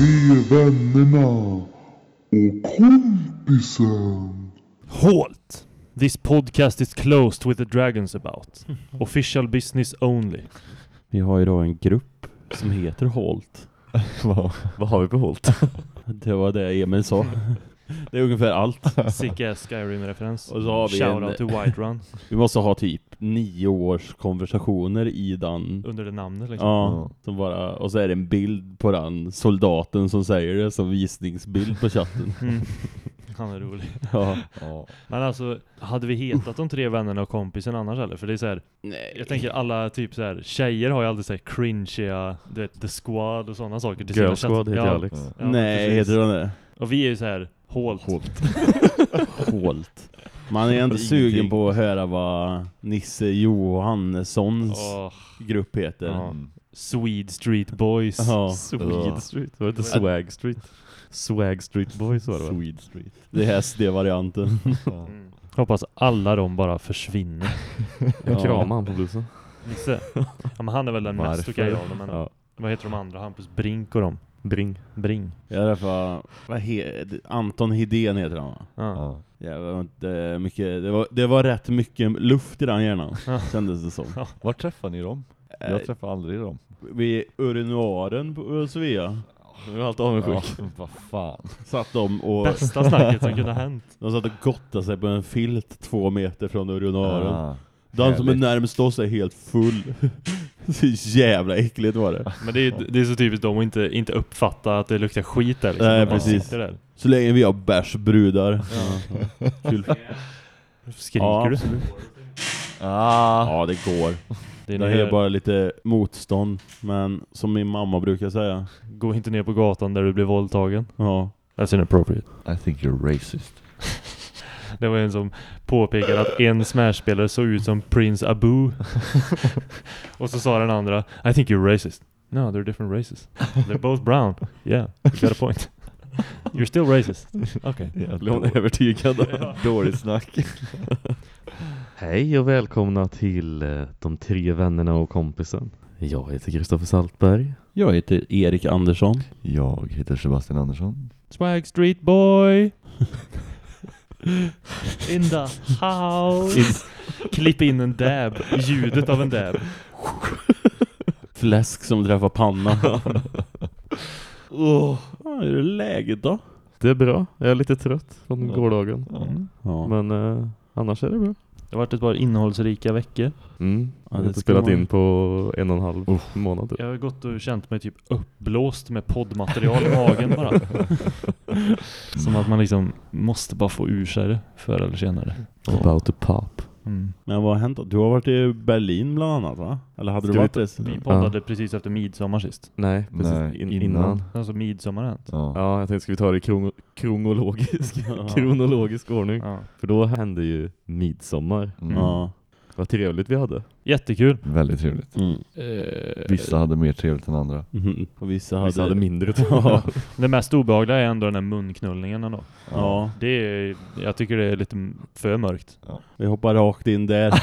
Tre vännerna och kompisen. Halt! This podcast is closed with the dragons about. Official business only. Vi har ju då en grupp som heter Holt. Vad, vad har vi på Holt? Det var det Emil sa. Det är ungefär allt. Sick ass Skyrim-referens. Och så har vi Shout en- out to Whiterun. Vi måste ha typ nio års konversationer i den. Under det namnet liksom. Ja, som bara, och så är det en bild på den soldaten som säger det som visningsbild på chatten. Mm. Han är rolig. Ja. Ja. Men alltså, hade vi hetat de tre vännerna och kompisen annars eller? För det är så här, Nej. jag tänker alla typ så här, tjejer har ju alltid så här cringeiga, du vet, The Squad och sådana saker. till sina Girl Squad heter ja, Alex. ja, Nej, precis. heter den det? Och vi är ju så här, Halt. Holt. Holt. Man är Ingenting. sugen på att höra vad Nisse Johannessons Åh, grupp heter. Ja. Mm. Swede Street Boys. Ja. Swede Street, var det inte Swag Street? Swag Street Boys var det va? Swede Street. Det är SD-varianten. Ja. Mm. Hoppas alla de bara försvinner. Jag kramade han på blusen. Nisse. Ja, men han är väl den mest Varför? okej av dem. Vad heter de andra? Hampus Brink och dem. Bring. Bring. Jag är därför, vad he, Anton Hedén heter han va? Ja. Ja. Jävlar, det, mycket, det, var, det var rätt mycket luft i den hjärnan, Ja. kändes det som. Var träffar ni dem? Eh, Jag träffar aldrig dem. Vid urinoaren på Svea Jag är allt avundsjuk. Ja, vad fan. satt de och Bästa snacket som kunde ha hänt. de satt och gottade sig på en filt två meter från urinaren. Ah, Den som är närmast oss är helt full. Så jävla äckligt var det. Men det är, det är så typiskt dem att inte, inte uppfatta att det luktar skit där liksom. Nej, De precis. sitter Där. Så länge vi har bärs brudar. Ja. Kul. Skriker Ja, du? Ah. Ja, det går. Det är Det är bara lite motstånd. Men som min mamma brukar säga. Gå inte ner på gatan där du blir våldtagen. Ja. That's inappropriate. I think you're racist. Det var en som påpekade att en Smash-spelare såg ut som Prince Abu. och så sa den andra I think you're racist. No, they're different races. They're both brown. Yeah, you got a point. You're still racist. Okej. Blev hon övertygad? Dåligt snack. Hej och välkomna till eh, De tre vännerna och kompisen. Jag heter Kristoffer Saltberg. Jag heter Erik Andersson. Jag heter Sebastian Andersson. Swag Street Boy. In the house. Klipp in en dab. Ljudet av en dab. Fläsk som träffar panna. Åh, hur är det läget då? Det är bra. Jag är lite trött från Ja. gårdagen. Ja. Men eh, annars är det bra. Det har varit ett par innehållsrika veckor. Mm. Ja, jag har inte spelat man- in på en och en halv månad. typ. Jag har gått och känt mig typ uppblåst med poddmaterial i magen bara. Som att man liksom måste bara få ur sig det förr eller senare. About to pop. Mm. Men vad har hänt då? Du har varit i Berlin bland annat va? Eller hade Ska du vi varit det? Vi poddade precis efter midsommar sist. Nej, precis. Nej, in, innan. innan. Alltså midsommar hänt. Ja. Ja, jag tänkte ska vi ta det i kron kronologisk, Ja. kronologisk ordning. Ja. För då hände ju midsommar. Mm. Ja. Vad trevligt vi hade. Jättekul. Väldigt trevligt. Mm. Eh, Vissa hade mer trevligt än andra. Mhm. Och vissa hade... Vissa hade mindre. Ja. Det mest obehagliga är ändå den här munknullningen ändå. ja. Det är, jag tycker det är lite för mörkt. Vi hoppar rakt in där.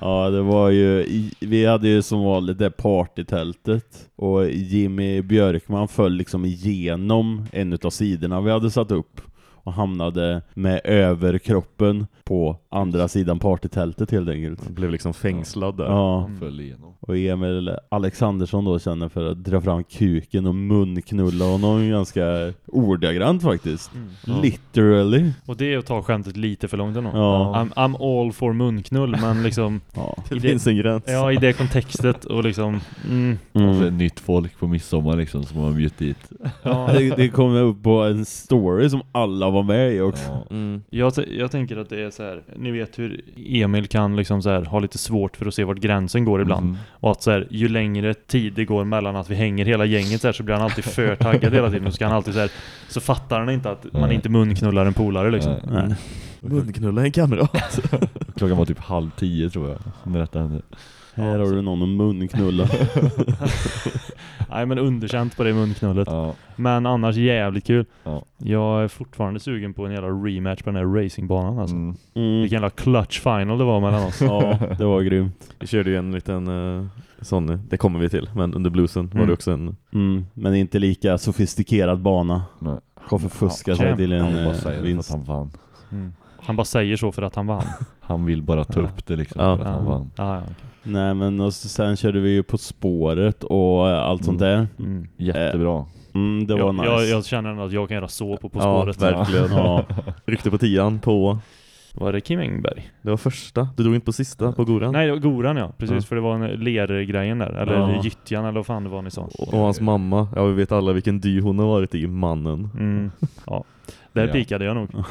ja, det var ju... Vi hade ju som vanligt det partytältet. Och Jimmy Björkman föll liksom igenom en utav sidorna vi hade satt upp. Och hamnade med överkroppen på andra sidan partytältet helt enkelt. Blev liksom fängslad där. Ja. Mm. Föll igenom. Och Emil Alexandersson då känner för att dra fram kuken och munknulla honom ganska ordagrant faktiskt. Mm. Literally. Och det är att ta skämtet lite för långt ändå. Ja. I'm, I'm all for munknull, men liksom Ja. Det I det- finns en gräns. Ja, i det kontextet och liksom mm, Och Mm. ett nytt folk på midsommar liksom som har bjudit dit. ja, Det, det kom upp på en story som alla vara med i också. Ja. Mm. Jag, jag tänker att det är så här. ni vet hur Emil kan liksom så här, ha lite svårt för att se vart gränsen går ibland. Mhm. Och att så här, ju längre tid det går mellan att vi hänger hela gänget så, här, så blir han alltid för taggad hela tiden. Och så kan han alltid så här, så fattar han inte att man Nej. inte munknullar en polare liksom. Nej. Nej. Munknulla en kamrat. Klockan var typ halv tio tror jag när detta hände. Här har du någon att munknulla. Nej men underkänt på det munknullet. Ja. Men annars jävligt kul. Ja. Jag är fortfarande sugen på en jävla rematch på den här racingbanan alltså. Mm. Mm. Vilken jävla clutch final det var mellan oss. Ja, det var grymt. Vi körde ju en liten uh, sån, det kommer vi till, men under bluesen var Mm. det också en Mm. Men inte lika sofistikerad bana. Nej. Har förfuskat sig till en Han eh, vinst. Mm. Han bara säger så för att han vann. Han vill bara ta upp det liksom Ja. för att han vann. Ja, ja, okej. Nej men och sen körde vi ju På spåret och eh, allt sånt där. mm. Jättebra. Mm, det var jag, nice. jag, jag känner att jag kan göra så på På Ja, spåret. verkligen. Ja. Ryckte på tian på, Var det Kim Engberg? det var första, du drog inte på sista på Goran? Nej, det var Goran ja. Precis, Ja. för det var en lergrejen där. Eller Ja. gyttjan eller vad fan det var ni sa. Och, och hans mamma, ja vi vet alla vilken dy hon har varit i, mannen. Mm. Ja. Där Ja. pikade jag nog.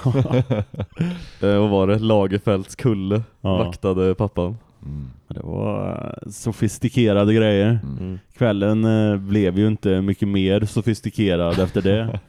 Eh, vad var det? Lagerfeldts kulle Ja. vaktade pappan. Mm. Det var eh, sofistikerade grejer. Mm. Mm. Kvällen eh, blev ju inte mycket mer sofistikerad efter det.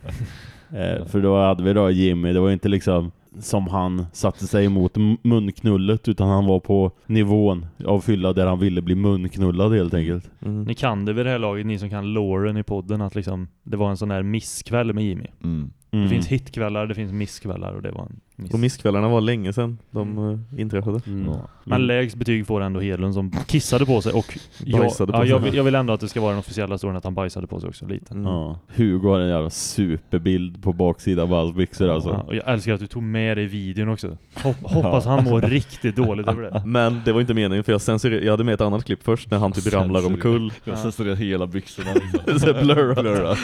eh, för då hade vi då Jimmy, det var inte liksom som han satte sig emot munknullet utan han var på nivån av fylla där han ville bli munknullad helt enkelt. Mm. Ni kan det vid det här laget, ni som kan Lauren i podden, att liksom det var en sån här misskväll med Jimmy. Mm. Mm. Det finns hitkvällar, det finns misskvällar och det var en miss. Och misskvällarna var länge sedan de uh, inträffade. Mm. Ja. Men lägst betyg får ändå Hedlund som kissade på sig och jag, på ja, sig. jag, vill, jag vill ändå att det ska vara den officiella storyn att han bajsade på sig också lite. Mm. Ja. Hugo har en jävla superbild på baksidan av hans byxor alltså. Ja, och jag älskar att du tog med det i videon också. Hopp, hoppas han mår riktigt dåligt över det. Men det var inte meningen för jag censurerade, jag hade med ett annat klipp först när han typ ramlar omkull. Jag censurerade hela byxorna liksom. Så blurrat.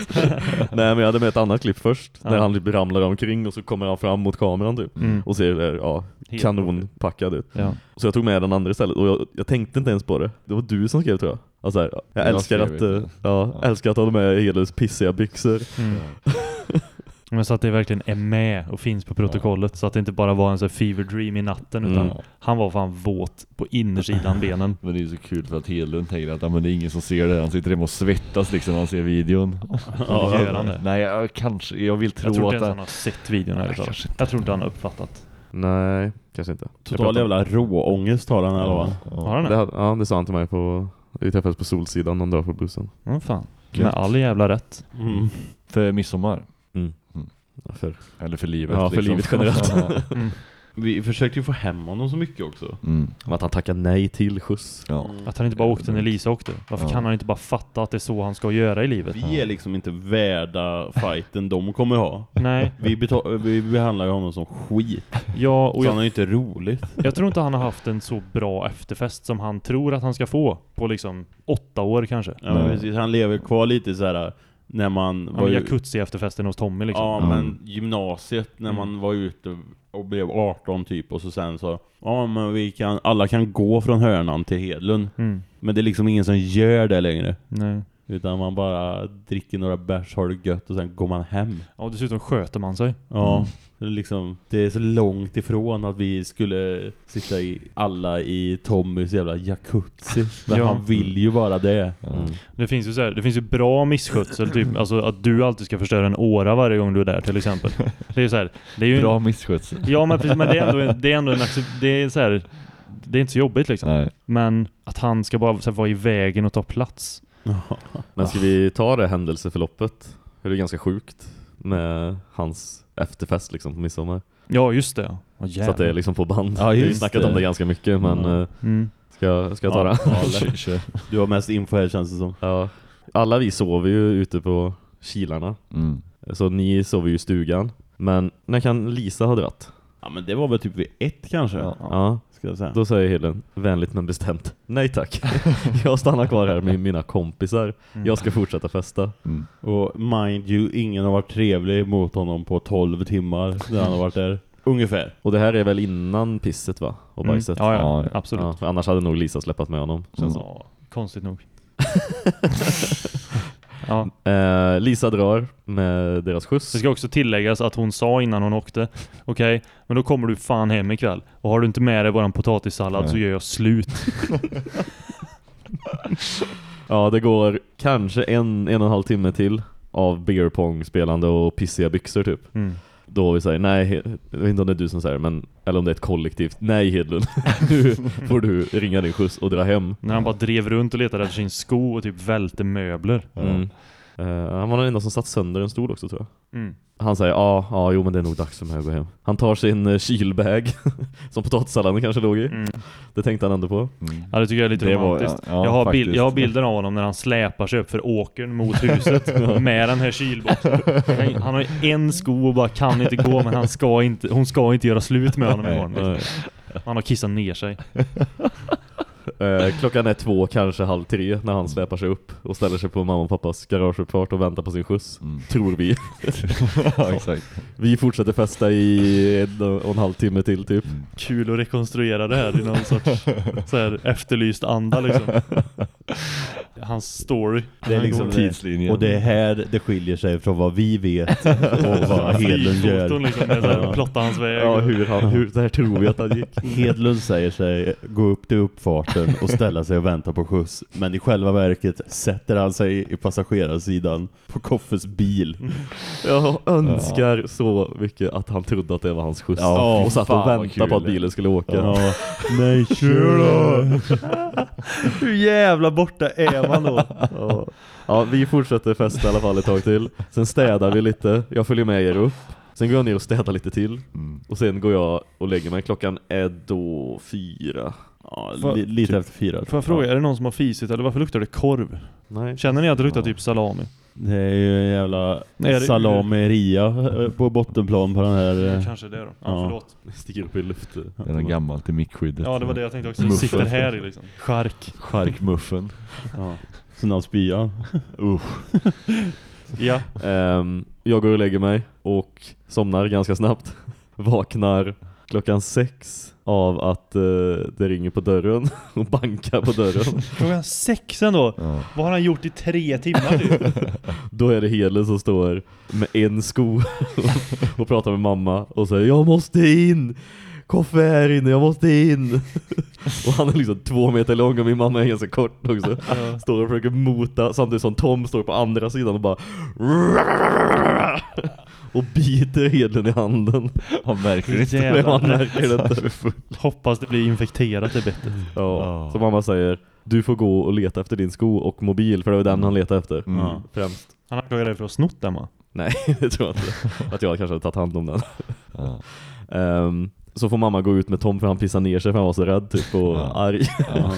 Nej men jag hade med ett annat klipp först Ja. när han typ ramlar omkring och så kommer han fram mot kameran typ. Mm. Och ser där, ja, Helt kanonpackad ut. Ja. Så jag tog med den andra istället och jag, jag tänkte inte ens på det. Det var du som skrev tror jag. Alltså, här, jag Jag älskar att, eh, ja, Ja. älskar att ha med Hedlunds pissiga byxor. Mm. Men så att det verkligen är med och finns på protokollet så att det inte bara var en sån fever dream i natten utan Mm. han var fan våt på innersidan benen. Men det är så kul för att Hedlund tänker att men det är ingen som ser det. Han sitter hemma och svettas liksom när han ser videon. Ja, gör han det? Nej, jag, kanske. Jag vill tro Jag tror att det... han har sett videon här inte. Jag tror inte han har uppfattat. Nej, kanske inte. Jag Total jävla råångest har han alla fall. Har han det? det? Ja, det sa han till mig på, vi träffades på Solsidan någon dag på bussen. Ja, fan. Gött. Med all jävla rätt. Mm. För midsommar. Ja, för, Eller för livet. Ja, för livet generellt. Ja. Mm. Vi försökte ju få hem honom så mycket också. mm. att han tackar nej till skjuts. ja. Att han inte bara åkte när Lisa åkte. Varför Ja. kan han inte bara fatta att det är så han ska göra i livet? Vi är liksom inte värda fighten de kommer ha. Nej, Vi, vi behandlar ju honom som skit. ja, och så han jag, är ju inte roligt. jag tror inte han har haft en så bra efterfest som han tror att han ska få på liksom åtta år kanske. Ja, men precis, han lever kvar lite så här när man var var ju, jacuzzi-efterfesten hos Tommy liksom. Ja, Mm. men gymnasiet när Mm. man var ute och blev 18 typ och så sen så ja men vi kan alla kan gå från hörnan till Hedlund. Mm. Men det är liksom ingen som gör det längre. Nej. Utan man bara dricker några bärs, har det gött och sen går man hem. Ja, och dessutom sköter man sig. Ja, Mm. Liksom, det är så långt ifrån att vi skulle sitta i alla i Tommys jävla jacuzzi. Men Ja. han vill ju bara det. Mm. Det finns ju så här, det finns ju bra misskötsel typ, alltså att du alltid ska förstöra en åra varje gång du är där till exempel. Det är så här, det är ju Bra misskötsel. Ja men precis, men det är ändå en, det är ändå en det är så här, det är inte så jobbigt liksom. Nej. Men att han ska bara så här, vara i vägen och ta plats. Men ska vi ta det händelseförloppet? Det är ganska sjukt med hans efterfest liksom på midsommar. Ja just det. Åh, Så att det är liksom på band. Ja, vi har snackat det. om det ganska mycket men Ja. eh, mm. ska, ska jag ta Ja, det? ja. Du har mest info här känns det som. Ja. Alla vi sover ju ute på kilarna. Mm. Så ni sover ju i stugan. Men när kan Lisa ha dratt? Ja men det var väl typ vid ett kanske. Ja. Ja. Ska jag säga. Då säger Helen vänligt men bestämt Nej tack. jag stannar kvar här med mina kompisar. Mm. Jag ska fortsätta festa. Mm. Och mind you, ingen har varit trevlig mot honom på 12 timmar när han har varit där. Ungefär. Och det här är väl innan pisset va? Och Mm. bajset. Ja, ja, Ja, ja. absolut. Ja, annars hade nog Lisa släppt med honom. Känns. Ja, konstigt nog. Ja. Eh, Lisa drar med deras skjuts. Det ska också tilläggas att hon sa innan hon åkte Okej, men då kommer du fan hem ikväll Och har du inte med dig våran potatissallad så Nej. gör jag slut Ja, det går kanske en, en och en halv timme till av beer pong spelande och pissiga byxor typ. mm. Då vi säger nej, jag vet inte om det är du som säger men eller om det är ett kollektivt. Nej Hedlund, nu får du ringa din skjuts och dra hem. När han bara drev runt och letade efter sin sko och typ välte möbler Mm. Eh, han var den enda som satt sönder en stol också tror jag. mm. Han säger ja, ja, jo men det är nog dags för mig att gå hem. Han tar sin uh, kylbag som potatissalladen kanske låg i. Mm. Det tänkte han ändå på. Mm. Ja det tycker jag är lite Det var- romantiskt ja, ja, jag, har bild, jag har bilden av honom när han släpar sig upp för åkern mot huset Med den här kylboxen Han- Han har en sko och bara kan inte gå Men han ska inte, hon ska inte göra slut med honom imorgon liksom. Han har kissat ner sig eh, klockan är två, kanske halv tre när han släpar sig upp och ställer sig på mamma och pappas garageuppfart och väntar på sin skjuts. Mm. Tror vi. ja, exakt. Vi fortsätter festa i en och en halv timme till typ. Kul att rekonstruera det här i någon sorts så här, efterlyst anda liksom Hans story Det är liksom Tidslinjen. Och det är här det skiljer sig från vad vi vet och vad Hedlund gör. liksom, Ja. plotta hans väg Ja, hur han, hur, det här tror vi att han gick. Hedlund säger sig gå upp till uppfarten och ställa sig och vänta på skjuts. Men i själva verket sätter han sig i passagerarsidan på Koffes bil. Jag önskar så mycket att han trodde att det var hans skjuts. Ja, och satt och väntade på att bilen skulle åka. Ja. Nej, kör då! Hur jävla borta är man då? Ja. ja, vi fortsätter festa i alla fall ett tag till. Sen städar vi lite. Jag följer med er upp. Sen går jag ner och städar lite till. Mm. Och sen går jag och lägger mig. Klockan är då fyra. Ja, li, lite efter fyra. Får jag fråga, är det någon som har fisit eller varför luktar det korv? Nej. Känner ni att det luktar Ja. typ salami? Det är ju en jävla Är det- salameria eh, på bottenplan på den här. eh, Kanske det då. Ja, Ja. förlåt. Sticker upp i luften. Det är något gammalt i mickskyddet. Ja, det var det jag tänkte också. Muffen. Sitter här i liksom. Chark. Charkmuffen. Ja. Sen av spyan. Ja. Ehm, jag går och lägger mig och somnar ganska snabbt. Vaknar klockan sex av att eh, det ringer på dörren och bankar på dörren. Klockan sex ändå. Ja. Vad har han gjort i tre timmar typ? Då är det Hedlund som står med en sko och pratar med mamma och säger Jag måste in! Koffe är här inne, jag måste in! och han är liksom två meter lång och min mamma är ganska kort också. Står och försöker mota samtidigt som Tom står på andra sidan och bara och biter Hedlund i handen. Han märker inte. Jävlar. man märker det inte. Hoppas det blir infekterat det bettet. Ja. Ja. Så mamma säger Du får gå och leta efter din sko och mobil för det var den han letade efter. Mm. Ja. Främst. Han anklagar dig för att ha snott den va? Nej, det tror jag inte. Att jag kanske hade tagit hand om den. Ja. Ehm, så får mamma gå ut med Tom för han pissar ner sig för han var så rädd typ och Ja. arg. Ja.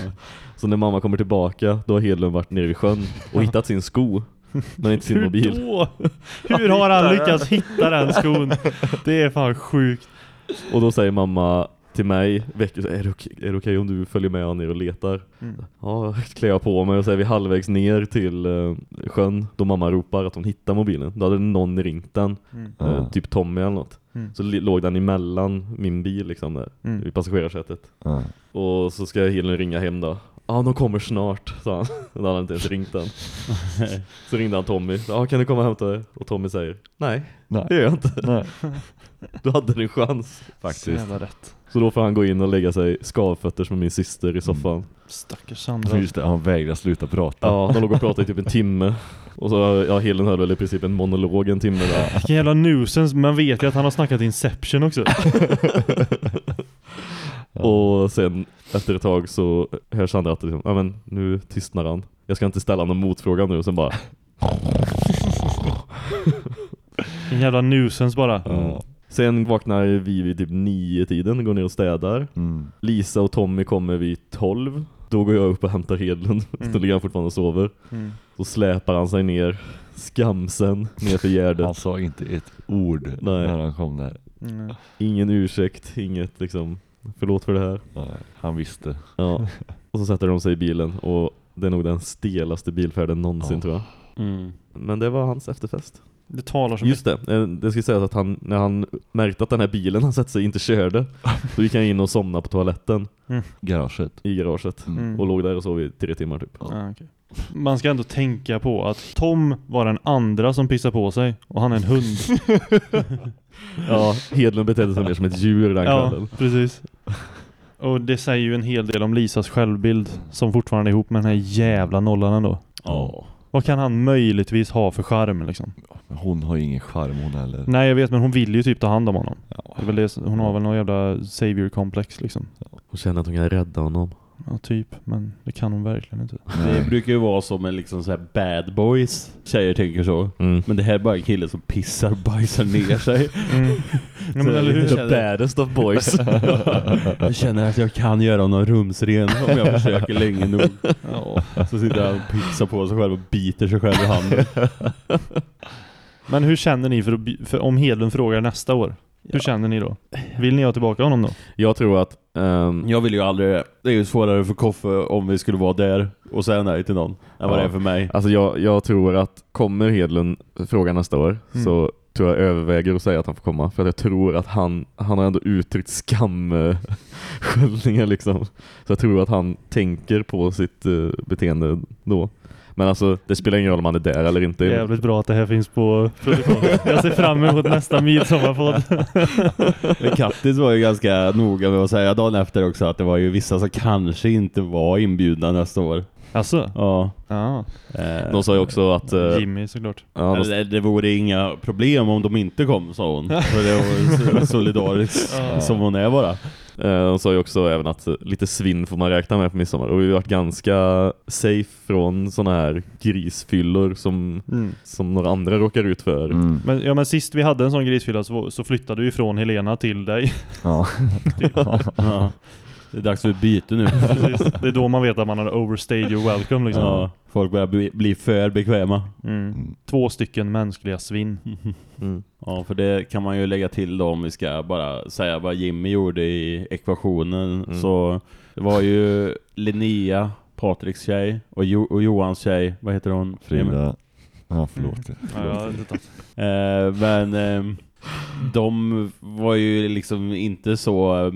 Så när mamma kommer tillbaka då har Hedlund varit nere vid sjön och hittat sin sko. Men inte sin Hur mobil. då? Hur har han lyckats hitta den skon? Det är fan sjukt. Och då säger mamma till mig, väcker, är det okej, är det okej om du följer med ner och letar? Mm. Ja, klär jag på mig och så är vi halvvägs ner till eh, sjön då mamma ropar att hon hittar mobilen. Då hade någon ringt den, Mm. eh, typ Tommy eller något. Mm. Så låg den emellan min bil liksom där, Mm. i passagerarsätet. Och så ska Hedlund ringa hem då. Ja, de kommer snart, sa han. Då hade han inte ens ringt den. Så ringde han Tommy. Ja, kan du komma och hämta det? Och Tommy säger, nej, Nej. det gör jag inte. Nej. Du hade din chans. Så Faktiskt. jävla rätt. Så då får han gå in och lägga sig skavfötters med min syster i soffan. Stackars Så Sandra. just det, han vägrar sluta prata. Ja, de låg och pratade i typ en timme. Och så, ja, Helen höll väl i princip en monolog en timme där. Vilken jävla nuisance. Man vet ju att han har snackat Inception också. Och sen efter ett tag så hör Sandra att liksom, ja men nu tystnar han. Jag ska inte ställa någon motfråga nu. Och sen bara, En jävla nuisance bara. ja. Sen vaknar vi vid typ nio tiden, går ner och städar. Mm. Lisa och Tommy kommer vid tolv. Då går jag upp och hämtar Hedlund. Mm. Då ligger han fortfarande och sover. Mm. Så släpar han sig ner, skamsen, ner för gärdet. Han sa inte ett ord Nej. när han kom där. Mm. Ingen ursäkt, inget liksom, förlåt för det här. Nej, han visste. Ja. Och så sätter de sig i bilen och det är nog den stelaste bilfärden någonsin Ja. tror jag. Mm. Men det var hans efterfest. Det talar så Just det, eh, det ska sägas att han, när han märkte att den här bilen han sett sig inte körde, då gick han in och somnade på toaletten Garaget. i garaget. Mm. Och låg där och sov i tre timmar typ. Ja, okej. Man ska ändå tänka på att Tom var den andra som pissade på sig och han är en hund. Ja, Hedlund betedde sig mer som ett djur den ja, kvällen. precis. Och det säger ju en hel del om Lisas självbild som fortfarande är ihop med den här jävla nollan ändå. Ja. Vad kan han möjligtvis ha för charm liksom? Men Hon har ju ingen charm hon heller. Nej jag vet men hon vill ju typ ta hand om honom. Ja. Det är väl det, hon har väl någon jävla savior-komplex liksom. Hon känner att hon kan rädda honom. Ja typ, men det kan hon verkligen inte. Det brukar ju vara som en liksom så här bad boys Tjejer tänker så Mm. Men det här är bara en kille som pissar och bajsar ner sig Mm. Ja, men eller hur? The baddest of boys. Jag känner att jag kan göra honom rumsren om jag försöker länge nog Ja. Så sitter han och pissar på sig själv och biter sig själv i handen Men hur känner ni för, att, för om Hedlund frågar nästa år? Hur känner ni då? Vill ni ha tillbaka honom då? Jag tror att ehm, Jag vill ju aldrig det Det är ju svårare för Koffe om vi skulle vara där och säga nej till någon än vad Ja. det är för mig Alltså jag, jag tror att kommer Hedlund fråga nästa år Mm. så tror jag överväger att säga att han får komma. För att jag tror att han, han har ändå uttryckt skamsköljningar liksom. Så jag tror att han tänker på sitt eh, beteende då. Men alltså det spelar ingen roll om han är där eller inte. Jävligt bra att det här finns på produktion. Jag ser fram emot nästa midsommarpodd. Men Kattis var ju ganska noga med att säga dagen efter också att det var ju vissa som kanske inte var inbjudna nästa år Alltså? Ja Ja. eh, De sa ju också att... eh, Jimmy såklart. ja, de, Eller, det vore inga problem om de inte kom, sa hon. För det var solidariskt Ja. som hon är bara. Eh, de sa ju också även att eh, lite svinn får man räkna med på midsommar. Och vi har varit ganska safe från såna här grisfyllor som, Mm. som några andra råkar ut för. Mm. Men, ja, men sist vi hade en sån grisfylla så, så flyttade vi från Helena till dig. Ja. Ja. Det är dags för ett byte nu. Precis. Det är då man vet att man har overstayed your welcome liksom. Ja, folk börjar bli, bli för bekväma. Mm. Två stycken mänskliga svinn. Mm. Ja, för det kan man ju lägga till då om vi ska bara säga vad Jimmy gjorde i ekvationen. Mm. Så det var ju Linnea, Patriks tjej, och, jo och Johans tjej, vad heter hon? Frida. Ja, förlåt. Ja, har inte tagit- Eh, men ehm, de var ju liksom inte så,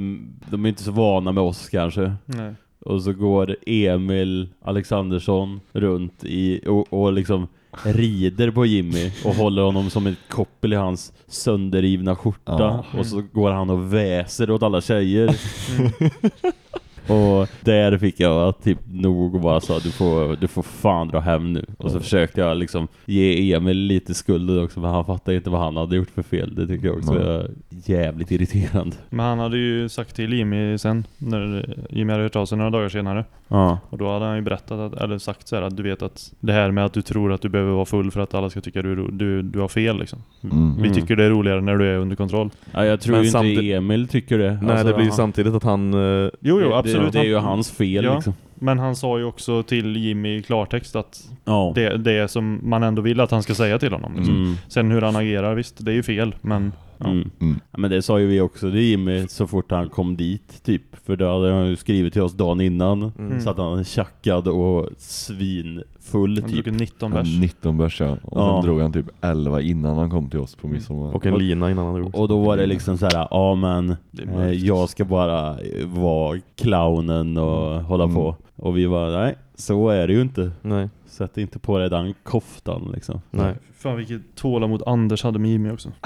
de är inte så vana med oss kanske. Nej. Och så går Emil Alexandersson runt i, och, och liksom rider på Jimmy och håller honom som ett koppel i hans sönderrivna skjorta. Ja. Och så går han och väser åt alla tjejer. Och där fick jag typ nog och bara sa du får, du får fan dra hem nu. Och så försökte jag liksom ge Emil lite skuld också för han fattade inte vad han hade gjort för fel. Det tycker jag också Nej. är jävligt irriterande. Men han hade ju sagt till Jimmy sen, när Jimmy hade hört av sig några dagar senare. Ja. Och då hade han ju berättat, att, eller sagt så här att du vet att det här med att du tror att du behöver vara full för att alla ska tycka du, du, du har fel liksom. Mm. Vi Mm. tycker det är roligare när du är under kontroll. Ja, jag tror Men ju inte samtid- Emil tycker det. Nej, Alltså, det blir ju samtidigt att han... eh, Jo, jo, det, absolut. Det, det är ju Han- hans fel Ja. liksom. Men han sa ju också till Jimmy i klartext att Ja. det, det är som man ändå vill att han ska säga till honom. Liksom. Mm. Sen hur han agerar, visst, det är ju fel. Men ja. Mm. Mm. Ja, men det sa ju vi också till Jimmy så fort han kom dit typ. För då hade han ju skrivit till oss dagen innan. Mm. Så att han tjackad och svinfull han typ. druckit 19 Han bärs. 19 bärs ja. Och Ja. sen drog han typ 11 innan han kom till oss på midsommar. och en lina innan han drog. Och då var det liksom så här, ja men Det eh, jag ska bara vara clownen och hålla Mm. på. Och vi var nej, så är det ju inte. Nej, Sätt inte på dig den koftan liksom. nej. Fan vilket tålamod Anders hade med Jimmy också.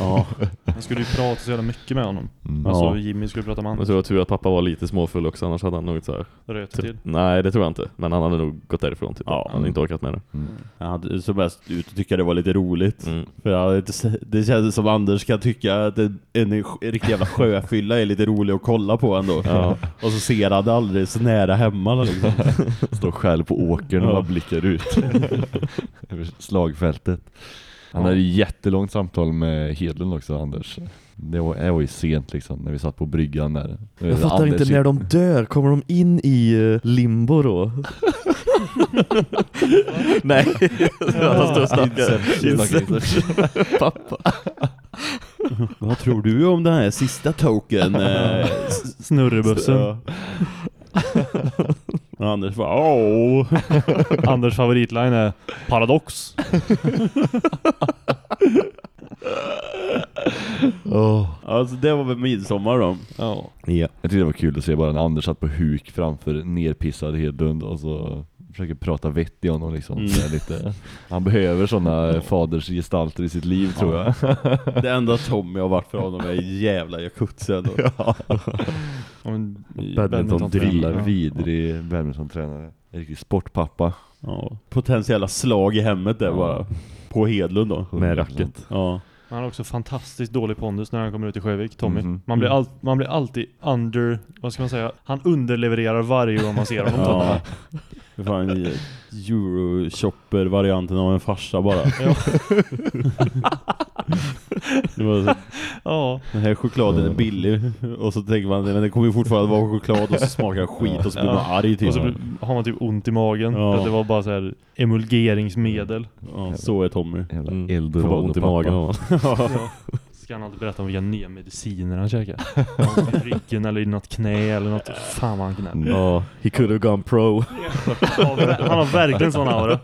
Ja, Han skulle ju prata så jävla mycket med honom. Mm. Ja. Alltså Jimmy skulle prata med Jag Anders. tror det var tur att pappa var lite småfull också, annars hade han nog så här. Röt till. Nej, det tror jag inte. Men han hade nog gått därifrån typ. Ja. Han hade inte orkat med det. Mm. jag hade så bäst ut att tycka det var lite roligt. Mm. För jag det känns som Anders kan tycka att en, en, en riktig jävla sjöfylla är lite rolig att kolla på ändå. Ja. Och så ser han det aldrig så nära hemma liksom. Står själv på åkern och Ja. bara blickar ut över slagfältet. Han hade ju jättelångt samtal med Hedlund också, Anders. Det var, det var ju sent liksom, när vi satt på bryggan där. Jag fattar Anders- inte, när de dör, kommer de in i eh, limbo då? Nej, han står och snackar. Pappa. Vad tror du om den här sista token? eh, s- Snurrebussen. Ja. Och Anders bara åh. Anders favoritline är Paradox. Alltså det var väl midsommar då. Ja. Ja. Jag tyckte det var kul att se bara när Anders satt på huk framför nerpissad Hedlund och så försöker prata vett i honom liksom. Mm. Lite, han behöver sådana fadersgestalter i sitt liv tror jag. Det enda Tommy har varit för honom är jävla jacuzzin. Ja. Och Ja. vidrig badmintontränare. En riktig sportpappa. Ja. Potentiella slag i hemmet där Ja. bara. På Hedlund då. Med racket. Ja. Han har också fantastiskt dålig pondus när han kommer ut i Sjövik, Tommy. Mhm. Man, blir all, man blir alltid under, vad ska man säga, han underlevererar varje gång man ser honom. Ja. Det fan en Euroshopper-varianten av en farsa bara. Ja. Det var så, ja. den här chokladen är billig och så tänker man men det kommer ju fortfarande vara choklad och så smakar den skit och så blir man arg typ. Och så har man typ ont i magen. Ja. Att det var bara så här emulgeringsmedel. Ja, så är Tommy. Jävla Mm. bara ont i magen Ja. Ska han alltid berätta om vilka nya mediciner han käkar. I ryggen eller i något knä eller något. Fan vad han gnäller. Ja, he could have gone pro Ja, han har verkligen sån aura.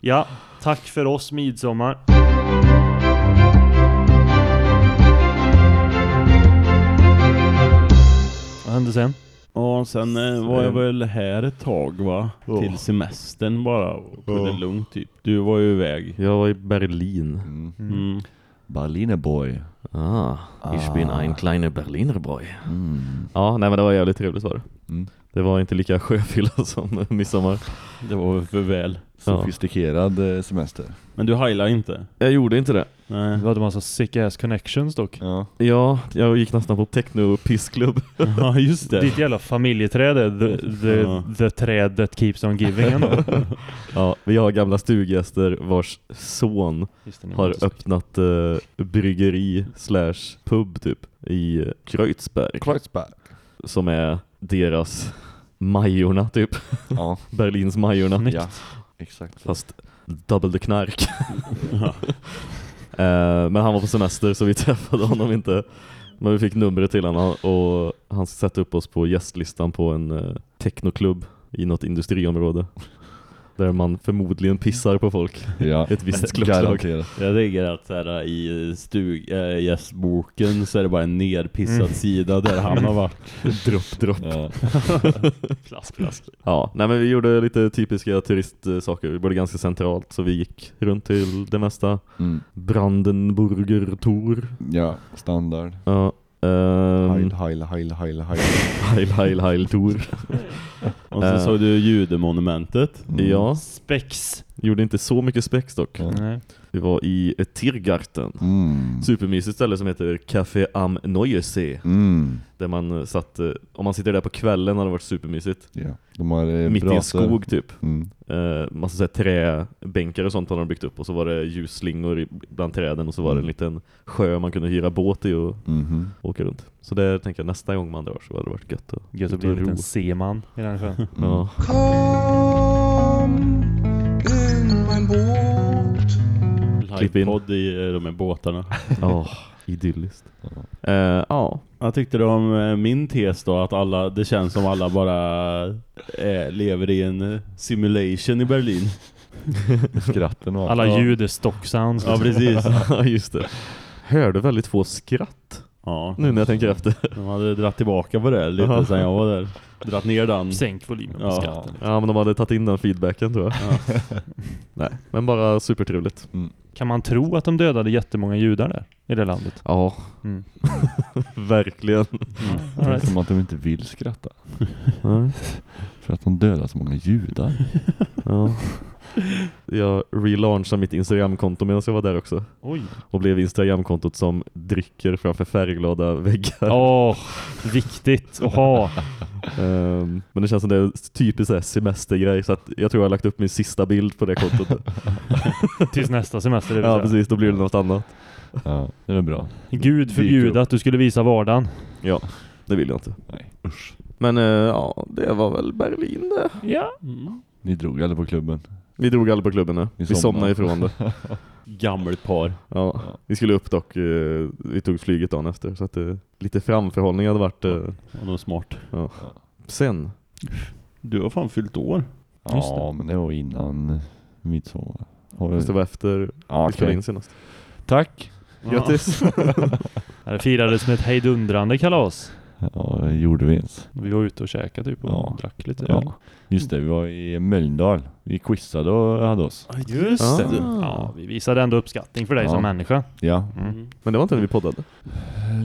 Ja, tack för oss midsommar. Vad hände sen? Ja, sen eh, var jag väl här ett tag va? Till semestern bara. Och tog det lugnt typ. Du var ju iväg. Jag var i Berlin Mm. Mm. Berliner boy. Ah, ich bin ein kleiner Berliner boy Mm. Ja, nej men det var jävligt trevligt var det Mm. Det var inte lika sjöfylla som midsommar Det var för väl. Sofistikerad eh, semester. Men du heilar inte? Jag gjorde inte det Nej. Du hade massa sick ass connections dock. Ja. Ja, jag gick nästan på techno-pissklubb Ja, just det. Ditt jävla familjeträd är the, the, Ja. the träd that keeps on giving ändå. Ja, vi har gamla stuggäster vars son Just det, ni har måste- öppnat eh, bryggeri slash pub typ i Kreuzberg Kreuzberg. som är deras Majorna typ, Ja. Berlins Majorna Snyggt. ja. Exakt. fast double the knark Ja. Eh, Men han var på semester så vi träffade honom inte Men vi fick numret till honom och han ska sätta upp oss på gästlistan på en uh, technoklubb i något industriområde Där man förmodligen pissar på folk Ja. Ett visst Garanterat. Jag tänker att så här, i stug, äh, gästboken så är det bara en nerpissad Mm. sida där han har varit. Dropp, dropp Ja. Plask, plask. Ja, nej men vi gjorde lite typiska turistsaker. Vi bodde ganska centralt så vi gick runt till det mesta. Mm. Brandenburger Tor. ja, standard. Ja. Ehm, Heil, heil, heil, heil, heil. Heil, heil, heil Tor. Och så Eh. såg du judemonumentet. Mm. Ja, Spex. gjorde inte så mycket spex dock. Nej. Vi var i Tiergarten. Mm. Supermysigt ställe som heter Café am Neuesee. Mm. Där man eh, satt, eh, om man sitter där på kvällen hade det varit supermysigt. Ja. De har eh, Mitt i en skog typ. Mm. Eh, massa så här träbänkar och sånt hade de byggt upp och så var det ljusslingor i- bland träden och så var det en Mm. liten sjö man kunde hyra båt i och Mhm. åka runt. Så det tänker jag nästa gång man drar så hade det varit gött att Gött att bli en och liten seman i den sjön. Mm. Ja. Klipp in. Livepodd i eh, de här båtarna. Ja, idylliskt. Eh, ja, Vad tyckte du om eh, min tes då? Att alla, det känns som alla bara eh, lever i en eh, simulation i Berlin. Skratten och allt. Alla ljud är stock sounds. Ja, precis. Ja, just det. Hörde väldigt få skratt Ja, nu när jag tänker efter. de hade dratt tillbaka på det lite Ja. sen jag var där. Dratt ner den. Sänk volymen på Ja. skatten. Ja, men de hade tagit in den feedbacken tror jag. Ja. Nej, men bara supertrevligt. Kan man tro att de dödade jättemånga judar där? I det landet? Ja, Mm. verkligen. All right. Som att de inte vill skratta. För att de dödar så många judar. Ja. Jag relaunchade mitt Instagramkonto medan jag var där också. Oj. Och blev Instagramkontot som dricker framför färgglada väggar. Åh, viktigt att ha. Ehm, men det känns som det är typiskt semestergrej så att jag tror jag har lagt upp min sista bild på det kontot. Tills nästa semester. Ja precis, då blir det något annat. Ja, det är bra. Gud förbjude att du skulle visa vardagen. Ja, det vill jag inte. Nej, usch. Men eh, ja, det var väl Berlin det. Ja. Mm. Ni drog aldrig på klubben. Vi drog aldrig på klubben nu. Vi Vi somnade somnade. ifrån det. Gammalt par. Ja, vi skulle upp dock, eh, vi tog flyget dagen efter så att eh, lite framförhållning hade varit eh, Och de är smart. Sen Du har fan fyllt år. Just Ja, men det var innan midsommar. Har Fast det var efter Ja, vi spelade in senast. Tack. Grattis! Det firades med ett hejdundrande kalas. Ja, det gjorde vi ens. Vi var ute och käkade typ och Ja. drack lite. Ja. Just det, vi var i Mölndal. Vi quizade och hade oss. Just Ah. det. Ja, vi visade ändå uppskattning för dig Ja. som människa. Ja. Mm. Men det var inte när vi poddade.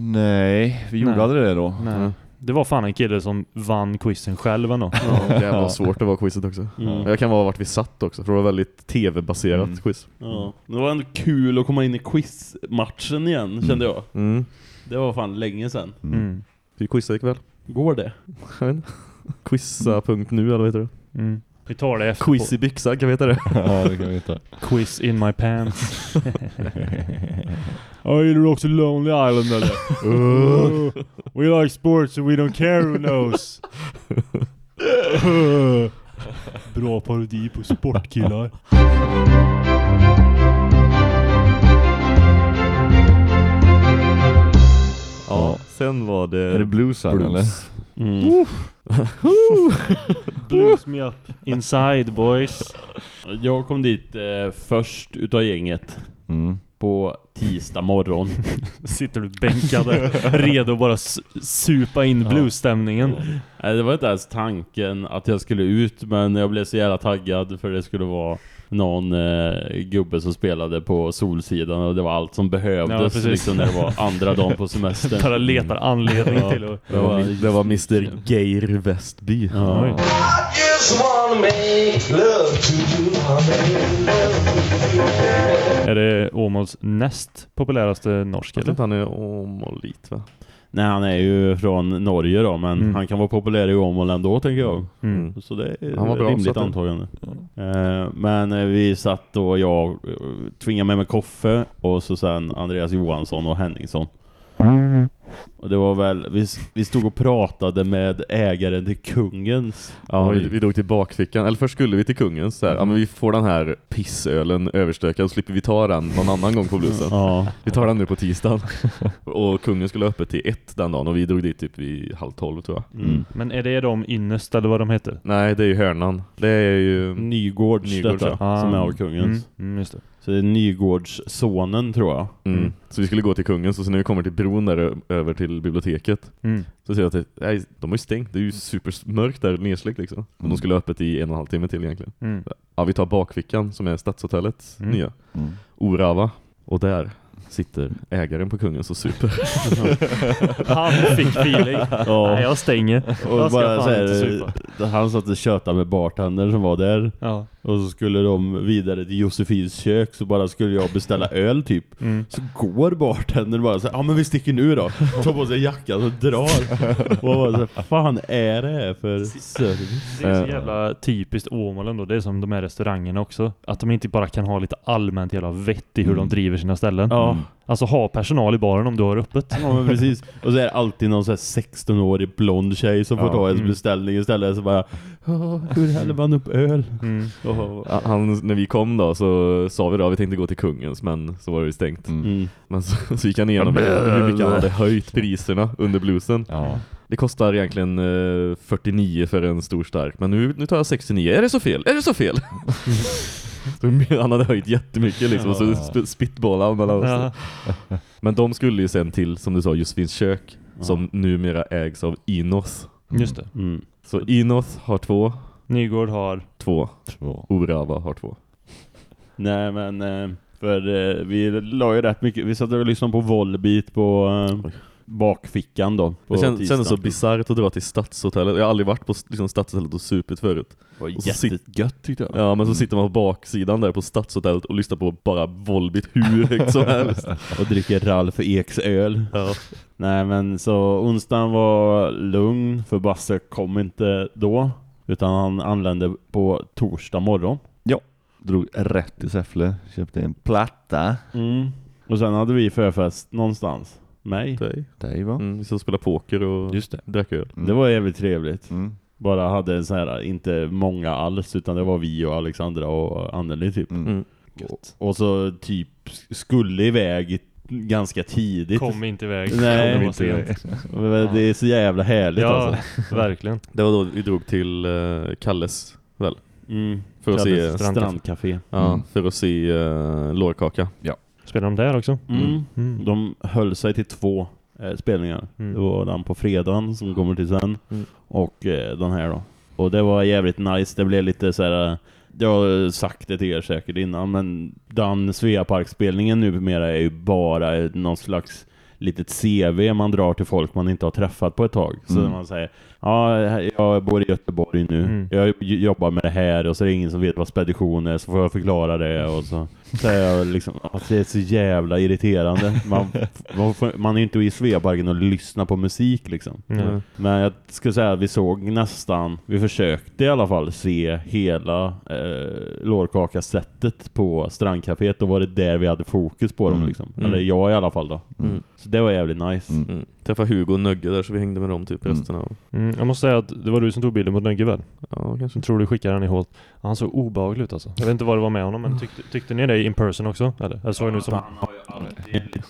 Nej, vi gjorde Nej. aldrig det då. Nej. Mm. Det var fan en kille som vann quizen själv ändå. Ja, jävlar vad svårt det var quizet också. Mm. Jag kan vara vart vi satt också, för det var väldigt tv-baserat Mm. quiz. Ja. Det var ändå kul att komma in i quizmatchen igen, kände jag. Mm. Det var fan länge sedan. Mm. Vi quizar ikväll. Går det? Jag vet inte. Quizza.nu eller vad heter det? Mm. Vi tar det efter Quiz i byxan, kan vi heta det? ja, det kan vi inte. på Quiz in my pants. Ja, gillar du också Lonely Island eller? Uh, we like sports and we don't care who knows. Bra parodi på sportkillar. Ja, sen var det... Är det bluesen Blues. eller? Mm. Blues me up inside boys. Jag kom dit eh, först utav gänget Mm. på tisdag morgon. Sitter du bänkade, redo att bara supa in bluesstämningen. Nej, det var inte ens tanken att jag skulle ut, men jag blev så jävla taggad för det skulle vara någon eh, gubbe som spelade på Solsidan och det var allt som Ja, behövdes precis. liksom när det var andra dagen på semestern. Bara letar anledning Ja. till att... Det var, det var Mr. Geir Westby. Ja. Är det Åmåls näst populäraste norsk Jag tror inte han är åmålit va? Nej, han är ju från Norge då, men Mm. han kan vara populär i Åmål ändå tänker jag. Mm. Så det är Han var bra rimligt antagande. Eh, men eh, vi satt då, jag eh, tvingade med mig Koffe och så sen Andreas Johansson och Henningsson. Och det var väl, vi, vi stod och pratade med ägaren till Kungens. Ja, vi, vi drog till bakfickan. Eller först skulle vi till kungens så här. Ja men vi får den här pissölen överstökad och slipper vi ta den någon annan gång på bluesen. Ja. Vi tar den nu på tisdagen. och kungen skulle öppet till ett den dagen och vi drog dit typ vid halv tolv tror jag. Mm. Men är det de ynnest eller vad de heter? Nej, det är ju hörnan. Det är ju... Nygårds, Nygårds, detta, ja. som är Ah. av Kungens. Mm, mm, just det. Så det är Nygårds sonen tror jag. Mm. Så vi skulle gå till kungens och så när vi kommer till bron där över till biblioteket Mm. så ser jag att det, nej, de har ju stängt. Det är ju supermörkt där nedsläckt liksom. Och Mm. de skulle ha öppet i en och en halv timme till egentligen. Mm. Ja, vi tar bakfickan som är Stadshotellets Mm. nya. Mm. Orava. Och där sitter ägaren på kungens och super. Han fick feeling. Nej, jag stänger. Och Jag ska bara så här, han satt och tjötade med bartender som var där. Ja. Och så skulle de vidare till Josefins kök så bara skulle jag beställa öl typ. Mm. Så går bartendern bara så ja men vi sticker nu då. Tar på sig jackan och drar. Och bara så här, fan är det här för service? Det är så jävla typiskt Åmål ändå. Det är som de här restaurangerna också. Att de inte bara kan ha lite allmänt jävla vett i hur Mm. de driver sina ställen. Ja. Alltså ha personal i baren om du har öppet. Ja men precis. Och så är det alltid någon så här 16-årig blond tjej som får Ja. ta ens Mm. beställning istället. Så bara, "Ja, hur häller man upp öl? Mm. Ja, Han, när vi kom då så sa vi då att vi tänkte gå till kungens men så var det ju stängt. Mm. mm. Men så, så gick han igenom hur mycket han hade höjt priserna under bluesen. Ja. Det kostar egentligen eh, 49 för en stor stark men nu, nu tar jag 69. Är det så fel? Är det så fel? så han hade höjt jättemycket liksom och så sp- spitballade han mellan oss. Ja. Men de skulle ju sen till, som du sa, Josefins kök Ja. som numera ägs av Inos. Just det. Mm. Så Inos har två, Nygård har... två. Två. Orava har två. Nej men, eh, för eh, vi la ju rätt mycket, vi satt och lyssnade på Volbeat på eh, bakfickan då. På Det känns, tisdagen. kändes så bisarrt att dra till Stadshotellet. Jag har aldrig varit på liksom, Stadshotellet och supit förut. Det var jättegött tyckte jag. Ja, men så sitter man på baksidan där på Stadshotellet och lyssnar på bara Volbit hur högt som helst. Och dricker Ralf Eks öl. Ja. Nej men så onsdagen var lugn för Basse kom inte då. Utan han anlände på torsdag morgon. Drog rätt till Säffle. Köpte en platta. Mm. Och sen hade vi förfest någonstans. Mig. Dig. Dig va? Mm, vi och spelade poker och Just det. drack öl. Mm. Det var jävligt trevligt. Mm. Bara hade en sån här, inte många alls utan det var vi och Alexandra och Anneli typ. Mm. Mm. Och, och så typ skulle iväg ganska tidigt. Kom inte iväg. Nej, Kom inte inte iväg. Det är så jävla härligt Ja, alltså. verkligen. Det var då vi drog till eh, Kalles väl? Mm. För att se, strandcafé. ja, Mm. för att se uh, lårkaka. Spelar de där också? Mm. Mm. De höll sig till två eh, spelningar. Mm. Det var den på fredagen som kommer till sen. Mm. Och eh, den här då. Och det var jävligt nice. Det blev lite så här. eh, Jag har sagt det till er säkert innan. Men den Sveaparkspelningen numera är ju bara någon slags litet CV man drar till folk man inte har träffat på ett tag. Så Mm. man säger, ja, jag bor i Göteborg nu. Mm. Jag jobbar med det här och så är det ingen som vet vad spedition är så får jag förklara det och så säger jag liksom att det är så jävla irriterande. Man, man, får- man är ju inte i Sveaparken och lyssnar på musik liksom. Mm. Men jag skulle säga att vi såg nästan, vi försökte i alla fall se hela eh, lårkaka-sättet på strandcaféet. Då var det där vi hade fokus på dem Mm. liksom. Mm. Eller jag i alla fall då. Mm. Så det var jävligt nice. Träffade Hugo och Nögge där så vi hängde med dem typ Mm. resten av... Mm. Jag måste säga att det var du som tog bilden mot Nögge väl? Ja, kanske. Jag tror du skickade den i Holt. Han såg obehaglig ut alltså. Jag vet inte vad det var med honom men tyckte, tyckte ni det in person också? Eller? Jag såg den ut som... Han har ju alltid.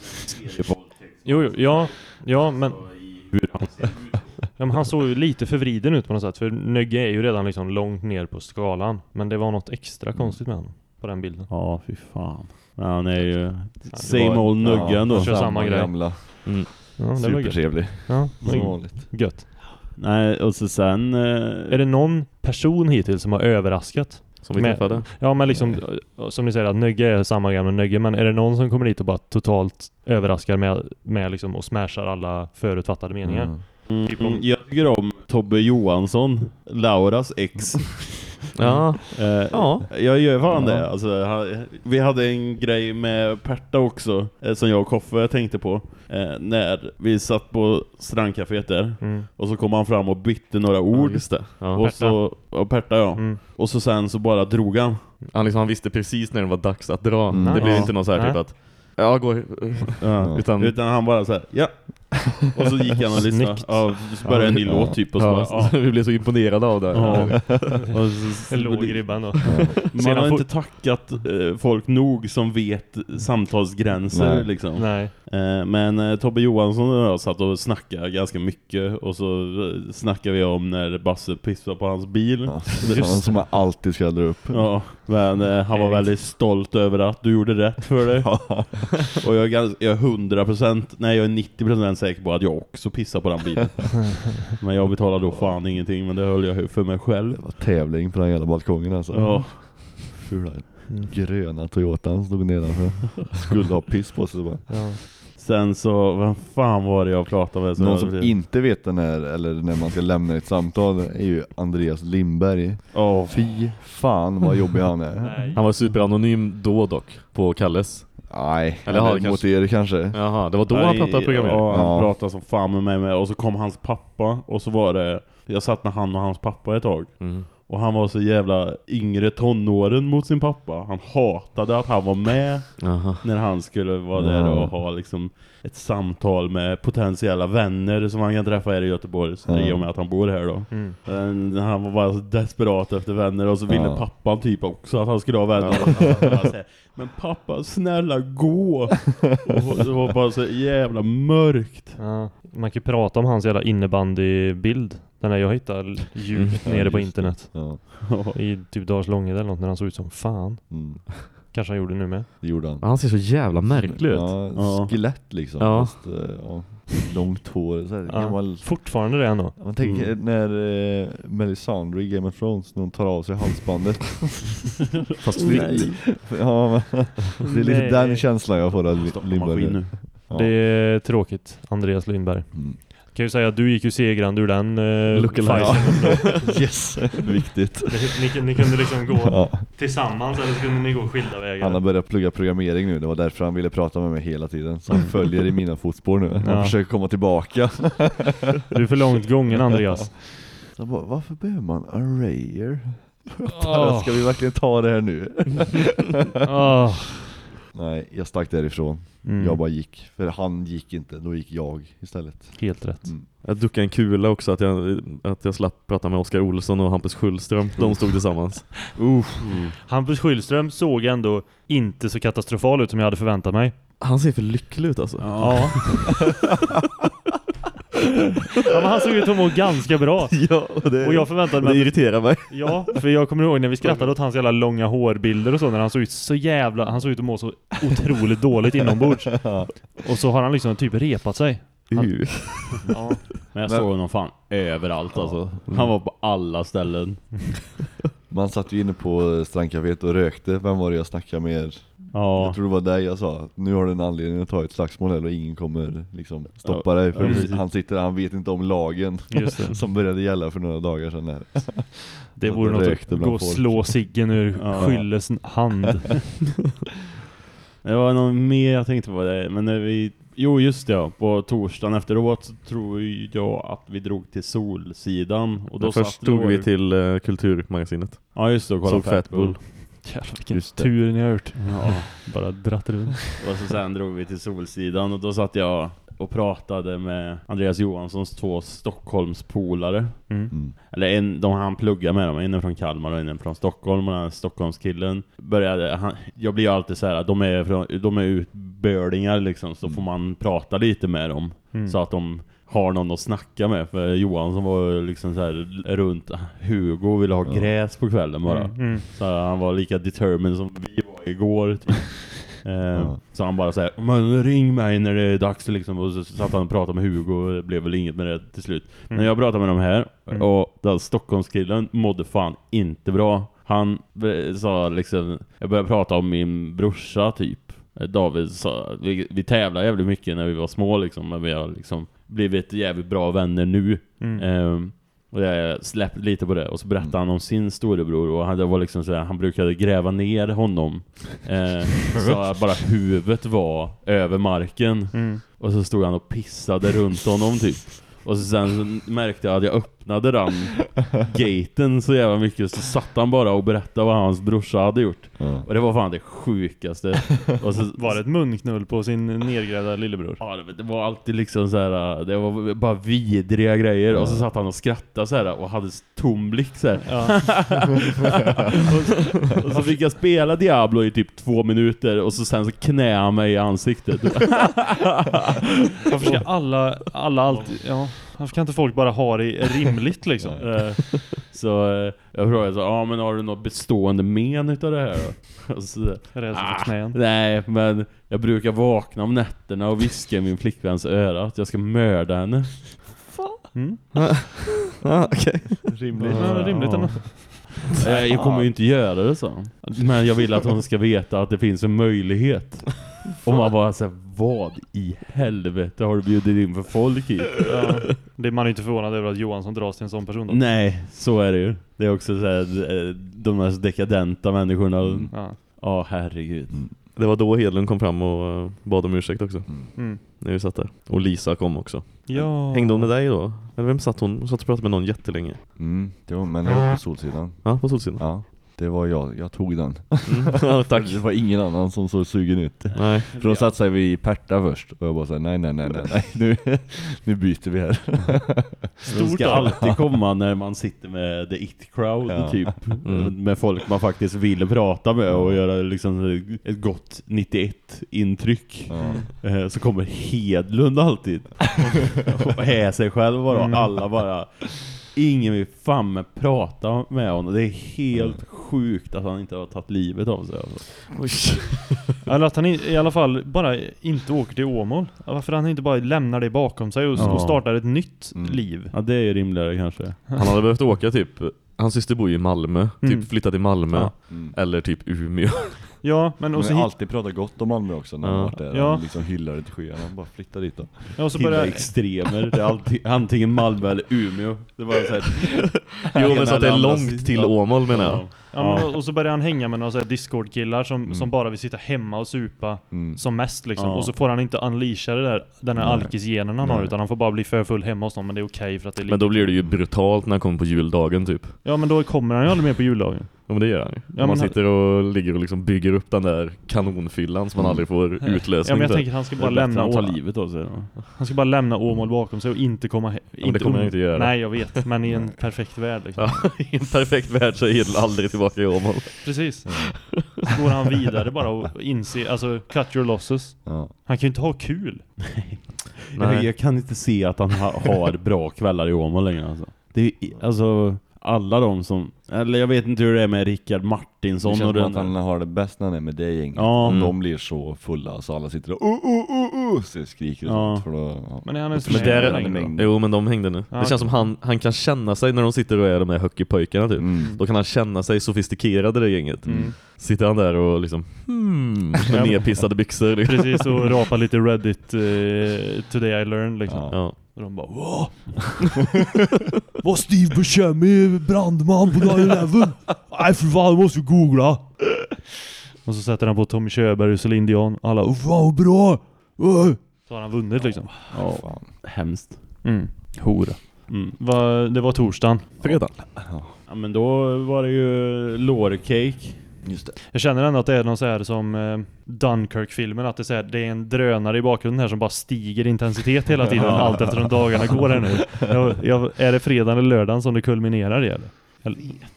Jo, jo, ja, ja men, han ja, men han såg ju lite förvriden ut på något sätt. För Nögge är ju redan liksom långt ner på skalan. Men det var något extra konstigt med honom på den bilden. Ja, fy fan. Men han är ju same var- old nugge Ja, ändå. kör samma grej. gamla. Mm. Ja, det var gött. Supertrevlig. Ja, Som vanligt. gött. Nej, och så sen... Eh, Är det någon person hittills som har överraskat? Som vi Med- träffade. Ja men liksom, som ni säger att Nögge är samma gamla Nögge, men är det någon som kommer dit och bara totalt överraskar med, med liksom och smashar alla förutfattade meningar? Mm. Mm, Typ om- jag tycker om Tobbe Johansson, Lauras ex. Ja. Eh, Ja. Jag gör fan Ja. det. Alltså, vi hade en grej med Perta också, eh, som jag och Koffe tänkte på. Eh, när vi satt på strandcaféet där. Mm. Och så kom han fram och bytte några Ja, ord. det. Ja. och så, och Perta ja. Mm. Och så sen så bara drog han. Han, liksom, han visste precis när det var dags att dra. Mm. Det blev Ja. inte någon så här typ att Ja, går. Ja. Utan, Utan han bara så här, ja. Och så gick han och lyssnade. Snyggt. Ja, så började en ny Ja. låt typ och så ja, bara, ja. vi blev så imponerade av det. Ja. Och så, En låg ribban då. Man har inte tackat eh, folk nog som vet samtalsgränser Nej. liksom. Nej. Eh, men eh, Tobbe Johansson och jag satt och snackade ganska mycket och så snackade vi om när Basse pissade på hans bil. Ja, det som man alltid dra upp. Ja, men eh, han var väldigt stolt över att du gjorde rätt för dig. Och jag är, jag är 100%, nej jag är 90% säker på att jag också pissar på den bilen. men jag betalade då fan ingenting, men det höll jag för mig själv. Det var tävling på den jävla balkongen alltså. Ja, Fula gröna Toyotan stod nedanför. Skulle ha piss på sig så bara. Ja. sen så, vad fan var det jag pratade med? Så Någon som inte vet den här, eller när man ska lämna ett samtal, är ju Andreas Lindberg. Åh, Fy fan vad jobbig han är. Nej. Han var superanonym då dock, på Kalles. Nej, Eller det mot kanske- er kanske. Jaha, det var då han pratade programmering. Ja, han Ja. pratade som fan med mig med. Och så kom hans pappa och så var det Jag satt med han och hans pappa ett tag Mm. Och han var så jävla yngre tonåren mot sin pappa Han hatade att han var med. När han skulle vara där och ha liksom Ett samtal med potentiella vänner Som han kan träffa här i Göteborg så Ja. I och med att han bor här då Mm. Men Han var bara så desperat efter vänner Och så ville Ja. pappan typ också att han skulle ha vänner här, Men pappa snälla gå Och det var bara så jävla mörkt Ja. Man kan ju prata om hans jävla innebandybild. Den där jag hittade djupt Mm. nere Ja, på internet. Ja. I typ Dals Långed eller något när han såg ut som fan. Mm. Kanske han gjorde nu med. Det gjorde han. Han ser så jävla märklig ut. Ja, Ja. skelett liksom. Ja. Fast, eh, ja, långt hår. Så här, Ja. gammal... Fortfarande det ändå. Man tänker Mm. när eh, Melisandre i Game of Thrones, när hon tar av sig halsbandet. Fast Nej. ja, men, det är lite Nej. den känslan jag får av Lindberg. Det är tråkigt, Andreas Lindberg. Mm. Kan ju säga att du gick ju segrande ur den uh, fighten. yes, viktigt. ni, ni kunde liksom gå Ja. tillsammans eller så kunde ni gå skilda vägar. Han har börjat plugga programmering nu, det var därför han ville prata med mig hela tiden. Så han följer i mina fotspår nu. Han Ja. försöker komma tillbaka. Du är för långt gången Andreas. Så bara, varför behöver man arrayer? Åh. Ska vi verkligen ta det här nu? Åh. Nej, jag stack därifrån. Mm. Jag bara gick. För han gick inte, då gick jag istället. Helt rätt. Mm. Jag duckade en kula också att jag, att jag slapp prata med Oskar Olsson och Hampus Schullström. De stod tillsammans. Mm. Hampus Skyllström såg ändå inte så katastrofal ut som jag hade förväntat mig. Han ser för lycklig ut alltså. Ja. ja men han såg ut att må ganska bra. Ja, och det, Och jag förväntade det mig irriterar mig. Ja, för jag kommer ihåg när vi skrattade åt hans jävla långa hårbilder och så när han såg ut så jävla, han såg ut att må så otroligt dåligt inombords. Och så har han liksom typ repat sig. Han-. Ja. Men jag såg honom fan överallt alltså. Han var på alla ställen. Man satt ju inne på strandcaféet och rökte, vem var det jag snackade med? Ja. Jag tror det var dig jag sa, nu har du en anledning att ta ett slagsmål här och ingen kommer liksom stoppa dig för ja, han sitter han vet inte om lagen Just det. som började gälla för några dagar sedan här. Det Så vore det något att gå och slå ciggen ur Ja. Skylles hand. Det var något mer jag tänkte på det. Men när vi... Jo just det ja. På torsdagen efteråt så tror jag att vi drog till Solsidan. Och då Först satt tog vi till uh, Kulturmagasinet. Ja just det, och kollade Såg Fat. Jävlar vilken Just det. tur ni har gjort. Ja. Bara dratt runt. Och så sen drog vi till Solsidan och då satt jag och pratade med Andreas Johanssons två Stockholmspolare. Mm. Mm. Eller en, de han pluggar med dem, en från Kalmar och en från Stockholm och den här Stockholmskillen började, han, jag blir alltid så här, de är, från, de är utbölingar liksom, så får man prata lite med dem Mm. så att de har någon att snacka med för Johansson var ju liksom så här runt Hugo ville ha Ja. gräs på kvällen bara. Mm. Mm. Så han var lika determined som vi var igår typ. Eh, Ja. Så han bara säger men ring mig när det är dags liksom. Och så satt han och pratade med Hugo och det blev väl inget med det till slut. Mm. Men jag pratade med dem här Mm. och den Stockholmskillen mådde fan inte bra. Han sa liksom, jag började prata om min brorsa typ. David sa, vi, vi tävlade jävligt mycket när vi var små liksom. Men vi har liksom blivit jävligt bra vänner nu. Mm. Ehm, och jag släppte lite på det och så berättade han om sin storebror och han, det var liksom så här, han brukade gräva ner honom eh, så att bara huvudet var över marken Mm. och så stod han och pissade runt honom typ och så sen så märkte jag att jag öppnade den gaten så jävla mycket så satt han bara och berättade vad hans brorsa hade gjort Ja. och det var fan det sjukaste och så, Var det ett munknull på sin nergrävda lillebror? Ja, det, det var alltid liksom så här. Det var bara vidriga grejer Och så satt han och skrattade så här och hade tom blick så här. Ja. och, och så fick jag spela Diablo i typ två minuter Och så sen så knä han mig i ansiktet Varför ska alla, alla alltid, ja. Varför kan inte folk bara ha det rimligt liksom? Så eh, jag frågade så, ja men har du något bestående men utav det här då? Och så, Ah. knän. Nej, men jag brukar vakna om nätterna och viska i min flickväns öra att jag ska mörda henne. Mm. Ah, okej. Rimligt. Ja, rimligt ändå. Eh, Jag kommer ju inte göra det så. Men jag vill att hon ska veta att det finns en möjlighet. Och man bara säger vad i helvete har du bjudit in för folk hit? Ja. Det man är inte förvånad över att Johansson dras till en sån person då. Nej, så är det ju. Det är också så här, eh, de mest dekadenta människorna. Ja, Ja. herregud. Det var då Hedlund kom fram och uh, bad om ursäkt också. Mm. När vi satt där. Och Lisa kom också. Ja. Hängde hon med dig då? Eller vem satt hon? Hon satt och pratade med någon jättelänge. Mm, det var, men det var på Solsidan. Ja, på Solsidan. Ja, det var jag, jag tog den. Mm. ja, tack. Det var ingen annan som såg sugen ut. Nej. För de satt sig vid Perta först och jag bara såhär, nej nej nej nej, nej. Nu, nu byter vi här. De ska alltid komma när man sitter med the it crowd Ja. typ. Mm. Med folk man faktiskt vill prata med och göra liksom ett gott 91 intryck. Ja. Eh, Så kommer Hedlund alltid och är sig själv bara och alla bara Ingen vill fan med prata med honom Det är helt sjukt att han inte har tagit livet av sig alltså. Eller att han i, i alla fall bara inte åker till Åmål. Varför han inte bara lämnar det bakom sig och, Ja. och startar ett nytt Mm. liv. Ja det är ju rimligare kanske Han hade behövt åka typ Hans syster bor ju i Malmö, Mm. typ flytta till Malmö Ja. Mm. Eller typ Umeå Ja, men och så, har hit, alltid pratat gott om Malmö också när han Ja. varit där. Ja. Han liksom hyllar det till skyarna. Han bara flytta dit då. ja, och så börjar, extremer Det är alltid, antingen Malmö eller Umeå Det var så här, Jo men så att det är långt till. Åmål menar jag ja, men, och så börjar han hänga med några Discord-killar som, Mm. som bara vill sitta hemma och supa Mm. som mest liksom. Ja. Och så får han inte unleasha det där, den här alkisgenen han har Nej. utan han får bara bli för full hemma hos någon men det är okej för att det är Men då blir det ju brutalt när han kommer på juldagen typ Ja men då kommer han ju aldrig mer på juldagen. Ja men det gör han ju. Ja, man sitter och ligger och liksom bygger upp den där kanonfyllan som man Mm. aldrig får Ja utlösning men jag tänker han ska bara lämna att han tar Å- livet av sig då. Han ska bara lämna Åmål bakom sig och inte komma hem. men det kommer han inte göra. Nej jag vet, men i en perfekt värld liksom. Ja, I en perfekt värld så är Hedlund aldrig tillbaka i Åmål. Precis. Så går han vidare bara och inser, alltså cut your losses. Ja. Han kan ju inte ha kul. Jag, Nej. jag kan inte se att han ha, har bra kvällar i Åmål längre alltså. Det är, alltså alla de som, eller jag vet inte hur det är med Rickard Det Martinsson känns och den att han har det bäst när han är med det gänget. Ja. Om Mm. de blir så fulla så alla sitter och uh, uh, uh, uh, så skriker och Ja. sånt. För då, ja. Men är han ens Men med där är? Jo men de hängde nu. Ja, det känns som han, han kan känna sig när de sitter och är de där hockeypojkarna typ. Mm. Då kan han känna sig sofistikerad i det gänget. Mm. Sitter han där och liksom hmm, med nedpissade byxor. Liksom. Precis, och rapa lite Reddit eh, Today I learned liksom. Ja. Ja. Och de bara Wow! Var Steve Buscemi brandman på 9-11? Nej för fan, måste googla! Och så sätter han på Tommy Körberg och Celine Dion. Alla oh, fan vad bra! Uh. Så har han vunnit liksom. Ja. Fan. hemskt. Mm. Hora. Mm. Va, det var torsdagen. Fredag. Ja men då var det ju lårcake. Just det. Jag känner ändå att det är någon så här som eh, Dunkirk-filmen, att det är, så här, det är en drönare i bakgrunden här som bara stiger i intensitet hela tiden allt eftersom dagarna går här nu. Jag, jag, är det fredagen eller lördagen som det kulminerar i eller?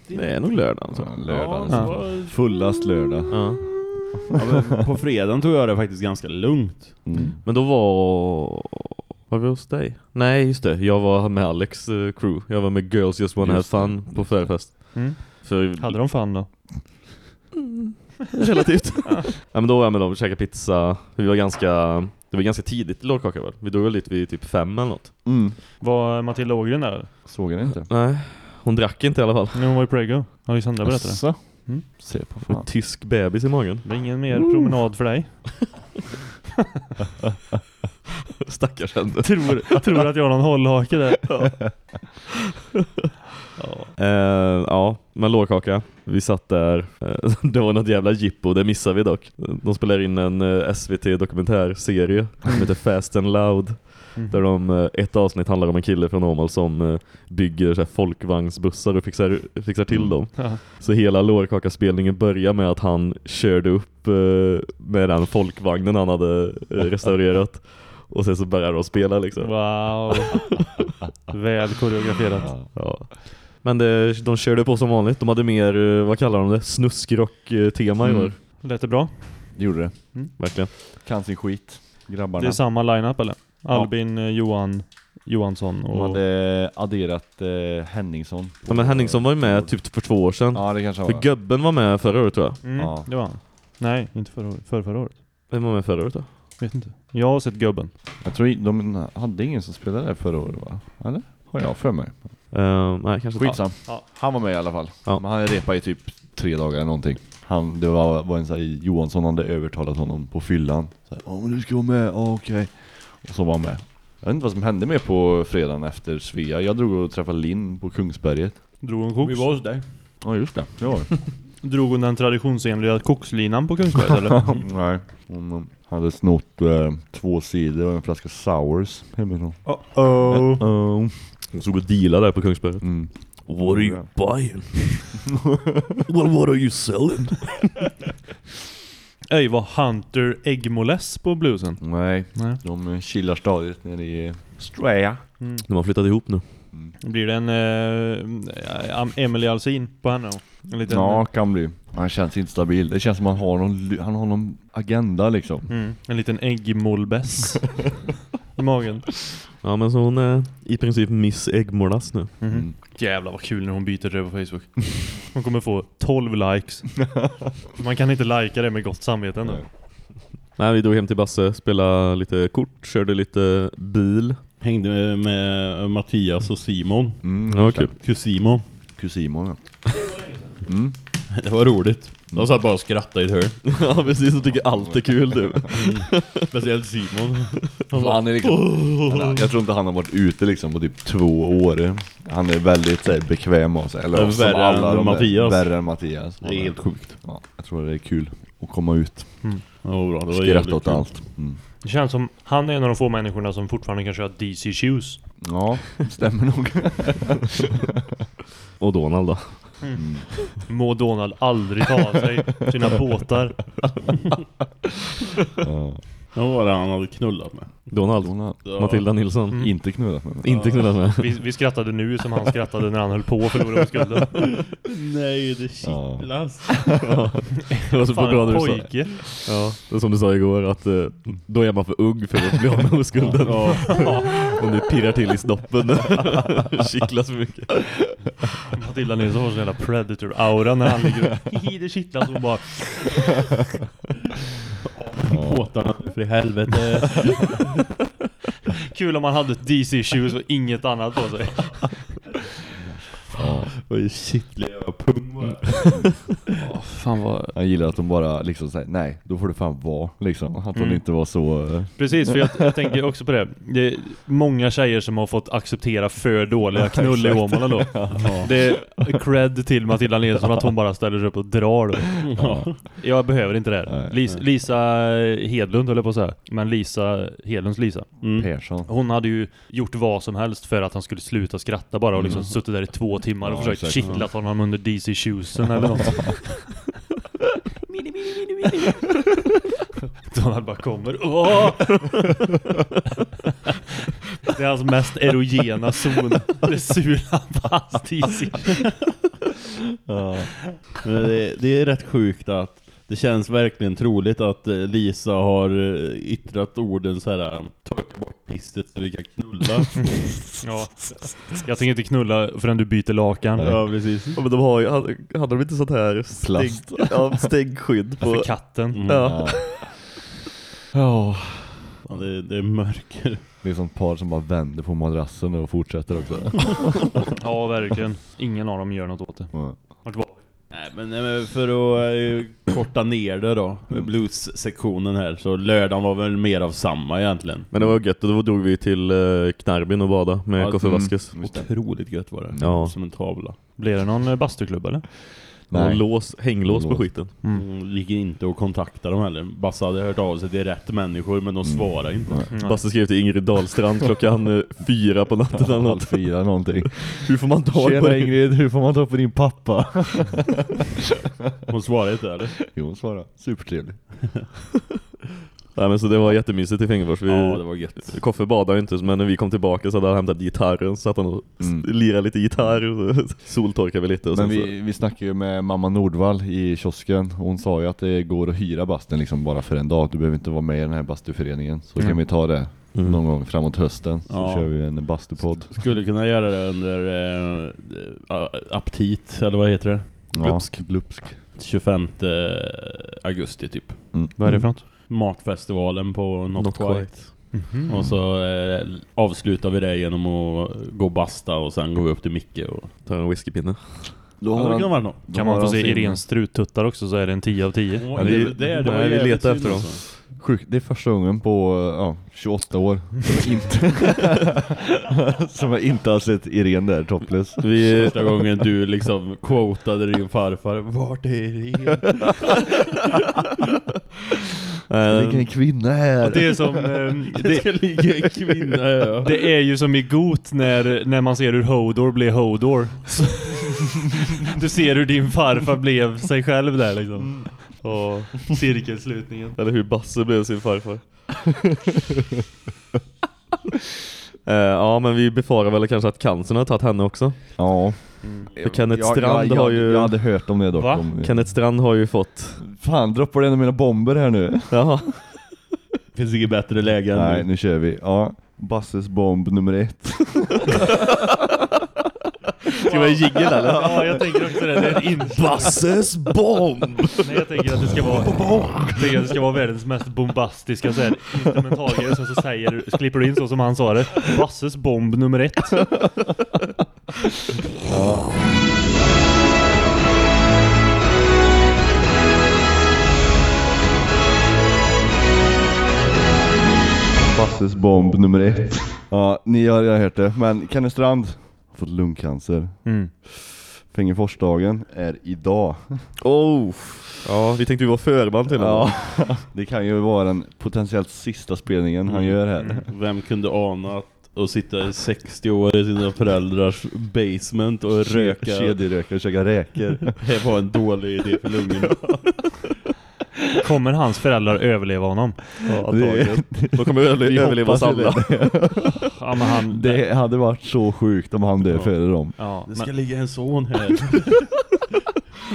Det är nog lördag alltså. Ja, lördagen. Ja. Fullast lördag. Ja. Ja, men på fredagen tog jag det faktiskt ganska lugnt. Mm. Men då var... Var vi hos dig? Nej just det, jag var med Alex eh, crew. Jag var med Girls Just Wanna Have Just det. Fun på förfest. Mm. För Hade de fan då? Relativt. ja. men då var jag med dem och käkade pizza. Vi var ganska, det var ganska tidigt i lårkaka väl? Vi drog väl dit vid typ fem eller något. Mm. Var Matilda Ågren där eller? Såg det inte? Nej, hon drack inte i alla fall. När hon var i Prego? Alexandra berättade. Asså? Mm. Se på fan. tysk bebis i magen. Det är ingen mer promenad för dig? Stackars henne. Tror, tror att jag har någon hållhake där. Eh, ja, men lårkaka. Vi satt där. Eh, det var något jävla jippo, det missade vi dock. De spelar in en eh, SVT-dokumentärserie som heter Fast and Loud. Mm. Där de, eh, ett avsnitt handlar om en kille från Åmål som bygger så folkvagnsbussar och fixar, fixar till dem. Ja. Så hela lårkakaspelningen börjar med att han körde upp med den folkvagnen han hade restaurerat. Och sen så börjar de spela liksom. Wow. Väl koreograferat. Ja. Men det, de körde på som vanligt. De hade mer, eh, vad kallar de det? Snuskrock-tema i Mm. år. Lät det bra? Gjorde det. Verkligen. Kan sin skit. Grabbarna. Det är samma line-up eller? Albin, eh, Johan, Johansson De och... hade adderat eh, Henningsson. Ja, men Henningsson var ju med typ för två år sedan. Ja det kanske För var. Gubben var med förra året tror jag. Mm, Ja. det var han. Nej, inte förra året. För förra året. Vem var med förra året då? Vet inte. Jag har sett gubben. Jag tror i- de hade ingen som spelade där förra året va? Eller? Har jag för mig. Uh, nej, kanske. Skitsam. Ja. Han var med i alla fall. Ja. Men han repade i typ tre dagar eller någonting. Han, det var, var en sån här, Johansson hade övertalat honom på fyllan. Ja men du ska vara med, ja okej. Och så var han med. Jag vet inte vad som hände med på fredagen efter Svea. Jag drog och träffade Linn på Kungsberget. Drog hon koks? hos dig. Ja just det, det var. Drog hon den traditionsenliga kokslinan på Kungsberget eller? Nej. Hon hade snott eh, två sidor och en flaska sours hemifrån. Oh. Uh, jag såg och dealade där på Kungsberget. Mm. What are you buying? well, what are you selling? Ej, var Hunter äggmoless på bluesen? Nej, Nej. de chillar stadigt nere i Straya. Mm. De har flyttat ihop nu. Blir det en eh, Emily Alsin på henne då? En liten, Ja, kan bli. Han känns inte stabil. Det känns som han har någon, han har någon agenda liksom. Mm, en liten äggmolbäss i magen. Ja men så hon är i princip Miss Äggmolass nu. Mhm. Mm. Jävlar vad kul när hon byter det på Facebook. Hon kommer få 12 likes. Man kan inte lika det med gott samvete ändå. Nej. Nej vi drog hem till Basse, spelade lite kort, körde lite bil. Hängde med Mattias och Simon. Mm, Ja, kul. Kusimon. Kusimon ja. Mm. Det var roligt. De satt bara och skrattade i ett hörn. ja precis, de tycker allt är kul du. Speciellt Simon. Han är liksom, han, jag tror inte han har varit ute liksom på typ två år. Han är väldigt så här, bekväm av sig. Eller som värre än de där. Mattias. Värre än Mattias. Det är helt sjukt. Ja, jag tror det är kul att komma ut. Ja, bra. Det var Skratta åt kul. allt. Mm. Det känns som han är en av de få människorna som fortfarande kan köra DC shoes. Ja, stämmer nog. Och Donald då. Mm. Må Donald aldrig ta av sig sina båtar. Ja. Vad var det han hade knullat med? Donald. Donald. Ja. Matilda Nilsson. Mm. Inte knullat med. Inte knullat med. Vi, vi skrattade nu som han skrattade när han höll på att förlora oskulden. Nej, det Ja. kittlas. Det var så Fan, bra du sa. pojke. Ja, det som du sa igår att eh, då är man för ung för att bli av med oskulden. Ja. Om du pirrar till i snoppen. Kittlas för mycket. Matilda Nilsson har sån jävla predator-aura när han ligger och det kittlas och bara Båtarna för i helvete. Kul om man hade DC-shoes och inget annat på sig. Och ju kittlig jävla pung bara. Fan vad... Jag gillar att de bara liksom säger nej, då får det fan vara liksom. Att Mm. inte var så... eh, Precis, för jag, jag tänker också på det. Det är många tjejer som har fått acceptera för dåliga knull i Åmål då. Det är cred till Matilda Nilsson att hon bara ställer sig upp och drar då. Ja. Jag behöver inte det. Nej. Lis, Lisa Hedlund höll jag på att säga. Men Lisa, Hedlunds Lisa. Mm. Persson. Hon hade ju gjort vad som helst för att han skulle sluta skratta bara och liksom Mm. suttit där i två timmar och Ja, försökt exakt. kittla honom under DC-shoesen eller något. Donald bara kommer. Åh! Det är hans mest erogena zon. Det sular på hans DC. Ja. Men det, det är rätt sjukt att det känns verkligen troligt att eh, Lisa har eh, yttrat orden så här tagit bort pisset så vi kan knulla. Ja. Jag tänker inte knulla förrän du byter lakan. ja, precis. Ja, men de har ju, hade, de inte sånt här Plast. ja, stänkskydd på... För katten. Mm. Ja. Ja. Ja, det, det är mörker. Det är som ett par som bara vänder på madrassen och fortsätter också. Ja, verkligen. Ingen av dem gör något åt det. Ja. Vart var Nej, men för att eh, korta ner det då, blues-sektionen här, så lördagen var väl mer av samma egentligen. Men det var gött och då drog vi till uh, Knarbin och bada med Ja, Koffe mm. Det. Otroligt gött var det. Ja. Som en tavla. Blev det någon eh, bastuklubb eller? Och Nej. lås, hänglås på Lås. skiten. Mm. Gick inte att kontakta dem heller. Basse hade hört av sig till rätt människor men de svarade inte. Mm. Basse skrev till Ingrid Dahlstrand klockan eh, fyra på natten eller Halv något. fyra någonting. Hur får man tag på det? Ingrid, hur får man tag på din pappa? Hon svarade inte eller? Jo, hon svarade. Supertrevlig. Nej men så det var jättemysigt i Fengerfors. Vi, Ja, det var gött. Koffe badade inte men när vi kom tillbaka så hade han hämtat gitarren så att han och Mm. lirade lite gitarr och soltorkade vi lite och Men sen vi, vi snackade ju med mamma Nordvall i kiosken och hon sa ju att det går att hyra bastun liksom bara för en dag. Du behöver inte vara med i den här bastuföreningen. Så Mm. kan vi ta det Mm. någon gång framåt hösten. Så Ja. kör vi en bastupodd. Skulle kunna göra det under eh, eh, aptit, eller vad heter det? Glupsk. Glupsk. 25 augusti typ. Mm. Vad är det för något? Matfestivalen på Not, Not Quite. quite. Mhm. Och så eh, avslutar vi det genom att gå basta och sen går vi upp till Micke och... Ta en whiskypinne. Då Ja, har det han, kan vara man få se Irens struttuttar också så är det en 10 av 10. Ja, det- det, det, det var nej, vi jävligt letar synd efter dem. alltså. Sjukt, det är första gången på ja, 28 år som jag inte, som jag inte har sett Irene där topless. Vi, Första gången du liksom quotade din farfar Vart är Irene? Det ligger en kvinna här. Det är som... Det det, ska ligga en kvinna här. det är ju som i Got när, när man ser hur Hodor blir Hodor. Du ser hur din farfar blev sig själv där liksom. Och cirkelslutningen. eller hur Basse blev sin farfar. Eh, ja men vi befarar väl kanske att cancern har tagit henne också. Ja. För Kenneth jag, Strand jag, har jag, ju- Jag hade hört om det dock. Va? Om, Kenneth Strand har ju fått... Fan, droppar du en av mina bomber här nu? Jaha. Finns inget bättre läge än Nej, nu. nu kör vi. Ja. Basses bomb nummer ett. Ska vi ha en jingel eller? Ja, jag tänker också det. det är en in... Basses bomb! Nej, jag tänker att det ska vara... Jag tänker att det ska vara världens mest bombastiska så här, instrumentalgrej. Och sen så säger så klipper du in så som han sa det. Basses bomb nummer ett. Basses bomb nummer ett. Ja, ni har redan hört det. Men Kenneth Strand har fått lungcancer. Mm. Fängelforsdagen är idag. Oh. Ja, vi tänkte vi var förband till honom. Ja, det kan ju vara den potentiellt sista spelningen han gör här. Mm. Vem kunde ana att att sitta i 60 år i sina föräldrars basement och röka Kedjeröka och käka räkor. Det var en dålig idé för lungorna. Kommer hans föräldrar överleva honom? Ja, antagligen. Då kommer vi överleva oss alla. det. Ja men han... Det hade varit så sjukt om han dör före dem. Ja, Det ska men, ligga en son här.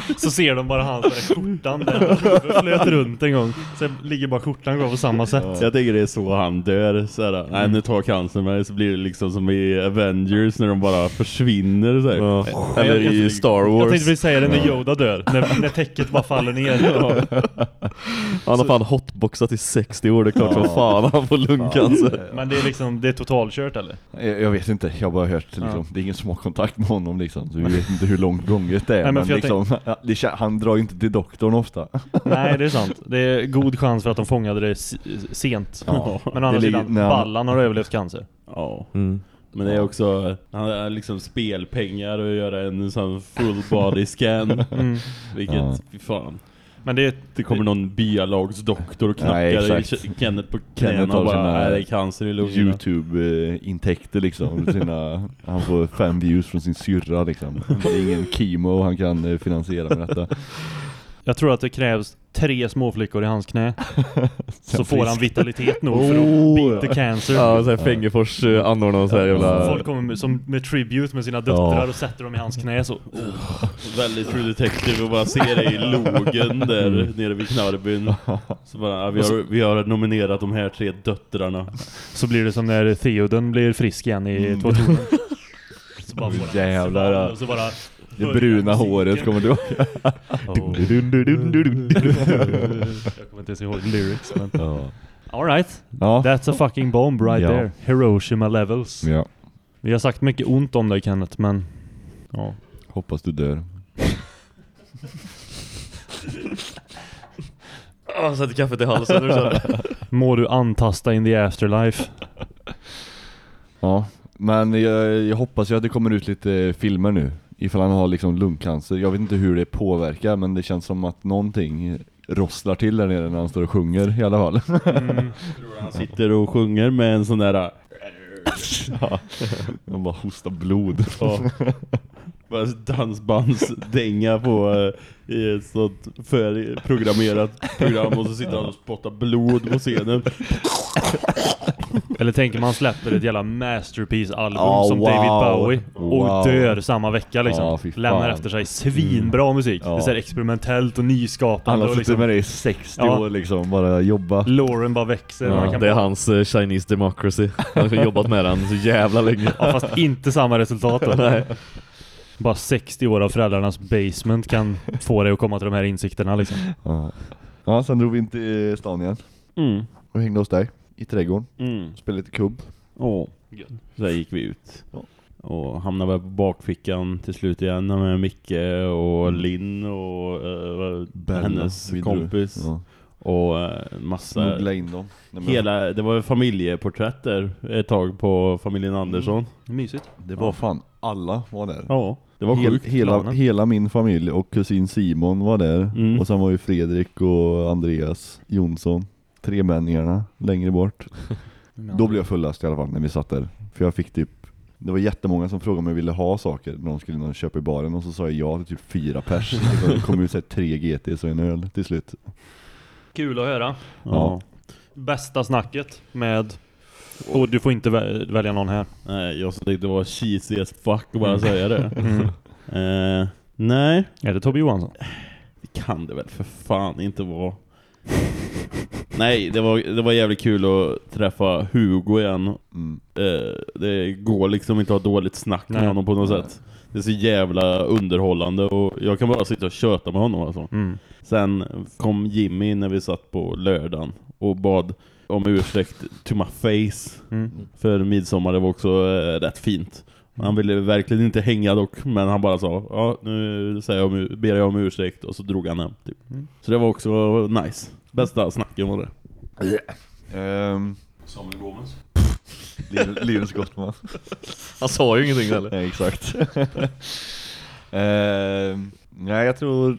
så ser de bara hans där skjortan där flöt runt en gång. Sen ligger bara skjortan kvar på samma sätt. Jag tänker det är så han dör. Såhär, nej nu tar cancern mig. Så blir det liksom som i Avengers när de bara försvinner. Så här. Ja. Eller i Star Jag tänkte Wars. precis säga det när Yoda dör. När, när täcket bara faller ner. Han har fan hotboxat i 60 år, det är klart som fan han får lungcancer. Men det är liksom, det är totalkört eller? Jag, jag vet inte, jag har bara hört liksom, det är ingen som har kontakt med honom liksom, så vi vet inte hur långt gånget det är. Nej, men men liksom, ja, det, kän- han drar ju inte till doktorn ofta. Nej det är sant. Det är god chans för att de fångade det s- sent. Ja. Men å andra sidan, Ballan har överlevt cancer. Ja. Mm. Men det är också, han har liksom spelpengar och göra en sån full body scan. Mm. Vilket, Ja. fan. Men det är... Det kommer någon byalagsdoktor och Nej, knackar i Kenneth på knäna och bara, nej det är cancer i lungorna. Youtube-intäkter liksom, sina, han får fem views från sin syrra liksom. Det är ingen kemo han kan eh, finansiera med detta. Jag tror att det krävs tre småflickor i hans knä. så får han vitalitet nog för Oh, att beat the cancer. Ja, såhär Fengerfors uh, anordnar och så här jävla... Folk kommer med, som med tribute med sina döttrar och sätter dem i hans knä så. Väldigt True Detective och bara ser det i logen där nere vid Knarbyn. Så bara, ja, vi, har, vi har nominerat de här tre döttrarna. Så blir det som när Theoden blir frisk igen i Mm. Två tornen. Så bara får han Jävlar, ja. och så bara Det bruna håret, kommer du ihåg? Jag kommer inte ens ihåg lyrics men... Ja. Alright, Ja. that's a fucking bomb right Ja. there. Hiroshima levels. ja. Vi har sagt mycket ont om dig Kenneth men... Ja. Hoppas du dör. Ja, sätter kaffet i halsen. Må du antasta in the afterlife. Ja, men jag, jag hoppas ju att det kommer ut lite filmer nu. Ifall han har liksom lungcancer. Jag vet inte hur det påverkar men det känns som att någonting rosslar till där nere när han står och sjunger i alla fall. Mm. Han sitter och sjunger med en sån där... ja. Han bara hostar blod. Ja. Bara dansbandsdänga på eh, i ett sånt förprogrammerat program och så sitter han och spottar blod på scenen. Eller tänker man släpper ett jävla masterpiece-album Ja, som wow. David Bowie och Wow. dör samma vecka liksom. Fan. Lämnar efter sig svinbra musik. Ja. Det är så här experimentellt och Han nyskapande har och suttit liksom med det i 60 Ja. år liksom, bara jobba. Lauren bara växer. Ja, Det är bara- hans eh, Chinese democracy. Han har jobbat med den så jävla länge. Ja, fast inte samma resultat då. Nej. Bara 60 år av föräldrarnas basement kan få dig att komma till de här insikterna liksom. Ja. ja, sen drog vi in till stan igen Mm. och hängde hos dig i trädgården. Mm. Spelade lite kubb. Ja. Så där gick vi ut. Ja. Och hamnade väl på bakfickan till slut igen med Micke och Linn och eh, Bella, hennes kompis. Ja. Och eh, massa... Smuggla in dem. Hela, det var familjeporträtt där ett tag på familjen Andersson. Mysigt. Det var fan alla var där. Ja, det var Hel, sjukt. hela, hela min familj och kusin Simon var där. Mm. Och sen var ju Fredrik och Andreas Jonsson. Tremänningarna längre bort. Då blev jag fullast i alla fall när vi satt där. För jag fick typ det var jättemånga som frågade om jag ville ha saker när de skulle köpa i baren och så sa jag ja till typ fyra pers. Det kom ut så tre GT och en öl till slut. Kul att höra. Ja. Bästa snacket med... Och du får inte vä- välja någon här. Nej, jag det var cheesy as fuck att bara säga det. Mm. Eh, nej, Är det Tobbe Johansson? det kan det väl för fan inte vara. Nej, det var, det var jävligt kul att träffa Hugo igen. Mm. Eh, det går liksom inte att ha dåligt snack med Nej. honom på något Nej. sätt. Det är så jävla underhållande och jag kan bara sitta och köta med honom alltså. Mm. Sen kom Jimmy när vi satt på lördagen och bad om ursäkt to my face. Mm. För midsommar det var också eh, rätt fint. Han ville verkligen inte hänga dock, men han bara sa ja, nu säger jag om, ber jag om ursäkt och så drog han hem. Typ. Mm. Så det var också nice. Bästa snacken var det. Ehm, Samuel Gomez. Linus- Gottman. Han sa ju ingenting heller. Nej, exakt. Ehm, nej, jag tror...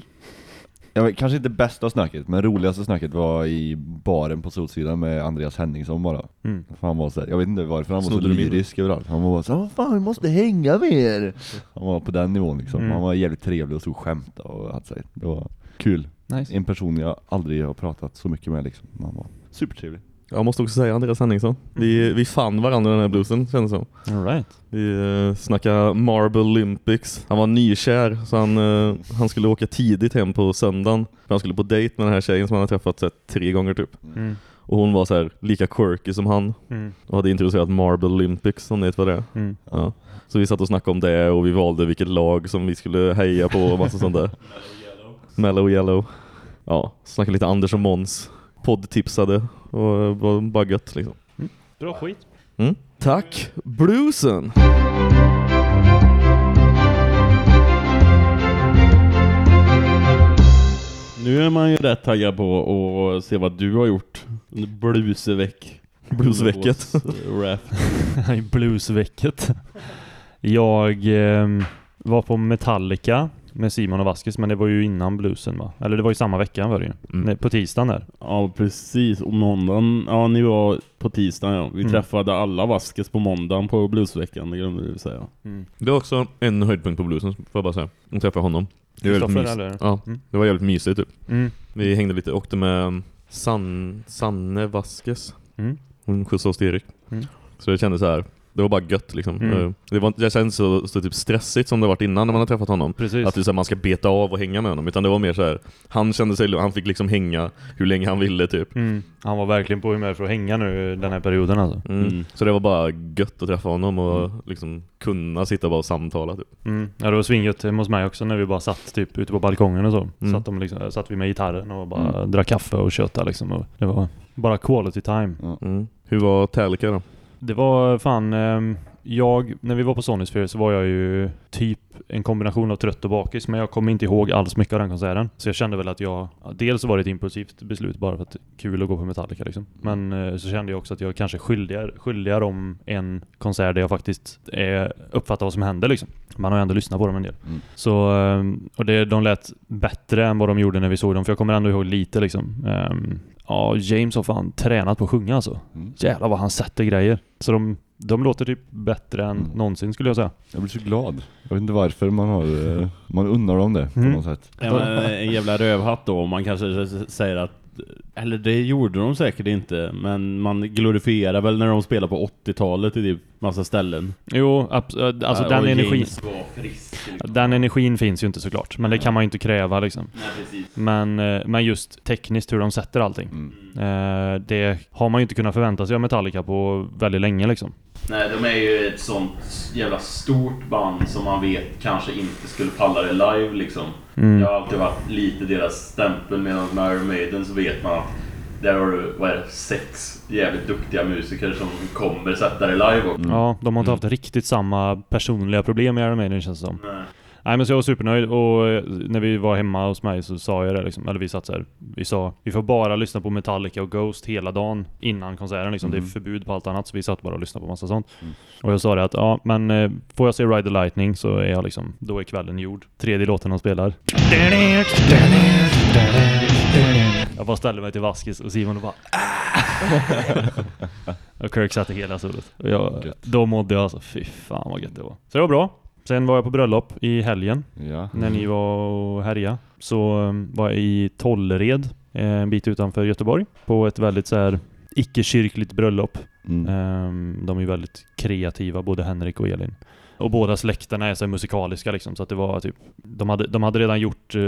Jag vet, kanske inte bästa snacket, men roligaste snacket var i baren på Solsidan med Andreas Henningsson bara. Mm. Han var så här, jag vet inte varför han var Snodde så lyrisk överallt. Han var bara så här, "Vad fan vi måste hänga med er. Han var på den nivån liksom. Mm. Han var jävligt trevlig och så skämta och allt så här. Det var Kul. Nice. En person jag aldrig har pratat så mycket med liksom. Man var supertrevlig. Jag måste också säga Andreas Henningsson. Vi, vi fann varandra i den här bluesen kändes som. All right. Vi uh, snackade Marble Olympics. Han var nykär så han, eh, han skulle åka tidigt hem på söndagen. För han skulle på dejt med den här tjejen som han hade träffat här, tre gånger typ. Mm. Och hon var så här lika quirky som han. Mm. Och hade introducerat Marble Olympics om ni vet vad det är. Mm. Ja. Så vi satt och snackade om det och vi valde vilket lag som vi skulle heja på och massa sånt där. Mellow Yellow. Ja, snackade lite Anders och Måns. Poddtipsade och var bara gött liksom. Bra skit. Mm. Tack, bluesen! Nu är man ju rätt taggad på att se vad du har gjort under bluesveck. Bluesvecket. Bluesvecket. Jag ehm, var på Metallica med Simon och Vaskis, men det var ju innan bluesen va? Eller det var ju samma vecka var det ju. Mm. Nej, På tisdagen där. Ja, precis. Och måndagen, ja ni var på tisdagen ja. Vi Mm. träffade alla Vaskes på måndagen på bluesveckan, det glömde vi säga. Det var också en höjdpunkt på bluesen, får jag bara säga. Att träffa honom. Det var väldigt eller? Ja, Mm. det var jävligt mysigt typ. Mm. Vi hängde lite, åkte med San, Sanne Vaskes. Mm. Hon skjutsade oss till Erik. Mm. Så det kändes så här. Det var bara gött liksom. Mm. Eh, Det, var, det känns så, så typ stressigt som det varit innan när man har träffat honom. Precis. Att det så här, man ska beta av och hänga med honom. Utan det var mer så här. Han kände sig, han fick liksom hänga hur länge han ville typ. Mm. Han var verkligen på humör för att hänga nu den här perioden alltså. Mm. Mm. Så det var bara gött att träffa honom och liksom kunna sitta bara och samtala typ. Mm. Ja, det var svingött hemma hos mig också när vi bara satt typ ute på balkongen och så. Mm. Satt, de liksom, satt vi med gitarren och bara Mm. drack kaffe och köta liksom. Och det var bara quality time. Mm. Hur var Tälika då? Det var fan, ehm, jag, när vi var på Sonysphere så var jag ju typ en kombination av trött och bakis, men jag kommer inte ihåg alls mycket av den konserten. Så jag kände väl att jag, ja, dels var det ett impulsivt beslut bara för att det är kul att gå på Metallica liksom. Men eh, så kände jag också att jag kanske skyldigare, skyldigare om en konsert där jag faktiskt är, uppfattar vad som händer liksom. Man har ju ändå lyssnat på dem en del. Mm. Så, ehm, och det, de lät bättre än vad de gjorde när vi såg dem, för jag kommer ändå ihåg lite liksom. Ehm, Ja, James har fan tränat på att sjunga alltså. Mm. Jävlar vad han sätter grejer. Så de, de låter typ bättre än Mm. någonsin skulle jag säga. Jag blir så glad. Jag vet inte varför man har, eh, man undrar om det på Mm. något sätt. Ja, men en jävla rövhatt då, man kanske säger att eller det gjorde de säkert inte, men man glorifierar väl när de spelar på 80-talet i typ massa ställen. Jo, äh, alltså Ja, den och energin. Frisk, liksom. Den energin finns ju inte såklart, men det kan man ju inte kräva liksom. Nej. Men, eh, men just tekniskt hur de sätter allting. Mm. Eh, det har man ju inte kunnat förvänta sig av Metallica på väldigt länge liksom. Nej, de är ju ett sånt jävla stort band som man vet kanske inte skulle palla det live liksom. Mm. Det har alltid varit lite deras stämpel medan med Iron Maiden så vet man att där har du, vad är det, sex jävligt duktiga musiker som kommer sätta det live också. Mm. Ja, de har inte Mm. haft riktigt samma personliga problem i Iron Maiden känns det som. Nej. Nej men så jag var supernöjd och eh, när vi var hemma hos mig så sa jag det liksom, eller vi satt så här, vi sa vi får bara lyssna på Metallica och Ghost hela dagen innan konserten liksom. Det är Mhm. förbud på allt annat så vi satt bara och lyssnade på massa sånt. Mm. Och jag sa det att ja men eh, får jag se Ride the Lightning så är jag liksom, då är kvällen gjord. Tredje låten de spelar. Jag bara ställde mig till Vaskis och Simon och bara Och Kirk satte hela solot. Och jag, Gött. då mådde jag alltså, fy fan vad gött det var. Så det var bra. Sen var jag på bröllop i helgen Ja. när ni var och härja så um, var jag i Tollered, eh, en bit utanför Göteborg, på ett väldigt så här icke-kyrkligt bröllop. Mm. Ehm, de är ju väldigt kreativa, både Henrik och Elin. Och båda släkterna är så musikaliska liksom, så att det var typ De hade, de hade redan gjort eh,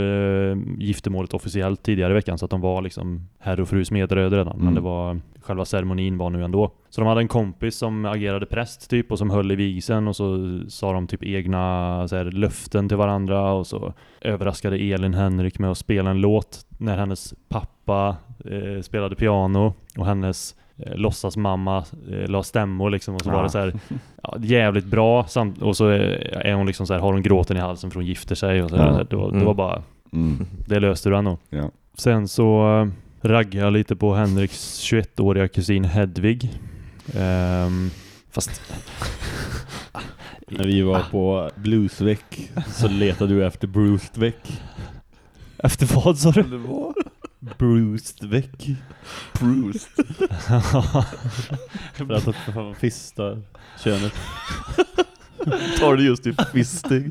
giftermålet officiellt tidigare i veckan så att de var liksom herr och frus medröd redan, men Mm. det var Själva ceremonin var nu ändå. Så de hade en kompis som agerade präst typ och som höll i vigseln och så sa de typ egna så här, löften till varandra och så överraskade Elin Henrik med att spela en låt när hennes pappa eh, spelade piano och hennes eh, låtsasmamma eh, la stämmor liksom och så var det så här ja, jävligt bra samt, och så är är hon liksom så här, har hon gråten i halsen för hon gifter sig och så, Ja. det, var, det Mm. var bara Mm. det löste du ändå. Ja. Sen så raggade jag lite på Henriks 21-åriga kusin Hedvig. Ehm, fast När vi var på Bluesveck så letade du efter Bruceveck. efter vad sa du? Bruceveck. Bruce. För att han fistar könet. Tar det just i fisting.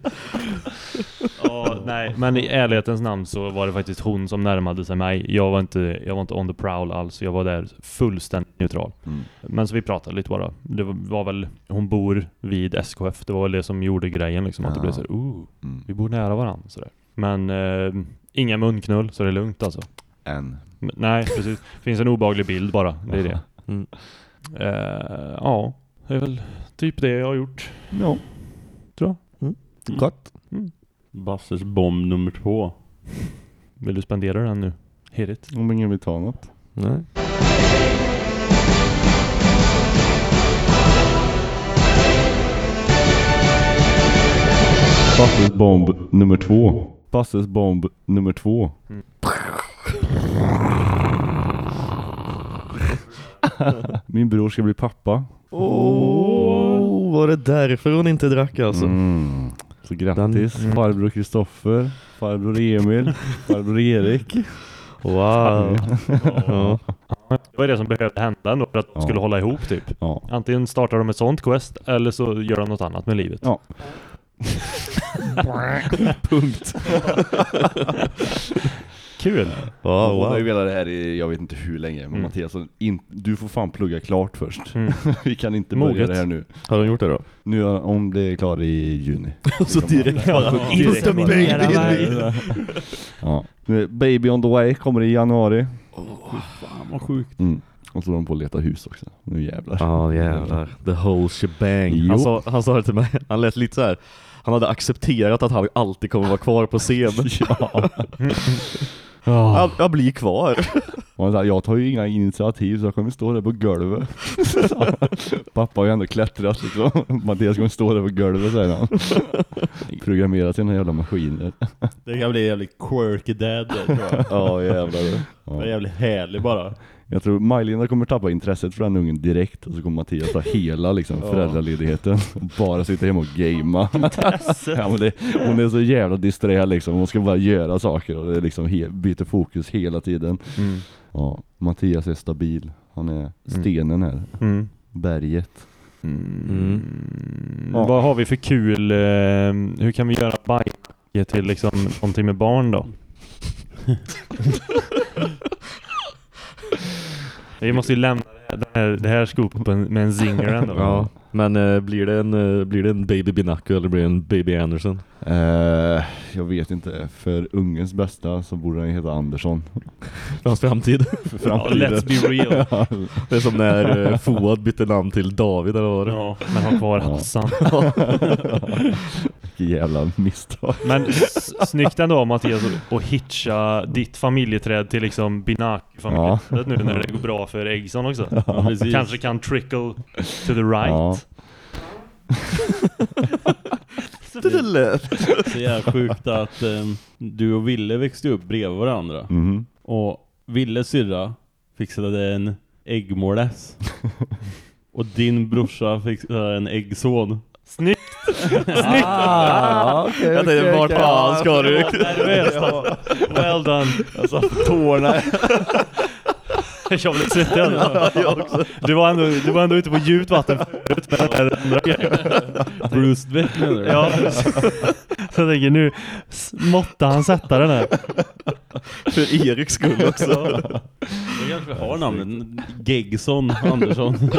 ja, nej, men i ärlighetens namn så var det faktiskt hon som närmade sig mig. Jag var inte, jag var inte on the prowl alls. Jag var där fullständigt neutral. Mm. Men så vi pratade lite bara. Det var, var väl, hon bor vid SKF. Det var väl det som gjorde grejen liksom. Att det blev så här, ooh, Mm. vi bor nära varandra. Sådär. Men eh, inga munknull, så det är lugnt alltså. Men, nej, precis. Finns en obaglig bild bara. Det är det. Mm. Eh, ja, det är väl typ det jag har gjort. Ja. Gott. Basses bomb nummer två. Vill du spendera den nu? Hit it. Om ingen vill ta något. Nej. Basses bomb nummer två. Basses bomb nummer två. Mm. Min bror ska bli pappa. Åh, var det därför hon inte drack alltså? Mm. Så grattis Den- mm. farbror Kristoffer, farbror Emil, farbror Erik. Wow. Ja. Det var det som behövde hända ändå för att de Ja. skulle hålla ihop typ. Ja. Antingen startar de ett sånt quest eller så gör de något annat med livet. Ja. Punkt. Kul! Ja, Hon har ju wow. velat det här i, jag vet inte hur länge, men Mm. Mattias, in, du får fan plugga klart först. Mm. Vi kan inte börja Moget. det här nu. Har de gjort det då? Nu är- om det är klart i juni. Så direkt bara inte mig. Ja. Baby on the way kommer i januari. Fan vad sjukt. Mm. Och så är de på att leta hus också. Nu jävlar. Ja jävlar, the whole shebang. Jo. Han sa, han sa det till mig, han lät lite så här. Han hade accepterat att han alltid kommer vara kvar på scen. Ja. Jag, jag blir kvar. Och han sa, jag tar ju inga initiativ så jag kommer stå där på golvet. Pappa har ju ändå klättrat liksom. Mattias kommer stå där på golvet säger han. Programmera sina jävla maskiner. Det kan bli jävligt quirky dad tror jag. Ja jävlar. Det är Ja. jävligt härlig bara. Jag tror Maj-Linda kommer tappa intresset för den ungen direkt och så kommer Mattias ta hela liksom, Ja. föräldraledigheten och bara sitta hemma och gamea. ja, men det, hon är så jävla disträ liksom, hon ska bara göra saker och det är liksom he- byter fokus hela tiden. Mm. Ja, Mattias är stabil, han är stenen här, Mm. berget. Mm. Ja. Vad har vi för kul, eh, hur kan vi göra bajnacke till liksom någonting med barn då? vi måste ju lämna det här, det här, det här skopet på en- med en zinger ändå. Ja. Men eh, blir, det en, eh, blir det en Baby Binacco eller blir det en Baby Anderson? Eh, jag vet inte, för ungens bästa så borde den heta Andersson. För hans framtid. För Ja, let's be real. Det är som när Fouad bytte namn till David eller vad var det? Ja, men ha kvar Hassan. Vilket jävla misstag. Men snyggt ändå Mattias att- hitcha ditt familjeträd till liksom Binak-familjeträdet nu när det går bra för Eggson också. precis. Kanske kan trickle to the right. Ja. Så jävla sjukt att ehm, du och Ville växte upp bredvid varandra. Mhm. Och Ville syrra fixade en äggmåles. och din brorsa fixade en äggson. Snyggt! Ah, okay, Jag tänkte, vart fan ska du? Well done. Alltså tårna. Jag blev ändå. Du var ändå, du var ändå ute på djupt vatten förut med den här andra grejen. Bruce Beck menar du? Ja, så jag tänker nu måtte han sätta den här. För Eriks skull också. Jag kanske har namnet Gegson Andersson.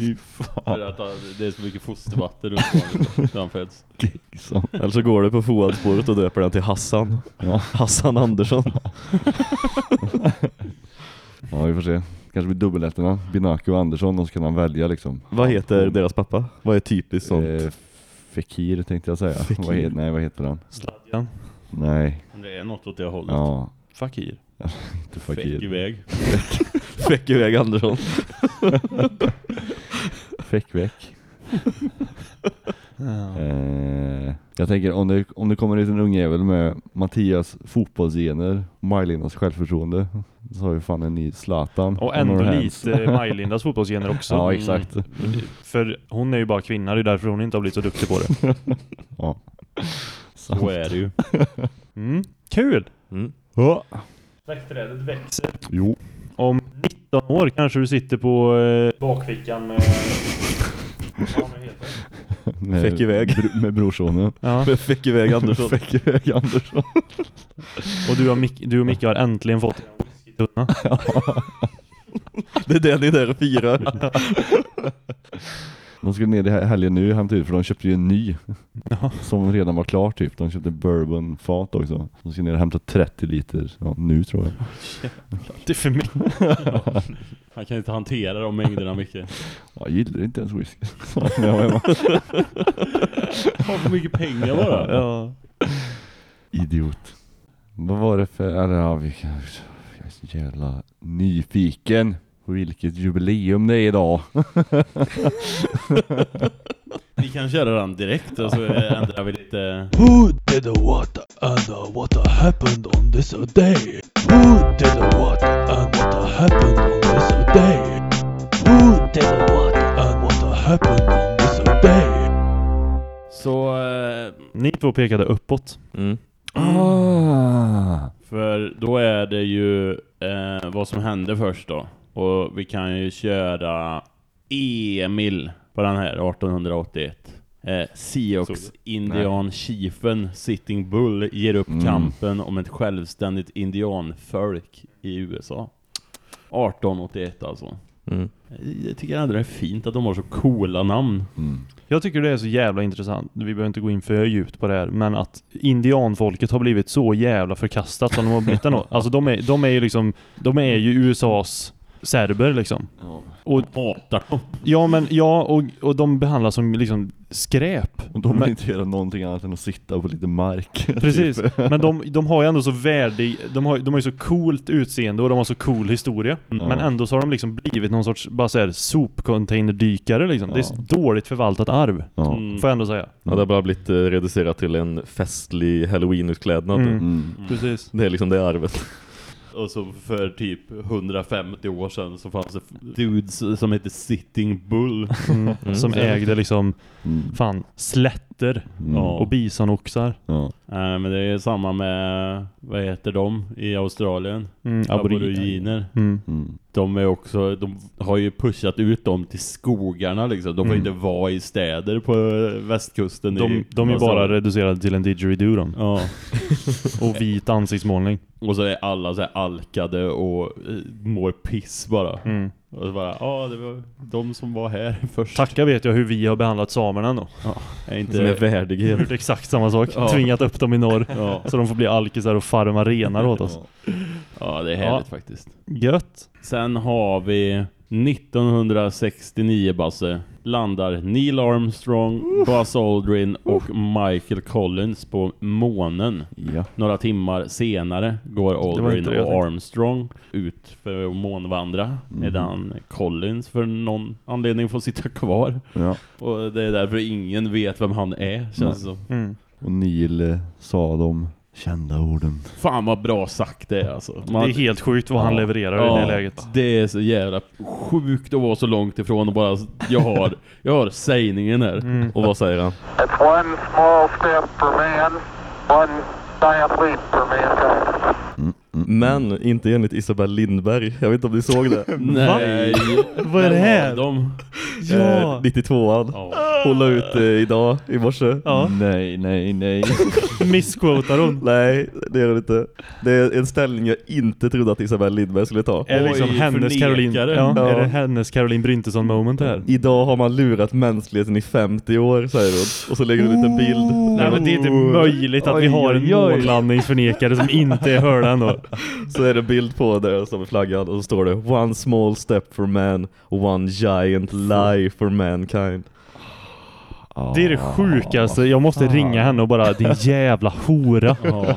Fy För fan. att han- det är så mycket fostervatten runt honom när han föds. Liksom. Eller så går du på Fouad-spåret och döper den till Hassan. Ja. Hassan Andersson. ja, vi får se. Kanske blir dubbeletterna. Binaki och Andersson och så kan han välja liksom. Vad heter deras pappa? Vad är typiskt sånt? Eh, Fekir tänkte jag säga. Vad heter, nej, vad heter han? Sladjan. Nej. Det är något åt det hållet. Ja, Fakir. inte Fäck Fakir. iväg. Fäck iväg Andersson. Fäckväck. Eh, jag tänker om det, om det kommer en liten ungjävel med Mattias fotbollsgener, Maj-Lindas självförtroende, så har vi fan en ny Zlatan. Och ändå lite Maj-Lindas fotbollsgener också. Ja, exakt. Mm. För hon är ju bara kvinna, det är därför hon inte har blivit så duktig på det. Ja. Så är det ju. Mm. Kul! Mm. Ja. Släktträdet växer. Jo. Om 19 år kanske du sitter på eh, bakfickan med... Vad fan heter det? Med, Fick iväg. br- med brorsonen. Ja. Fick iväg Andersson. Fick iväg Andersson. Och du, har Mick, du och Micke har äntligen fått en whiskytunna. Det är det ni är där och firar. De skulle ner i helgen nu hämta ut för de köpte ju en ny. Ja. Som redan var klar typ. De köpte bourbonfat också. De ska ner och hämta 30 liter ja, nu tror jag. Det är för mycket. Han kan inte hantera de mängderna mycket. Jag gillar inte ens whisky. Har för mycket pengar bara. Ja. Idiot. Vad var det för, eller ja, vi kan, jag är så jävla nyfiken vilket jubileum det är idag. Vi kan köra den direkt och så ändrar vi lite. Who did what and what happened on this day? Who did what and what happened on this day? Who did what and what happened on this day? Så, eh, Ni två pekade uppåt. Mm. Ah. för då är det ju eh, vad som hände först då. Och vi kan ju köra Emil på den här 1881. Eh, Sioux indian chiefen Sitting Bull ger upp Mm. kampen om ett självständigt indianfolk i USA. 1881 alltså. Mm. Jag tycker ändå det är fint att de har så coola namn. Mm. Jag tycker det är så jävla intressant. Vi behöver inte gå in för djupt på det här. Men att indianfolket har blivit så jävla förkastat som de har blivit ändå. Alltså de är, de är ju liksom, de är ju USAs serber liksom. Och, Hatar dem. ja men, ja och, och de behandlas som liksom skräp. Och de vill Men- inte göra någonting annat än att sitta på lite mark. Precis, typ. men de, de har ju ändå så värdig, de har, de har ju så coolt utseende och de har så cool historia. Mm. Men ändå så har de liksom blivit någon sorts, bara såhär, sopcontainerdykare liksom. Det är dåligt förvaltat arv. Ja. Mm. Får jag ändå säga. Ja, det har bara blivit eh, reducerat till en festlig halloween-utklädnad. Mm. Mm. Precis. Det är liksom det arvet. Och så för typ 150 år sedan så fanns det dudes som hette Sitting Bull. Mm. Mm. Som ägde liksom, Mm. fan, slätter Mm. Och bisonoxar. Ja. Nej men det är samma med, vad heter de i Australien? Mm, Aboriginer. De är också, de har ju pushat ut dem till skogarna liksom. De får Mm. inte vara i städer på västkusten. De, i de är ju bara reducerade till en didgeridoo de. Ja. Och vit ansiktsmålning. Och så är alla så här alkade och eh, mår piss bara. Mm. Och så bara, ja det var de som var här först. Tacka vet jag hur vi har behandlat samerna ändå. Är inte... Är värdighet. Gjort exakt samma sak. Ja. Tvingat upp dem i norr. Ja. Så de får bli alkisar och farma renar åt oss. ja, det är härligt faktiskt. Gött. Sen har vi 1969 Basse landar Neil Armstrong, Buzz Aldrin och Michael Collins på månen. Ja. Några timmar senare går Aldrin och. Armstrong ut för att månvandra Mhm. medan Collins för någon anledning får sitta kvar. ja. Och det är därför ingen vet vem han är, känns det som. Mm. Och Neil eh, sa de kända orden. Fan vad bra sagt det är alltså. Det är helt sjukt vad han Ja. levererar i det läget. Det är så jävla sjukt att vara så långt ifrån och bara, jag har, jag har sägningen här. Mm. Och vad säger han? It's one small step for man, one giant leap for mankind. Men inte enligt Isabel Lindberg. Jag vet inte om ni såg det. Nej. Vad är det här? dem? Ja. Eh, 92an. Ja. Hon la ut eh, idag i morse. Ja. Nej, nej, nej. Missquotar hon. Nej, det gör hon inte. Det är en ställning jag inte trodde att Isabel Lindberg skulle ta. Är det liksom Oj, hennes Caroline, ja, Ja. är det hennes Caroline Bryntesson moment här? Idag har man lurat mänskligheten i 50 år, säger hon. Och så lägger hon ut en bild. Nej men det är inte möjligt att vi Oj, har en månlandningsförnekare som inte är hörda ändå. Så är det en bild på där som är flaggan och så står det One small step for man, one giant lie for mankind. Det är det sjukaste. Jag måste ringa henne och bara din jävla hora.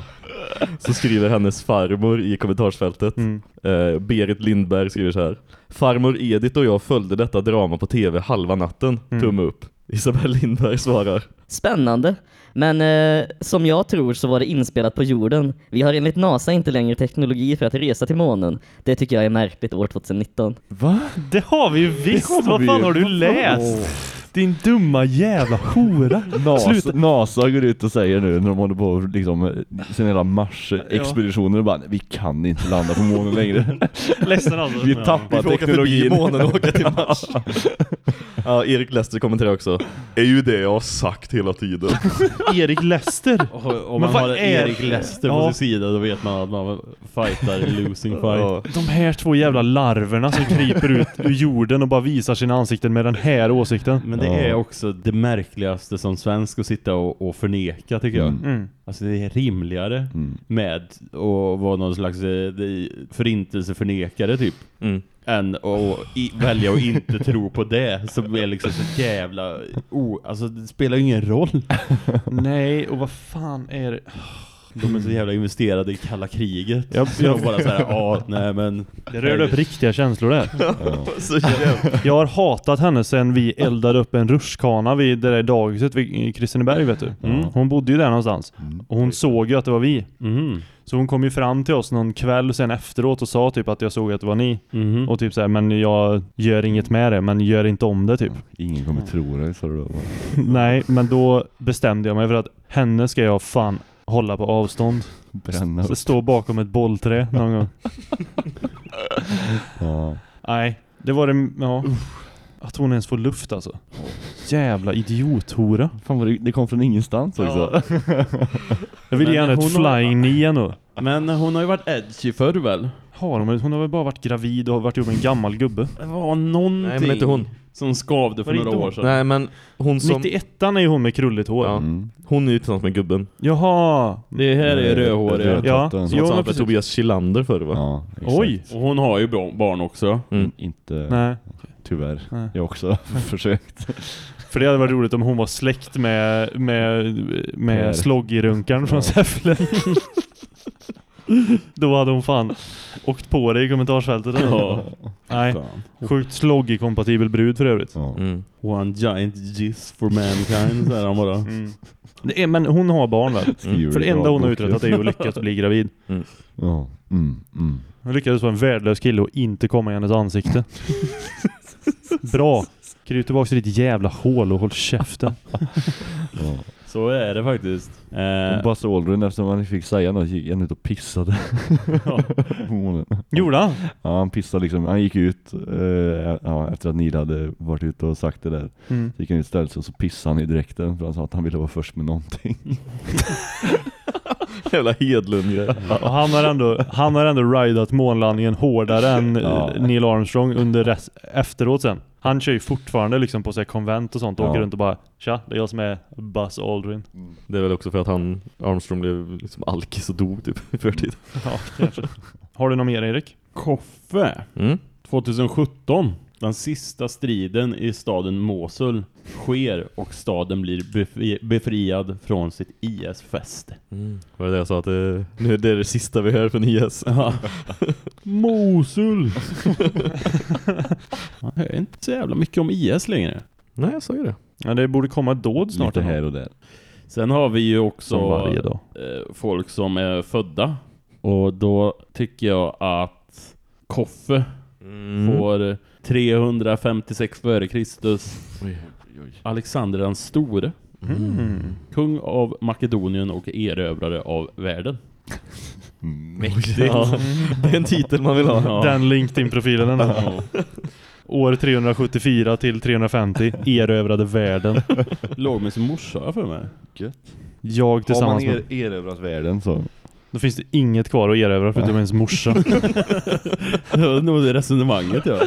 Så skriver hennes farmor i kommentarsfältet. Mm. Eh, Berit Lindberg skriver så här. Farmor Edith och jag följde detta drama på tv halva natten. Mm. Tumme upp. Isabel Lindberg svarar. Spännande. Men eh, som jag tror så var det inspelat på jorden. Vi har enligt NASA inte längre teknologi för att resa till månen. Det tycker jag är märkligt år 2019. Va? Det har vi ju visst! Vad fan har du läst? Din dumma jävla hora. NASA, Sluta. NASA går ut och säger nu när de håller på liksom eh, sina jävla Mars-expeditioner och bara vi kan inte landa på månen längre. Ledsen alltså. Vi Ja. tappar Vi får teknologin. månen och åka till Mars. Ja, Erik Lester kommenterar också. Är ju det jag har sagt hela tiden. Erik Lester? Om man har Erik Lester på Ja. sin sida då vet man att man fightar losing fight. Ja. De här två jävla larverna som kryper ut ur jorden och bara visar sina ansikten med den här åsikten. Men det Ja. är också det märkligaste som svensk att sitta och, och förneka tycker jag. Mm. Mm. Alltså det är rimligare Mm. med att vara någon slags eh, förintelseförnekare typ. Mm. Än att i, välja att inte tro på det som är liksom så jävla... Oh, alltså det spelar ju ingen roll. Nej, och vad fan är det? De är så jävla investerade i kalla kriget. Ja, Så jag- de bara såhär, ja nej men... Det rörde upp riktiga känslor där. Ja. Så. Jag har hatat henne sen vi eldade upp en rutschkana vid det där dagiset vid i Kristineberg vet du. Mm. Hon bodde ju där någonstans. Mm. Och hon såg ju att det var vi. Mhm. Så hon kom ju fram till oss någon kväll sen efteråt och sa typ att jag såg att det var ni. Mhm. Och typ såhär, men jag gör inget med det, men gör inte om det typ. Ingen kommer tro dig, sa du då. Nej, men då bestämde jag mig för att henne ska jag fan hålla på avstånd. Bränna upp. stå bakom ett bollträ någon gång. Ja. Nej, det var det, ja. Att hon ens får luft alltså. Jävla idiothora. Fan vad det, det kom från ingenstans också. Jag vill Men henne ett hon har- flying knee ändå. Men hon har ju varit edgy förr väl? Har hon, hon har väl bara varit gravid och varit ihop med en gammal gubbe. Det var någonting Nej, men inte hon. som skavde för några år sedan. Nej men hon som... 91 är ju hon med krulligt hår. Ja. Mm. Hon är ju tillsammans med gubben. Jaha. Det här är rödhåriga. Röd- Ja. Som jo, var men med precis. Tobias Kilander förr va? Ja, exakt. Oj. Och hon har ju barn också. Mm. Inte, Nej. tyvärr. Nej. Jag har också försökt. För det hade varit roligt om hon var släkt med, med, med Sloggy-runkaren från Ja. Säffle. Då hade hon fan åkt på det i kommentarsfältet. eller? Ja. Nej, Fan. sjukt Sloggy-kompatibel brud för övrigt. Ja. Mm. One giant jizz for mankind, säger han bara. Mm. Det är, men hon har barn väl? Skriver För det enda hon har uträttat är ju att lyckas bli gravid. Ja. Mm, mm. Hon lyckades vara en värdelös kille och inte komma i hennes ansikte. Bra! Kryp tillbaka till ditt jävla hål och håll käften. Ja. Så är det faktiskt. Eh, Och Buzz Aldrin, eftersom han fick säga något, gick han ut och pissade. Morgonen. Gjorde han? Ja, han pissade liksom. Han gick ut eh, ja, efter att Neil hade varit ute och sagt det där. Mm. Så gick han ut istället så, så pissade han i direkten för han sa att han ville vara först med någonting. Jävla Hedlund Och han har ändå, han har ändå ridat månlandningen hårdare än Ja. Neil Armstrong under efteråt sen. Han kör ju fortfarande liksom på sig konvent och sånt och Ja. åker runt och bara Tja, det är jag som är Buzz Aldrin. Det är väl också för att han, Armstrong blev liksom alkis och dog typ i förtid. Ja, kanske. Har du något mer Erik? Koffe. Mm. 2017. Den sista striden i staden Mosul sker och staden blir befri befriad från sitt IS-fäste. Mm. Var det jag sa att det, nu är det det sista vi hör från IS? Ja. Mosul! Man hör inte så jävla mycket om IS längre. Nej, jag sa ju det. Ja, det borde komma dåd snart. Lite här och där. Sen har vi ju också Som varje dag. eh, folk som är födda. Och då tycker jag att Koffe Mm. får 356 före Kristus Oj, oj. Alexander den store. Mm. Kung av Makedonien och erövrare av världen. Mäktigt. Ja, det är en titel man vill ha. Ja. Den LinkedIn-profilen ändå. År 374 till 350 erövrade världen. Låg med sin morsa för mig. Gött. Jag Har man tillsammans er, med... erövrat världen så. Då finns det inget kvar att erövra förutom ens morsa. Det var nog det resonemanget ja.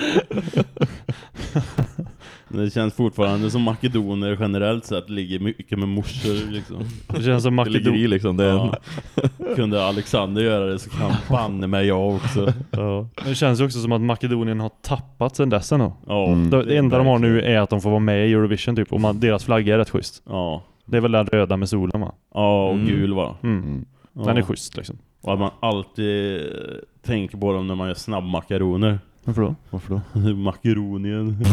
Det känns fortfarande som makedoner generellt sett ligger mycket med morsor liksom. Det känns som Det ligger Makedon... i liksom. Det Ja. Kunde Alexander göra det så kan banne mig jag också. ja. Det känns ju också som att Makedonien har tappat sen dess ändå. Ja, Mm. Det, det enda de har nu är att de får vara med i Eurovision typ. Och man, deras flagga är rätt schysst. Ja, Det är väl den röda med solen va? ja och Mm. gul va? Mm. Mm. Ja. Den är schysst liksom. Och att man alltid eh, tänker på dem när man gör snabbmakaroner. Varför då? Varför då? Makaronien.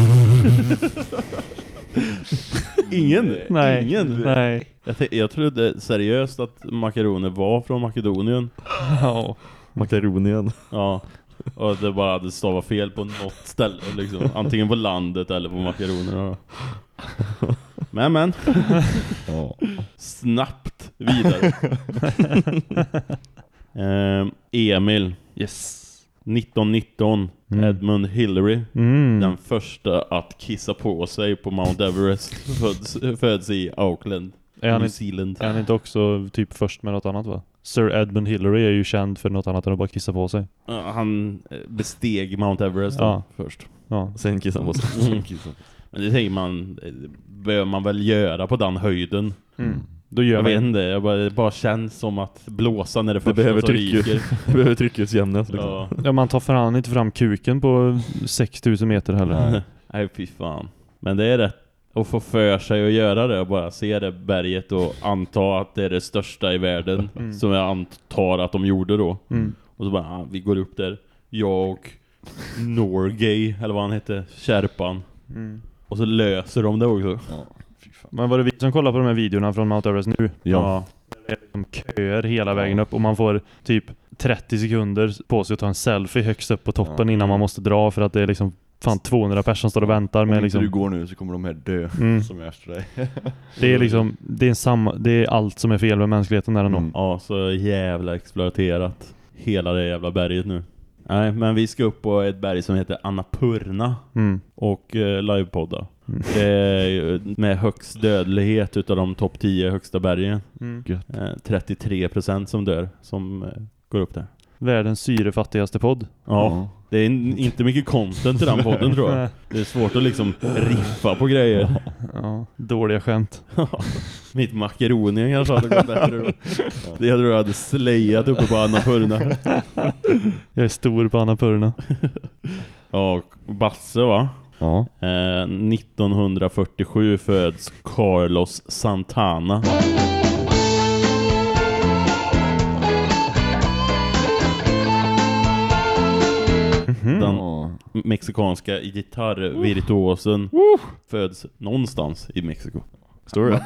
Ingen? Nej. Ingen? Nej. Jag, jag trodde seriöst att makaroner var från Makedonien. Ja. Makaronien. Ja. Och det bara hade stavat fel på något ställe liksom. Antingen på landet eller på makaronerna. Men men. Ja. Snabbt vidare. Ehm, Emil. Yes. 1919, Mm. Edmund Hillary. Mm. Den första att kissa på sig på Mount Everest föds, föds i Auckland, Är han New inte- Zealand. Är han inte också typ först med något annat va? Sir Edmund Hillary är ju känd för något annat än att bara kissa på sig. Ja, Han eh, besteg Mount Everest Ja. först. Ja. Sen kissar han på sig. Mm. Men det tänker man, eh, bör man väl göra på den höjden. Mm. Då gör Jag man vet inte, jag bara, det bara känns som att blåsa när det, Det första behöver som tryck- ryker. Det behöver tryckutjämnas liksom. Ja. Ja, man tar fram inte fram kuken på 6000 meter heller. Nej fy fan. Men det är rätt att få för sig att göra det och bara se det berget och anta att det är det största i världen Mm. som jag antar att de gjorde då. Mm. Och så bara, ah, vi går upp där. Jag och Norgay, eller vad han hette, Kärpan. Mm. Och så löser de det också. Men var det vi som kollade på de här videorna från Mount Everest nu? Ja. Det är liksom köer hela vägen upp och man får typ 30 sekunder på sig att ta en selfie högst upp på toppen innan man måste dra för att det är liksom fan 200 personer som står och väntar Om med inte liksom du går nu så kommer de här dö Mm. som är efter dig. Det är liksom, det är, samma, det är allt som är fel med mänskligheten där ändå. Mm. Ja, så jävla exploaterat. Hela det jävla berget nu. Nej, men vi ska upp på ett berg som heter Annapurna Mm. och eh, livepodda. Mm. Det är ju med högst dödlighet utav de topp 10 högsta bergen. Mm. Eh, 33% som dör som eh, går upp där. Världens syrefattigaste podd. Ja, det är in- inte mycket content i den podden tror jag. Det är svårt att liksom riffa på grejer. Ja, dåliga skämt. Mitt makaroni kanske hade gått bättre då. Det tror jag hade slayat uppe på Annapurna. Jag är stor på Annapurna. Ja, och Basse va? Ja. Eh, 1947 föds Carlos Santana. Den Ja. mexikanska gitarrvirtuosen föds någonstans i Mexiko.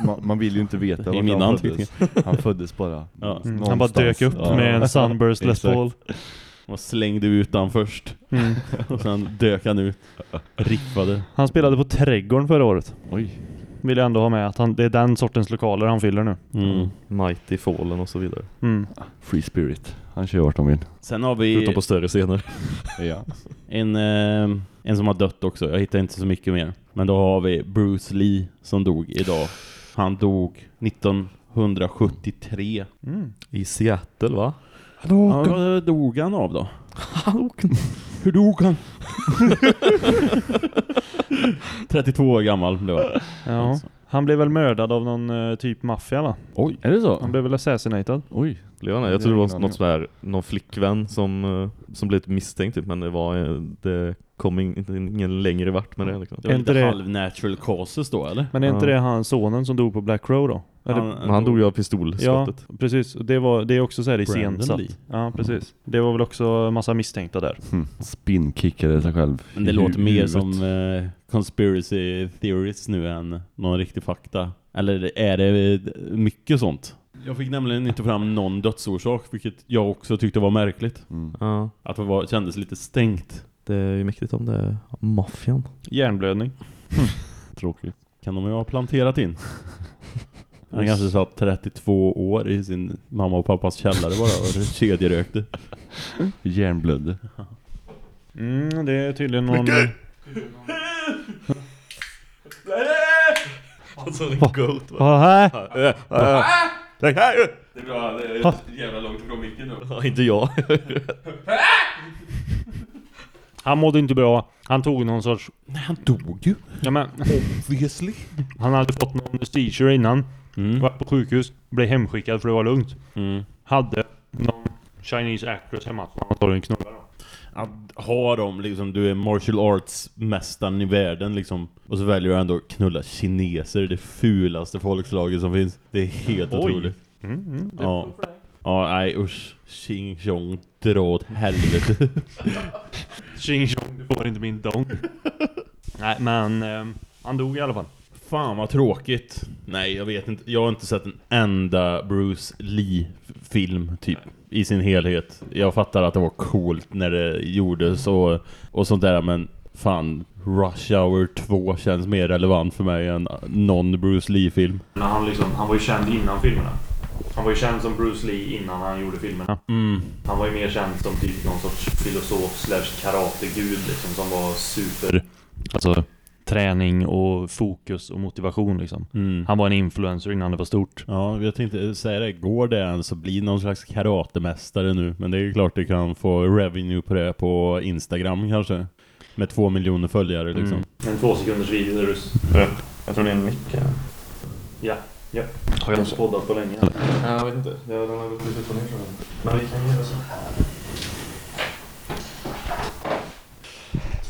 Man, man vill ju inte veta I mina han föddes. Han föddes bara. Ja. Mm. Han bara dök upp Ja. med en Sunburst Les. Paul. Man slängde ut den först. Mm. Och sen dök han ut. Riffade. Han spelade på Trädgården förra året. Oj. Vill jag ändå ha med att han, det är den sortens lokaler han fyller nu. Mm. Mighty Fallen och så vidare. Mm. Free Spirit. Han kör vart de vill. Sen har vi Förutom på större scener. Ja. en, eh, en som har dött också. Jag hittar inte så mycket mer. Men då har vi Bruce Lee som dog idag. Han dog 1973. Mm. I Seattle va? Ja, vad dog han av då? Hur dog han? 32 år gammal blev han. Ja. Alltså. Han blev väl mördad av någon eh, typ maffia va? Oj, är det så? Han blev väl assassinated. Oj. Blev han Jag tror det var något sådär, någon flickvän som, eh, som blev misstänkt typ, men det var, eh, det kom in, inte- ingen längre vart med det liksom. Det var Är inte det- halv natural causes då eller? Men är inte Ja. det han sonen som dog på Black Crow då? Men han dog ju av ja, pistolskottet. precis. Och Det, var, det är också så här iscensatt. Ja, precis. Det var väl också massa misstänkta där. Hm. Spinkickade sig själv. Men det låter mer som conspiracy theories nu än någon riktig fakta. Eller är det mycket sånt? Jag fick nämligen inte fram någon dödsorsak, vilket jag också tyckte var märkligt. Mm. Ja, Att det var, kändes lite stängt. det är ju mäktigt om det är maffian. Hjärnblödning. Tråkigt. Kan de ju ha planterat in. Han kanske satt 32 år i sin mamma och pappas källare bara och kedjerökte. Hjärnblödde. Mm, det är tydligen någon... Alltså en goat här. Det här! Det är bra, det är jävla långt ifrån micken nu. Inte jag. Han mådde inte bra. Han tog någon sorts... Nej, han dog ju. Ja, men, Obviously. han hade fått någon seizure innan. Mm. Var på sjukhus. Blev hemskickad för det var lugnt. Mm. Hade någon Chinese actress hemma som han antagligen knullade. Att ha dem liksom, du är martial arts mästaren i världen liksom. Och så väljer du ändå att knulla kineser, det fulaste folkslaget som finns. Det är helt Oj. otroligt. Mm, mm, Ja. Ja, nej usch. Xing tjong, dra åt helvete. Ching chong, du får inte min dong. Nej, men ehm, han dog i alla fall. Fan vad tråkigt. Nej, jag vet inte. Jag har inte sett en enda Bruce Lee-film typ i sin helhet. Jag fattar att det var coolt när det gjordes och, och sånt där, men fan, Rush Hour 2 känns mer relevant för mig än någon Bruce Lee-film. Men han, liksom, han var ju känd innan filmerna. Han var ju känd som Bruce Lee innan han gjorde filmerna. Mm. Han var ju mer känd som typ någon sorts filosof slash karategud liksom som var super... Alltså träning och fokus och motivation liksom. Mm. Han var en influencer innan det var stort. Ja, jag tänkte säga det. Går det ens att bli någon slags karatemästare nu? Men det är ju klart du kan få revenue på det på Instagram kanske. Med två miljoner följare liksom. Mm. En två sekunders video där du... Jag tror det är en mick. ja. Ja, ja. Har jag inte poddat på länge? Ja, Jag vet inte. Ja, den har gått lite och ner. Men vi kan göra så här.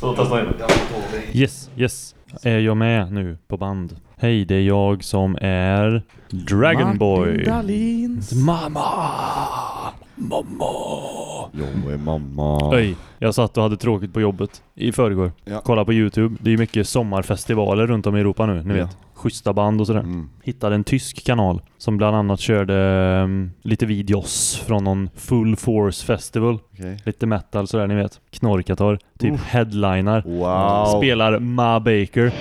Så testa in Yes, yes. Är jag med nu på band? Hej, det är jag som är Dragonboy. Mamma! Jag är mamma. Öj, jag satt och hade tråkigt på jobbet i förrgår. Ja. Kolla på Youtube. Det är ju mycket sommarfestivaler runt om i Europa nu, ni Ja. vet. Schyssta band och sådär. Mm. Hittade en tysk kanal som bland annat körde um, lite videos från någon Full Force Festival. Okej. Lite metal sådär, ni vet. Knorkator. Typ headliner. Wow. Spelar Ma Baker.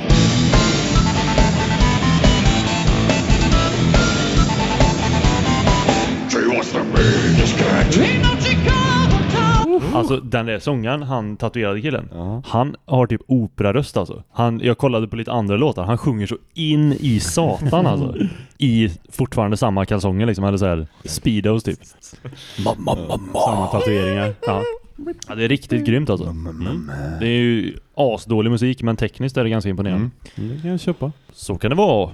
Alltså den där sångaren, han tatuerade killen. Ja. Han har typ operaröst alltså. Han, jag kollade på lite andra låtar. Han sjunger så in i satan alltså. I fortfarande samma kalsonger liksom. Eller så här speedos typ. Samma tatueringar. Ja. ja, det är riktigt grymt alltså. Det är ju asdålig musik men tekniskt är det ganska imponerande. Mm. Det kan jag köpa. Så kan det vara.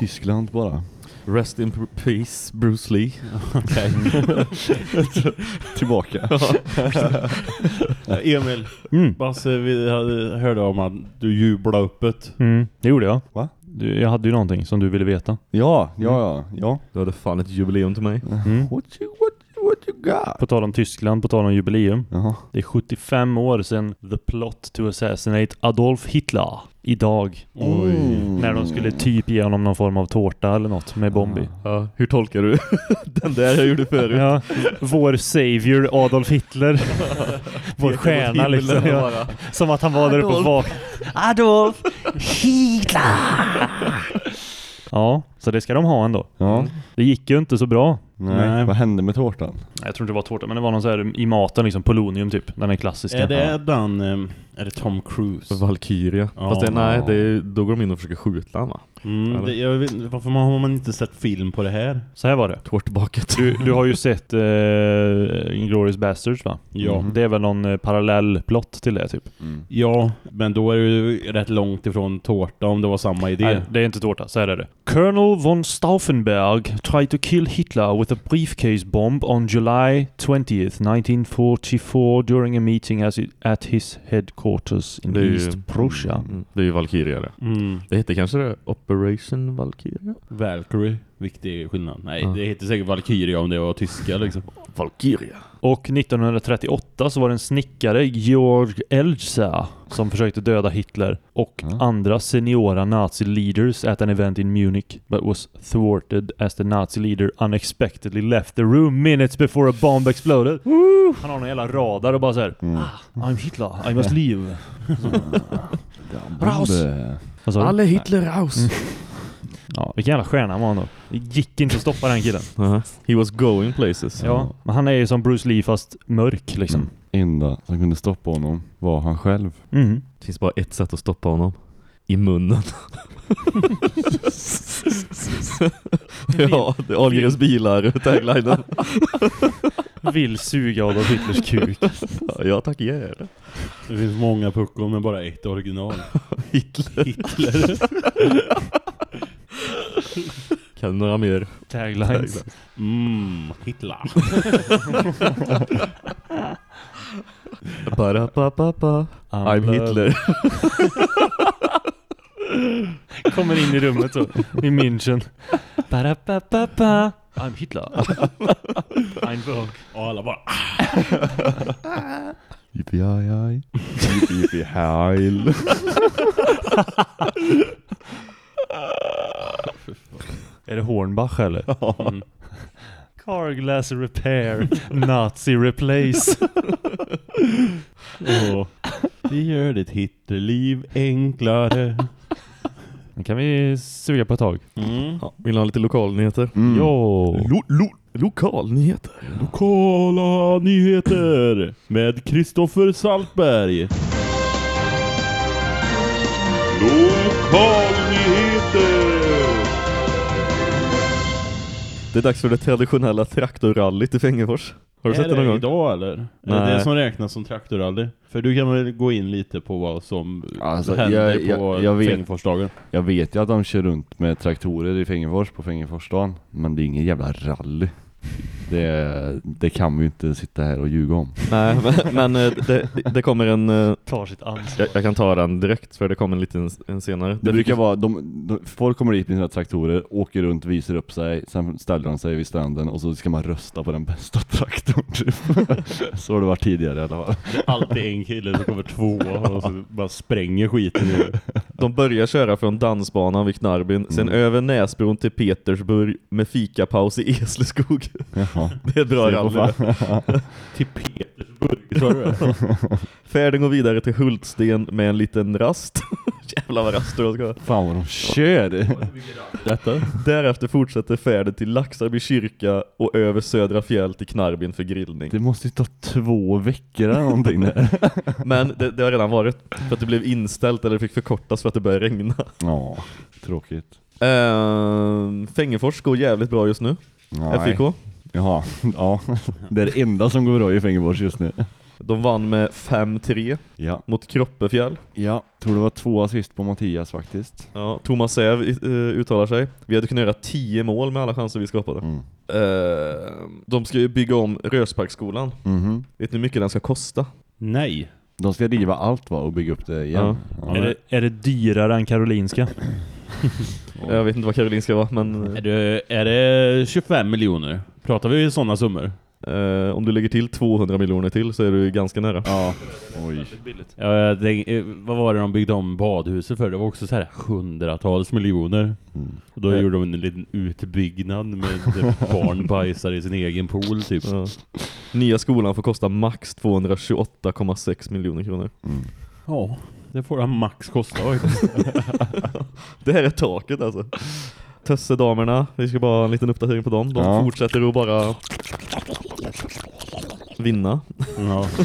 Tyskland bara. Rest in peace, Bruce Lee. Okej. Tillbaka. Emil, Mm. Basse, vi hade, hörde om att du jublade öppet. Mm, det gjorde jag. Va? Du, jag hade ju någonting som du ville veta. Ja, ja, ja. ja. Du hade fan ett jubileum till mig. Mm. What you, what, what you got? På tal om Tyskland, på tal om jubileum. Jaha. Det är 75 år sedan The Plot to Assassinate Adolf Hitler. Idag. Oj. När de skulle typ ge honom någon form av tårta eller något med Bombi. Ja, hur tolkar du den där jag gjorde förut? Ja, vår savior Adolf Hitler. vår stjärna liksom. Ja. Som att han var där uppe och var... Adolf Hitler! Ja, så det ska de ha ändå. Ja. Det gick ju inte så bra. Nej. Nej. Vad hände med tårtan? Jag tror inte det var tårta, men det var någon så här i maten liksom, polonium typ. Den är klassiska. Är det den, eh, är det Tom Cruise? Valkyria. Ja. Fast det, nej, det då går de in och försöker skjuta han va? Mm, det, jag vet, varför har man inte sett film på det här? Så här var det. Tårtbaket. Du, du har ju sett uh, Inglourious Basterds va? Ja. Mm. Det är väl någon eh, parallell plott till det typ? Ja, men då är det ju rätt långt ifrån tårta om det var samma idé. Nej, det är inte tårta, så här är det. Colonel von Stauffenberg tried to kill Hitler with a briefcase bomb on July 20th, 1944 during a meeting as it, at his headquarters in East Prussia. Mm, det är ju Valkyria det. Mm. Det heter kanske det Operation Valkyria? Valkyrie, viktig skillnad. Nej, Ja. det heter säkert Valkyria om det var tyska liksom. Valkyria. Och 1938 så var det en snickare, Georg Elsa, som försökte döda Hitler och Ja. andra seniora nazi leaders at an event in Munich, but was thwarted as the nazi leader unexpectedly left the room minutes before a bomb exploded. Han har en jävla radar och bara såhär Mm. ah, I'm Hitler, I must leave. Raus! Alle Hitler raus! Ja, vilken jävla stjärna var han då. Det gick inte att stoppa den killen. Uh-huh. He was going places. Ja, men han är ju som Bruce Lee fast mörk liksom. Enda som kunde stoppa honom var han själv. Mm. Det finns bara ett sätt att stoppa honom. I munnen. ja, det är Ahlgrens bilar, taglinen. Vill suga Adolf Hitlers kuk. ja tack, gör Det finns många puckon men bara ett original. Hitler. Hitler. Kan några mer? Taglines. Mm, Hitler. Bara pa pa pa. I'm Hitler. Kommer in i rummet så, i München. Bara, pa, pa, pa. I'm Hitler. Ein Volk. Och alla bara Yippee-yi-yi. Yippee-heil. Är det Hornbach eller? Mm. Carglass repair, Nazi replace. Åh, Det gör ditt Hitlerliv enklare. Den kan vi suga på ett tag. Mm. Ja, vill ha lite lokalnyheter? Mm. Jo! Lo, lo, lokalnyheter? Lokala nyheter med Kristoffer Saltberg. Lokalnyheter! Det är dags för det traditionella traktorrallyt i Fängefors. Har du är sett det någon gång? idag eller? Är Nej. det det som räknas som traktorrally? För du kan väl gå in lite på vad som Alltså, händer jag- jag- på jag vet-. Jag vet ju att de kör runt med traktorer i Fängefors på Fängeforsdagen. Men det är ingen jävla rally. Det, det kan vi ju inte sitta här och ljuga om. Nej, men, men eh, det, det kommer en... eh, Tar sitt ansvar. Jag, jag kan ta den direkt för det kommer en liten en senare. Det brukar vara, de, de, folk kommer dit med sina traktorer, åker runt, visar upp sig, sen ställer de sig vid stranden och så ska man rösta på den bästa traktorn typ. Så har det varit tidigare i alla fall. Det är alltid en kille som kommer tvåa och så bara spränger skiten det. De börjar köra från dansbanan vid Knarbyn, sen Mm. över Näsbron till Petersburg med fikapaus i Esleskog. Jaha. Det är ett bra rally. Till Petersburg, sa du det? Färden går vidare till Hultsten med en liten rast. Jävlar vad raster de ska ha. Fan vad de kör! Detta? Därefter fortsätter färden till Laxarby kyrka och över Södra fjäll till Knarbyn för grillning. Det måste ju ta två veckor eller någonting där. Men det, det har redan varit för att det blev inställt eller fick förkortas för att det började regna. Ja, tråkigt. Uh, Fängefors går jävligt bra just nu. Nej. FIK. Jaha, ja. Det är det enda som går bra i Fängefors just nu. De vann med 5-3 Ja. mot Kroppefjäll. Ja, tror det var två assist på Mattias faktiskt. Ja, Thomas Säv uh, uttalar sig. Vi hade kunnat göra 10 mål med alla chanser vi skapade. Mm. Eh, de ska ju bygga om Rösparksskolan. Mhm. Vet ni hur mycket den ska kosta? Nej. De ska riva allt va och bygga upp det igen. Ja. Är, det, är det dyrare än Karolinska? Jag vet inte vad Karolinska var, men Är det, är det 25 miljoner? Pratar vi sådana summor? eh, om du lägger till 200 miljoner till så är du ganska nära. ja. Oj. Ja, jag tänk, eh, vad var det de byggde om badhuset för? Det var också så här hundratals miljoner. Mm. Och då gjorde de en liten utbyggnad med där barn bajsar i sin egen pool typ. Ja. Nya skolan får kosta max 228,6 miljoner kronor. Mm. Ja, det får han max kosta. Det här är taket alltså. Tössedamerna, vi ska bara ha en liten uppdatering på dem. De Ja. fortsätter att bara vinna. ja.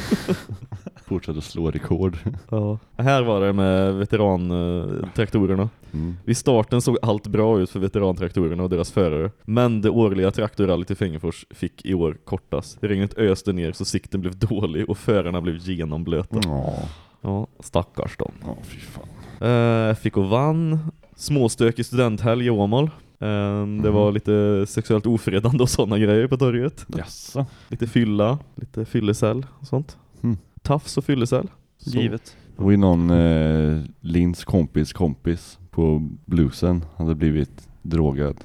Fortsätter slå rekord. Ja. Här var det med veterantraktorerna. Mm. Vid starten såg allt bra ut för veterantraktorerna och deras förare. Men det årliga traktorrallyt i Fängefors fick i år kortas. Regnet öste ner så sikten blev dålig och förarna blev genomblöta. Ja, Ja, stackars dem. ja fy fan. Uh, fick och vann. Småstökig studenthelg i Åmål. Eh, Det var lite sexuellt ofredande och sådana grejer på torget. Jaså? Lite fylla, lite fyllecell och sånt. Mm. Tafs och fyllecell. Så- Givet. Det var ju någon eh, Lins kompis kompis på bluesen hade blivit drogad.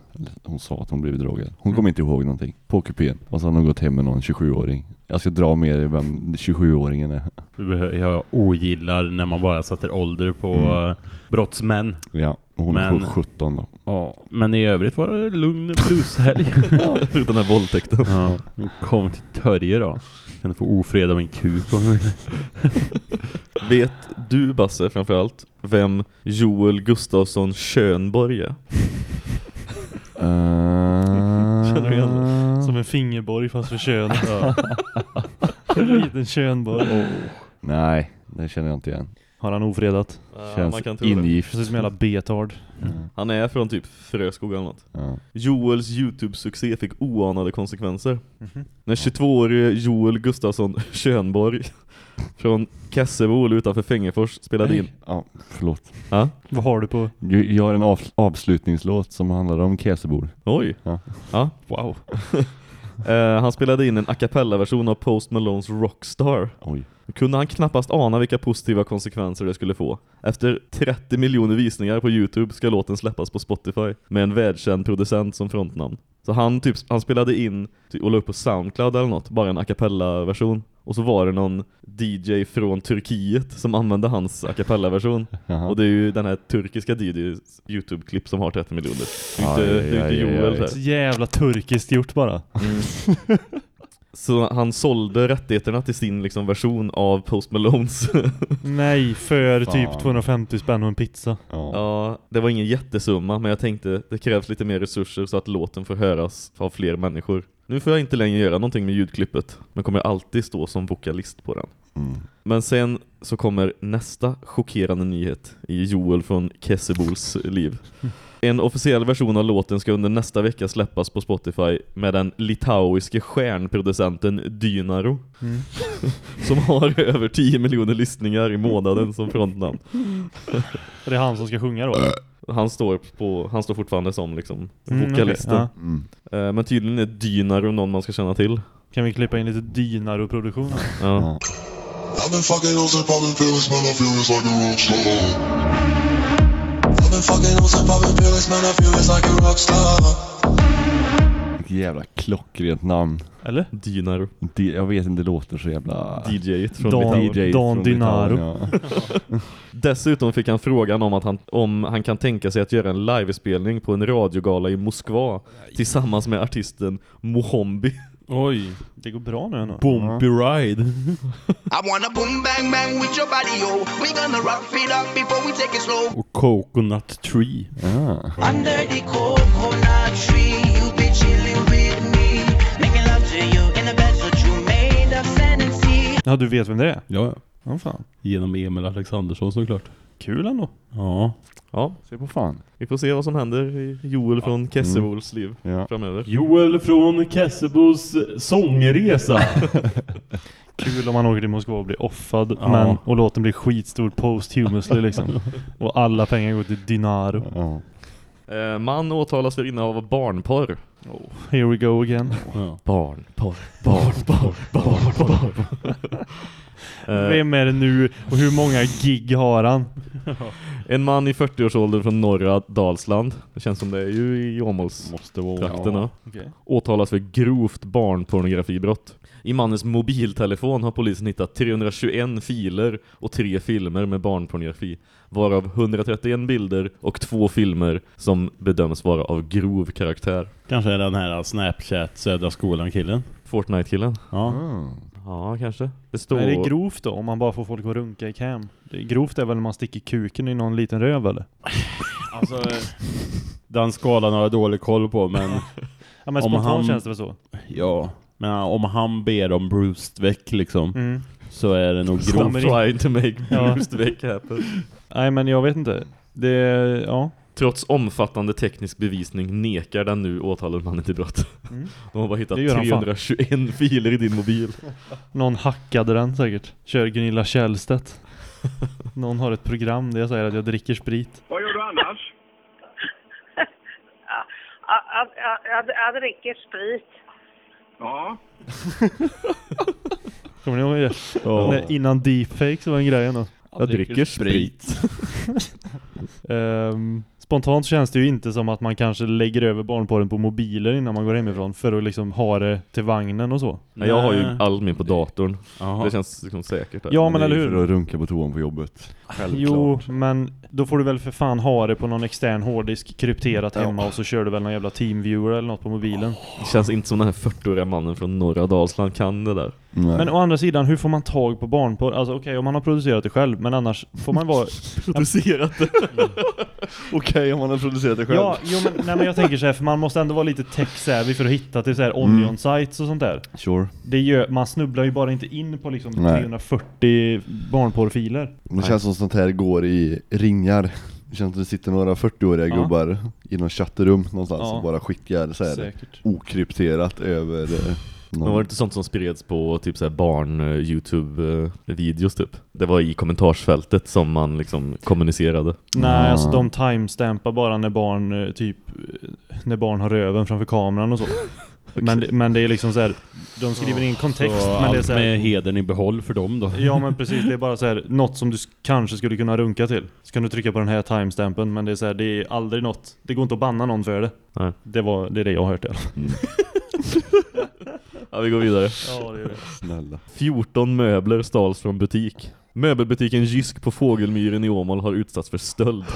Hon sa att hon blivit drogad. Hon kom inte ihåg någonting. På kupén. Och så hade hon gått hem med någon 27-åring. Jag ska dra mer i vem 27-åringen är. Jag ogillar när man bara sätter ålder på Mm. eh, brottsmän. Ja, hon är Men- på 17 då. Ja. Men i övrigt var det lugn plushelg. Förutom den här våldtäkten. ja. Hon kom till Törje då. Kan få ofreda min kuk. Vet du Basse framförallt vem Joel Gustafsson Schönborg är? Känner du igen Som en fingerborg fast för kön. en liten könborg. Nej, det känner jag inte igen. Har han ofredat? Känns man kan tro ingift. Precis som jävla betard. Han är från typ Fröskog eller något. Ja. Joels YouTube-succé fick oanade konsekvenser. När 22-årige Joel Gustafsson Schönborg från Kassebol utanför Fängefors spelade in. Ja, förlåt. Ja? Vad har du på? Jag har en av, avslutningslåt som handlar om Käsebor. Oj. Ja. Ja. Wow. Eh, han spelade in en a cappella-version av Post Malones Rockstar. Oj. Kunde han knappast ana vilka positiva konsekvenser det skulle få. Efter 30 miljoner visningar på Youtube ska låten släppas på Spotify med en världskänd producent som frontnamn. Så han, typ, han spelade in och la upp på Soundcloud eller något, bara en a cappella-version. Och så var det någon DJ från Turkiet som använde hans a cappella-version. Och det är ju den här turkiska DJs Youtube-klipp som har 30 miljoner. Det är inte, Aj, det är aj, inte aj, Joel aj. Så jävla turkiskt gjort bara. Så han sålde rättigheterna till sin liksom, version av Post Malones. Nej, för Fan. typ 250 spänn och en pizza. Ja. ja, det var ingen jättesumma, men jag tänkte det krävs lite mer resurser så att låten får höras av fler människor. Nu får jag inte längre göra någonting med ljudklippet, men kommer alltid stå som vokalist på den. Mm. Men sen så kommer nästa chockerande nyhet i Joel från Kessebols liv. En officiell version av låten ska under nästa vecka släppas på Spotify med den litauiske stjärnproducenten Dynaro. Mm. Som har över 10 miljoner lyssningar i månaden som frontnamn. Det är han som ska sjunga då? Han står, på, han står fortfarande som liksom Mm, vokalisten. okej, Mm. Eh, Men tydligen är Dynaro någon man ska känna till. Kan vi klippa in lite Dynaro-produktion? Ja. Ja. I've been fucking and popping pills, man, I feel it's like a rockstar. I've been fucking and popping pills, man, I feel it's like a rockstar. Vilket jävla klockrent namn. Eller? Dynaro. Det, jag vet inte, det låter så jävla... DJ från Dan- Litauen. DJ Don från Dynaro. Litauen, Ja. Dessutom fick han frågan om att han, om han kan tänka sig att göra en livespelning på en radiogala i Moskva tillsammans med artisten Mohombi. Oj. Det går bra nu ändå. Bumpy ride. I wanna boom bang bang with your body, yo. We gonna rock it up before we take it slow. Och Coconut Tree. Ja. Under the coconut tree, you be chilling with me. Making love to you in the bed that you made of sand and sea. Ja, du vet vem det är? Ja, Ja, fan. genom Emil Alexandersson såklart. Kul ändå. Ja. Ja, Se på fan. vi får se vad som händer i Joel från Kessebols liv Ja. framöver. Joel från Kessebos sångresa. Kul om man åker till Moskva och blir offad Ja. men, och låten blir skitstor posthumously liksom. och alla pengar går till Dinaro. Ja. Eh, man åtalas för innehav av barnporr. Here we go again. ja. Barnporr, barnporr, barnporr. Eh, Vem är det nu och hur många gig har han? En man i 40-årsåldern från norra Dalsland. Det känns som det är ju i Åmåls Måste vara. trakterna. Okej. åtalas för grovt barnpornografibrott. I mannens mobiltelefon har polisen hittat 321 filer och tre filmer med barnpornografi, varav 131 bilder och två filmer som bedöms vara av grov karaktär. Kanske är den här Snapchat Södra skolan-killen. Fortnite-killen? Ja. Mm. Ja, kanske. Det står... Men är det grovt då om man bara får folk att runka i cam? Det är grovt är väl när man sticker kuken i någon liten röv eller? Alltså, den skalan har jag dålig koll på, men Ja men Om spontant han- känns det väl så. ja. Men om han ber om Bruce väck liksom, Mm. så är det nog grovt. Trying to make Beck happen. Nej men jag vet inte. Det, ja. Trots omfattande teknisk bevisning nekar den nu åtalade mannen till brott. Mm. De har bara hittat Det gör han fan. 321 filer i din mobil. Någon hackade den säkert. Kör Gunilla Källstedt. Någon har ett program där jag säger att jag dricker sprit. Vad gör du annars? Jag, dricker sprit. Ja. Kommer ni ihåg det? Ja. Innan deepfakes var en grej ändå. Jag dricker sprit. Ehm, spontant känns det ju inte som att man kanske lägger över barnporren på mobiler innan man går hemifrån för att liksom ha det till vagnen och så. Nej, jag har ju allt min på datorn. Jaha. Det känns liksom säkert. Ja men Det är eller hur? För att runka på toan på jobbet. Självklart. Jo, men då får du väl för fan ha det på någon extern hårddisk krypterat Ja. hemma och så kör du väl någon jävla teamviewer eller något på mobilen. Det känns inte som den här 40-åriga mannen från norra Dalsland kan det där. Nej. Men å andra sidan, hur får man tag på barnporr? Alltså okej, om man har producerat det själv, men annars får man vara... Producerat det. Okej om man har producerat det själv. ja, jo men, nej, men jag tänker så här, för man måste ändå vara lite tech-savvy för att hitta till så här onion sites och sånt där. Sure. Det gör, man snubblar ju bara inte in på liksom Nej. 340 barnporrfiler. Det känns som sånt här går i ringar. Det känns som det sitter några 40-åriga Ja. gubbar i något chattrum någonstans Ja. och bara skickar så här okrypterat över eh, Men var det inte sånt som spreds på typ så här barn eh, Youtube videos typ? Det var i kommentarsfältet som man liksom kommunicerade. Nej, alltså de timestampar bara när barn eh, typ eh, när barn har röven framför kameran och så. men, det- men det är liksom så här, de skriver in kontext Så men det är så här, med hedern i behåll för dem då. Ja men precis, det är bara så här något som du kanske skulle kunna runka till. Så kan du trycka på den här timestampen men det är så här, det är aldrig något. Det går inte att banna någon för det. Nej. Det, var, det är det jag har hört i alla fall. Ja, vi går vidare. Ja, det är det. Snälla. 14 möbler stals från butik. Möbelbutiken Jysk på Fågelmyren i Åmål har utsatts för stöld.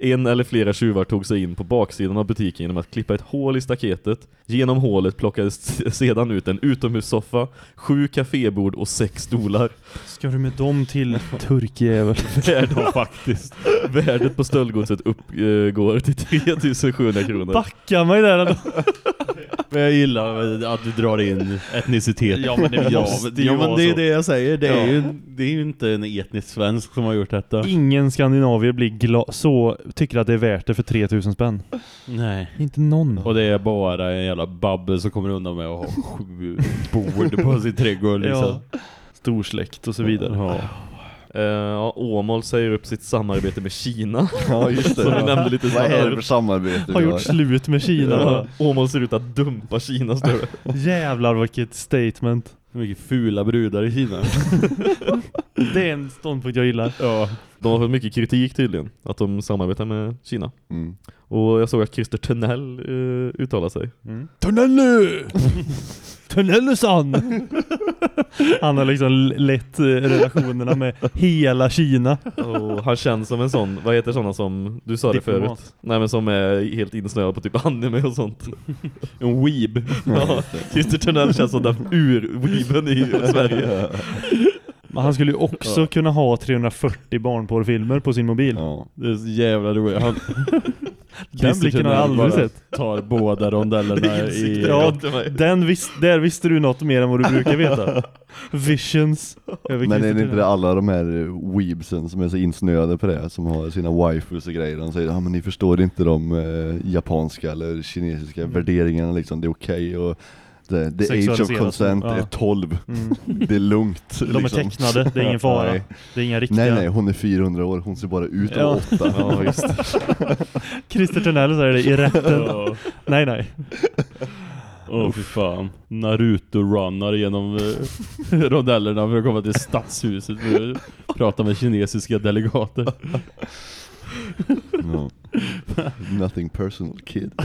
En eller flera tjuvar tog sig in på baksidan av butiken genom att klippa ett hål i staketet. Genom hålet plockades sedan ut en utomhussoffa, sju kafébord och sex stolar. Ska du med dem till turkjävel? Värdet, faktiskt. Värdet på stöldgodset uppgår till 3700 kronor. Backa mig där ändå. Men jag gillar att du drar in etnicitet. Ja, men det ja, ja, men det är det jag säger. Det är, Ja. ju, det är ju inte en etnisk svensk som har gjort detta. Ingen skandinavier blir så tycker att det är värt det för 3000 spänn. Nej. Inte någon. Och det är bara en jävla babbe som kommer undan med att ha sju bord på sin trädgård liksom. Ja. Storsläkt och så vidare. Ja. Eh, ja, Åmål säger upp sitt samarbete med Kina. Ja, just det. Som du nämnde lite Vad är det för samarbete Har vi gjort slut med Kina. Ja, Åmål ser ut att dumpa Kina står det. Jävlar vilket statement. Hur mycket fula brudar i Kina. Det är en ståndpunkt jag gillar. ja. De har fått mycket kritik tydligen, att de samarbetar med Kina. Mm. Och jag såg att Christer Tunnell uh, uttalade sig. Tunnelly! Tunnelly-san! Han har liksom lett eh, relationerna med hela Kina. Och han känns som en sån, vad heter såna som, du sa det Diplomat. förut. Nej men som är helt insnöad på typ anime och sånt. En weeb. Ja, Christer Tunnell känns som den ur-weeben i Sverige. Men han skulle ju också kunna ha 340 barnporrfilmer på sin mobil. Ja. Det är så jävla roligt. Han, Den blicken har jag aldrig sett. tar båda rondellerna i... Ja, den vis där visste du något mer än vad du brukar veta. Visions. Men är det inte det alla de här weebsen som är så insnöade på det, som har sina waifus och grejer, de säger ja men ni förstår inte de eh, japanska eller kinesiska värderingarna liksom, det är okej och the, the age of consent ja. är 12, Mm. det är lugnt De är liksom. tecknade, det är ingen fara. Nej. Det är inga riktiga. Nej nej, hon är 400 år, hon ser bara ut att Ja. vara 8 Ja, just. Christer Tunnell säger det i rätten. Ja. Nej, nej. Åh fy fan. Naruto-runnar genom eh, rondellerna för att komma till stadshuset för att prata med kinesiska delegater. no. Nothing personal kid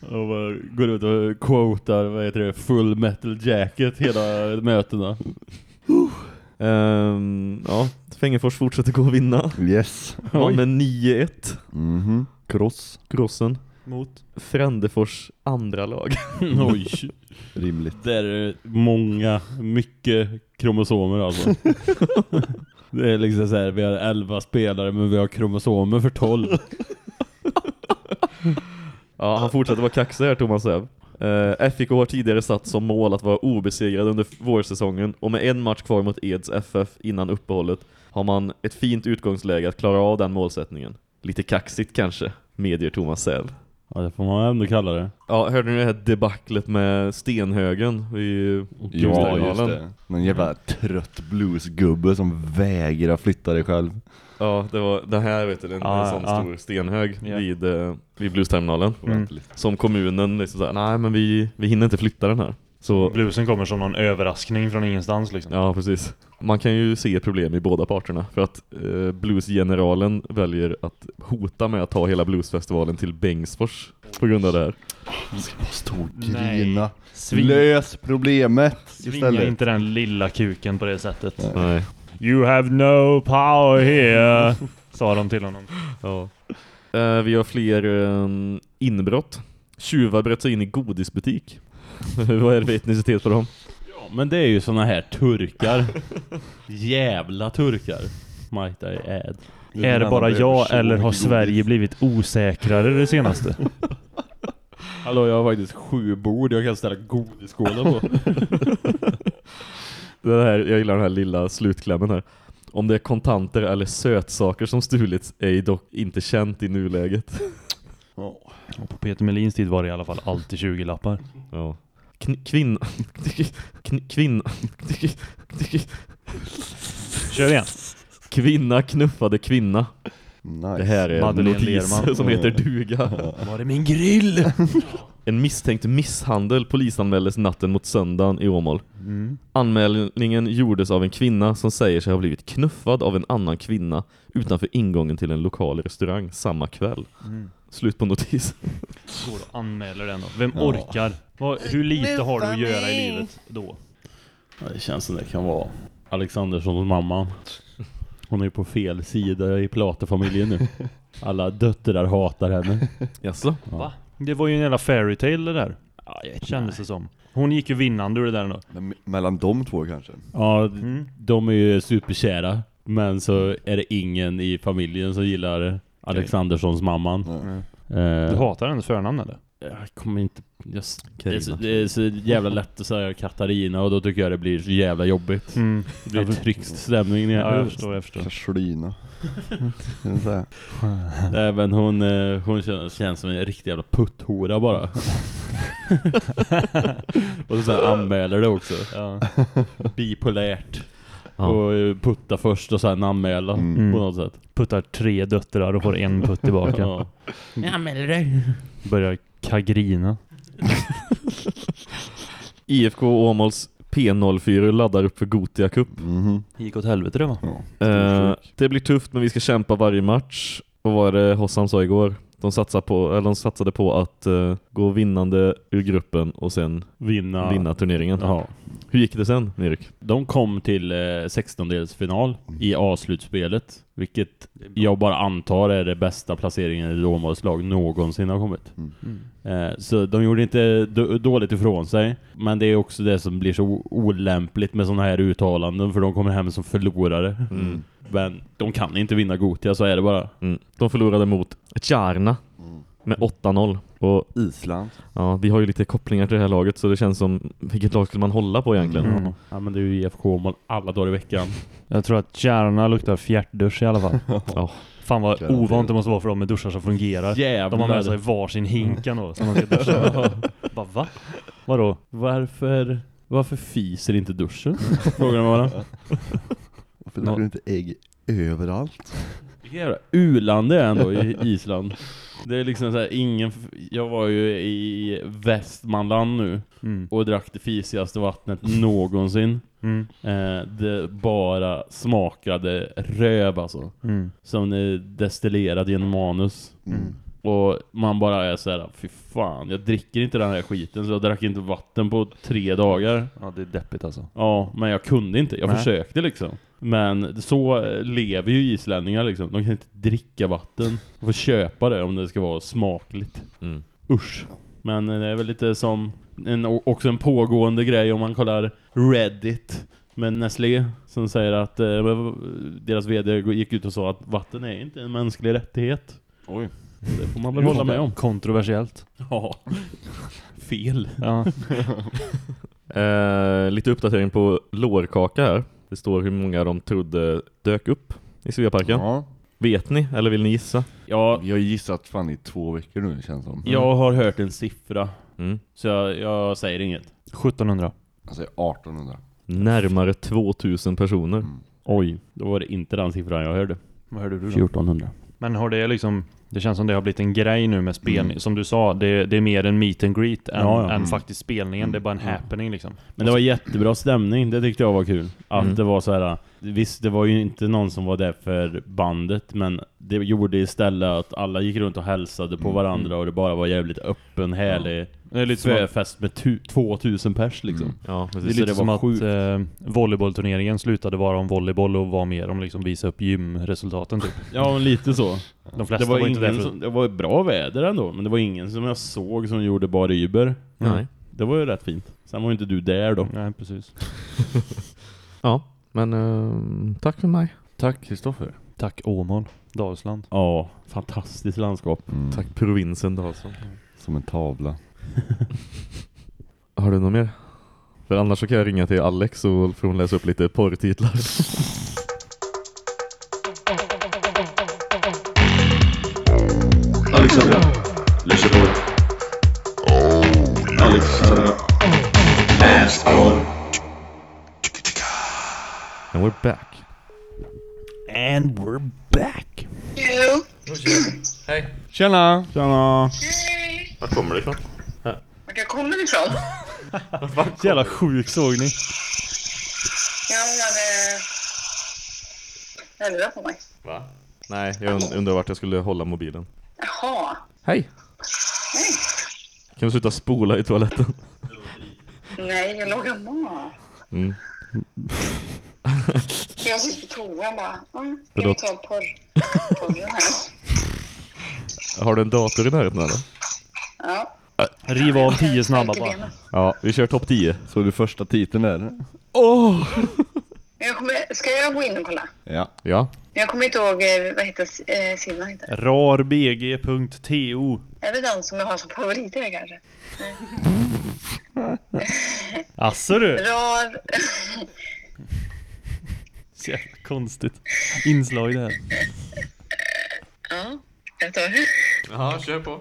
Och bara går ut och quotar, vad heter det, full metal jacket hela mötena. Ehm, ja, Fängefors fortsätter gå och vinna. Yes Vann med 9-1. Mhm, cross, Grossen. Mot. Frändefors andra lag. Oj. rimligt Det är många, mycket kromosomer alltså. Det är liksom så här, vi har 11 spelare men vi har kromosomer för 12. Ja, han fortsätter vara kaxig här, Thomas Ev. Uh, FIK har tidigare satt som mål att vara obesegrad under vårsäsongen och med en match kvar mot Eds FF innan uppehållet har man ett fint utgångsläge att klara av den målsättningen. Lite kaxigt kanske, medger Thomas Säv. Ja, det får man ändå kalla det. Ja, hörde ni det här debaclet med Stenhögen vid Ja, just det. Någon jävla trött bluesgubbe som vägrar flytta dig själv. Ja, det var det här vet du, en, Ja, en sån ja. stor stenhög Ja. vid, eh, vid Bluesterminalen. Mm. Som kommunen liksom såhär, nej men vi, vi hinner inte flytta den här. Så, Bluesen kommer som någon överraskning från ingenstans liksom. ja precis. Man kan ju se problem i båda parterna. För att eh, bluesgeneralen väljer att hota med att ta hela bluesfestivalen till Bengtsfors på grund av det här. Stå och Nej. grina. Sving, Lös problemet svinga istället. inte den lilla kuken på det sättet. Nej. You have no power here, sa de till honom. Ja. Eh, vi har fler eh, inbrott. Tjuvar bröt sig in i godisbutik. Vad är det för etnicitet på dem? Ja, men det är ju såna här turkar. Jävla turkar. Might I add. Är det bara jag eller har Sverige blivit osäkrare det senaste? Hallå, jag har faktiskt sju bord jag kan ställa godisskålar på. Det här, jag gillar den här lilla slutklämmen här. Om det är kontanter eller sötsaker som stulits är dock inte känt i nuläget. Och på Peter Melins tid var det i alla fall alltid 20 lappar. Ja. Kn- kvinna... Kör igen. Kvinna knuffade kvinna. Nice. Det här är en Madeleine notis Lerman. som heter duga. Var det min grill? En misstänkt misshandel polisanmäldes natten mot söndagen i Åmål. Mm. Anmälningen gjordes av en kvinna som säger sig ha blivit knuffad av en annan kvinna utanför ingången till en lokal restaurang samma kväll. Mm. Slut på notis. Går och anmäler den då. Vem Ja. orkar? Vad, hur lite har du att göra i livet då? Ja, det känns som det kan vara Alexanderssons mamma. Hon är ju på fel sida i Plate-familjen nu. Alla döttrar hatar henne. Jaså? Ja. Va? Det var ju en jävla fairytale det där. Ja, jag vet Kändes det som. Hon gick ju vinnande ur det där ändå. Men me- mellan de två kanske? Ja, Mm. de är ju superkära. Men så är det ingen i familjen som gillar Alexanderssons mamman. Du Eh, hatar hennes förnamn eller? jag kommer inte... Jag, det, är så, det är så jävla lätt att säga Katarina och då tycker jag det blir så jävla jobbigt. Mm. Det blir tryckt stämning Ja, jag förstår, jag förstår. Kaslina. Jag säga. Även hon, eh, hon känns, känns som en riktig jävla putthora bara. och så sen anmäler det också. Ja. Bipolärt. Ja. Och eh, putta först och sen anmäla Mm. på något sätt. Puttar tre döttrar och får en putt tillbaka. Ja. Jag anmäler dig. Börjar kagrina. IFK Åmåls P04 laddar upp för Gotia Cup. Mhm. Gick åt helvete det va? Ja. Eh, det blir tufft men vi ska kämpa varje match. Och vad var det Hossam sa igår? De, satsar på, eller de satsade på att eh, gå vinnande ur gruppen och sen Vinna. vinna turneringen. Ja. Hur gick det sen, Erik? De kom till eh, 16-delsfinal i A-slutspelet. Vilket jag bara antar är det bästa placeringen i Åmåls lag någonsin har kommit. Mm. Eh, så de gjorde inte dåligt ifrån sig. Men det är också det som blir så olämpligt med sådana här uttalanden. För de kommer hem som förlorare. Mm. Men de kan inte vinna Gotia, så är det bara. Mm. De förlorade mot Tjarna med 8-0. Och Island. ja, vi har ju lite kopplingar till det här laget så det känns som vilket lag skulle man hålla på egentligen? Mm. Ja, men det är ju IFK mål alla dagar i veckan. Jag tror att kärnorna luktar fjärtdusch i alla fall. Ja. Fan vad ovant det måste vara för dem med duschar som fungerar. Jävlar. De har med sig varsin hink ändå som de ska duscha. Bara va? Vadå? Varför, varför fiser inte duschen? Frågar de bara. Varför lägger du inte ägg överallt? Jävla u-land det är ändå i Island. Det är liksom så här, ingen... Jag var ju i Västmanland nu Mm. och drack det fisigaste vattnet någonsin. Mm. Eh, det bara smakade röv alltså. Mm. Som är destillerad genom anus. Mm. Och man bara är så här, fy fan, jag dricker inte den här skiten så jag drack inte vatten på tre dagar. Ja, det är deppigt alltså. Ja, men jag kunde inte. Jag Nej. försökte liksom. Men så lever ju islänningar liksom. De kan inte dricka vatten. De får köpa det om det ska vara smakligt. Mm. Usch. Men det är väl lite som en, också en pågående grej om man kollar Reddit med Nestlé som säger att eh, deras vd gick ut och sa att vatten är inte en mänsklig rättighet. Oj. Det får man väl hålla med om. Kontroversiellt. Ja. Fel. Ja. Eh, lite uppdatering på lårkaka här. Det står hur många de trodde dök upp i Sveaparken. Ja. Vet ni, eller vill ni gissa? Ja, Vi har gissat fan i två veckor nu känns som. jag har hört en siffra. Mm. Så jag, jag säger inget. 1700. Alltså 1800. Närmare 2000 personer. Mm. Oj, då var det inte den siffran jag hörde. Vad hörde du då? 1400. Men har det liksom, det känns som det har blivit en grej nu med spelning. Mm. Som du sa, det, det är mer en meet and greet än, Ja, ja. än Mm. faktiskt spelningen. Det är bara en Ja. happening liksom. Men det var jättebra stämning, det tyckte jag var kul. Att Mm. det var så här. Visst, det var ju inte någon som var där för bandet, men det gjorde istället att alla gick runt och hälsade på Mm. varandra och det bara var jävligt öppen, härlig Det är lite som att, förfest med tu- 2000 pers liksom. Mm. Ja, det är precis. lite det som var att sjukt. eh, volleybollturneringen slutade vara om volleyboll och var mer om liksom visa upp gymresultaten typ. Ja, men lite så. De flesta Det var, var, inte där för... som, det var bra väder ändå, men det var ingen som jag såg som gjorde bara Uber. Nej. Det var ju rätt fint. Sen var ju inte du där då. Nej, precis. Ja, men eh, tack för mig. Tack Kristoffer. Tack Åmål, Dalsland. Ja, fantastiskt landskap. Mm. Tack provinsen Dalsland. Som en tavla. Har du något mer? För annars så kan jag ringa till Alex så får hon läsa upp lite porrtitlar. Alexandra, lyssna på Alexandra. Asshole. And we're back. And we're back! Hej. Tjena! Tjena! Var kommer du ifrån? Vart jag kommer ifrån? Jävla sjuk sågning. Jag hade... Jag lurar på mig. Va? Nej, jag und- undrar vart jag skulle hålla mobilen. Jaha. Hej! Nej. Kan du sluta spola i toaletten? Nej, jag lagar mat. Mm. Jag sitter på toan bara. Mm, Förlåt. vi ta porr? porren här? Har du en dator i närheten eller? Ja. Riv av tio snabba bara. Ja, vi kör topp 10. Så du första titeln är det? Åh! Jag kommer, ska jag gå in och kolla? Ja. Ja. Jag kommer inte ihåg eh, vad heter eh, sidan heter. Rarbg.to Är det den som jag har som favorit i det kanske? Asså du? Rar... Så jävla konstigt inslag det här. ja, jag tar. Jaha, kör på.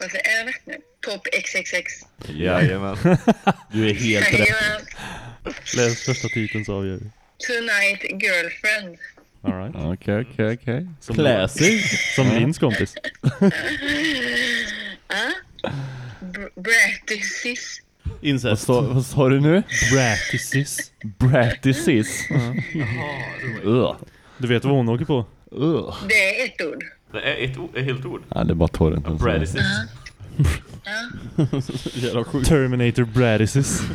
Vad säger- Är det rätt nu? Topp XXX. Jajamän. Du är helt rätt. Läs första titeln så avgör vi. Tonight Girlfriend. All right. Okej, okej, okej. Som, Classy. som Linds kompis. Ah? Br- Bratty Sis. Vad Incest. sa, vad sa du nu? Brattisis. Bratty sis. Ugh. Du vet vad hon åker på? Det är ett ord. Det är ett, ett helt ord. Ja, det är bara torrenten. som- Bradisis. Jävla sjukt. Terminator Bradisis.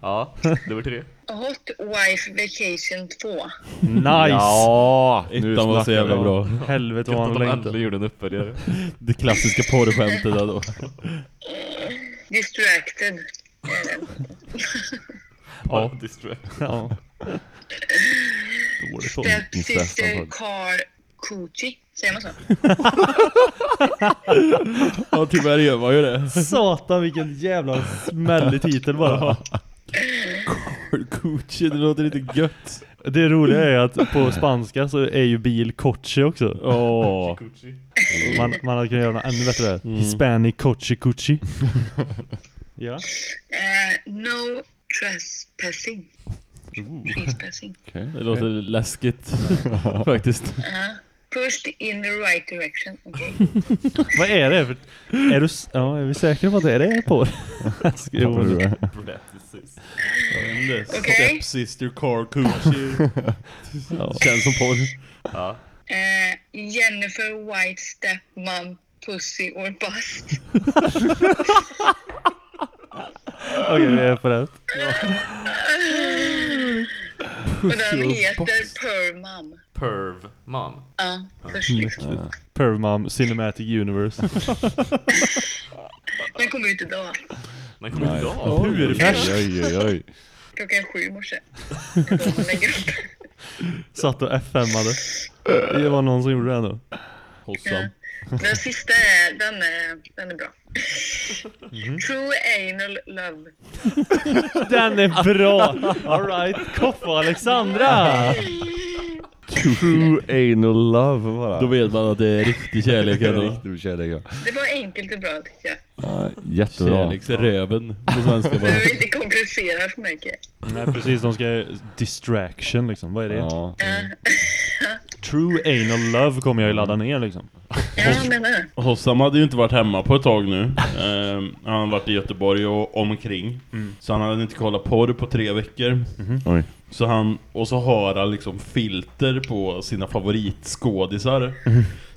Ja, nummer tre. Hot Wife Vacation 2. Nice! Ja, nu Ettan var så jävla bra. Helvete vad han att de längtar. äntligen gjorde en uppvärdering. Det klassiska porrskämtet där då. Distracted. Ja. Distract. ja. Dålig form. Stepsister Car Coochie. Säger man så? Ja tyvärr gör man ju det. Satan vilken jävla smällig titel bara. Gucci, det låter lite gött. Det roliga är att på spanska så är ju bil coche också. Åh. Man, man hade kunnat göra något ännu bättre. Mm. Hispanic coche cucci. ja. Eh, no trespassing. Trespassing. Det låter läskigt faktiskt. Uh, pushed in the right direction. Okej. Vad är det för... Är du... Ja, är vi säkra på att det är det på? jo, det- Bradisis. Okej. Stepsister car Gucci. Känns som porr. Ja. Eh, Jennifer White Stepmom Pussy or Bust. Okej, vi är på rätt. Och den heter Per Mom. Perv mom. Ja, först liksom. Pervmom Cinematic Universe. Den kom ut idag. Den kommer Nej. idag. Purfärs. Oj, oj, oj. Klockan sju i morse. Satt och FM-ade. Det var någon som gjorde det ändå. Hossam. Den sista är, den är, den är bra. Mhm. True Anal Love. Den är bra! Alright, Koffe Alexandra! True anal love bara. Då vet man att det är riktig kärlek ändå. Riktig kärlek ja. Det var enkelt och bra tycker jag. ja. Jättebra. Kärleksröven på svenska bara. var inte komplicerat för mig. Nej precis, de ska... Distraction liksom, vad är det? Ja. True Anal Love kommer jag ju ladda ner liksom. Ja, jag menar det. Hossam hade ju inte varit hemma på ett tag nu. Ehm, han har varit i Göteborg och omkring. Så han hade inte kollat porr på tre veckor. Oj. Så han, och så har han liksom filter på sina favoritskådisar.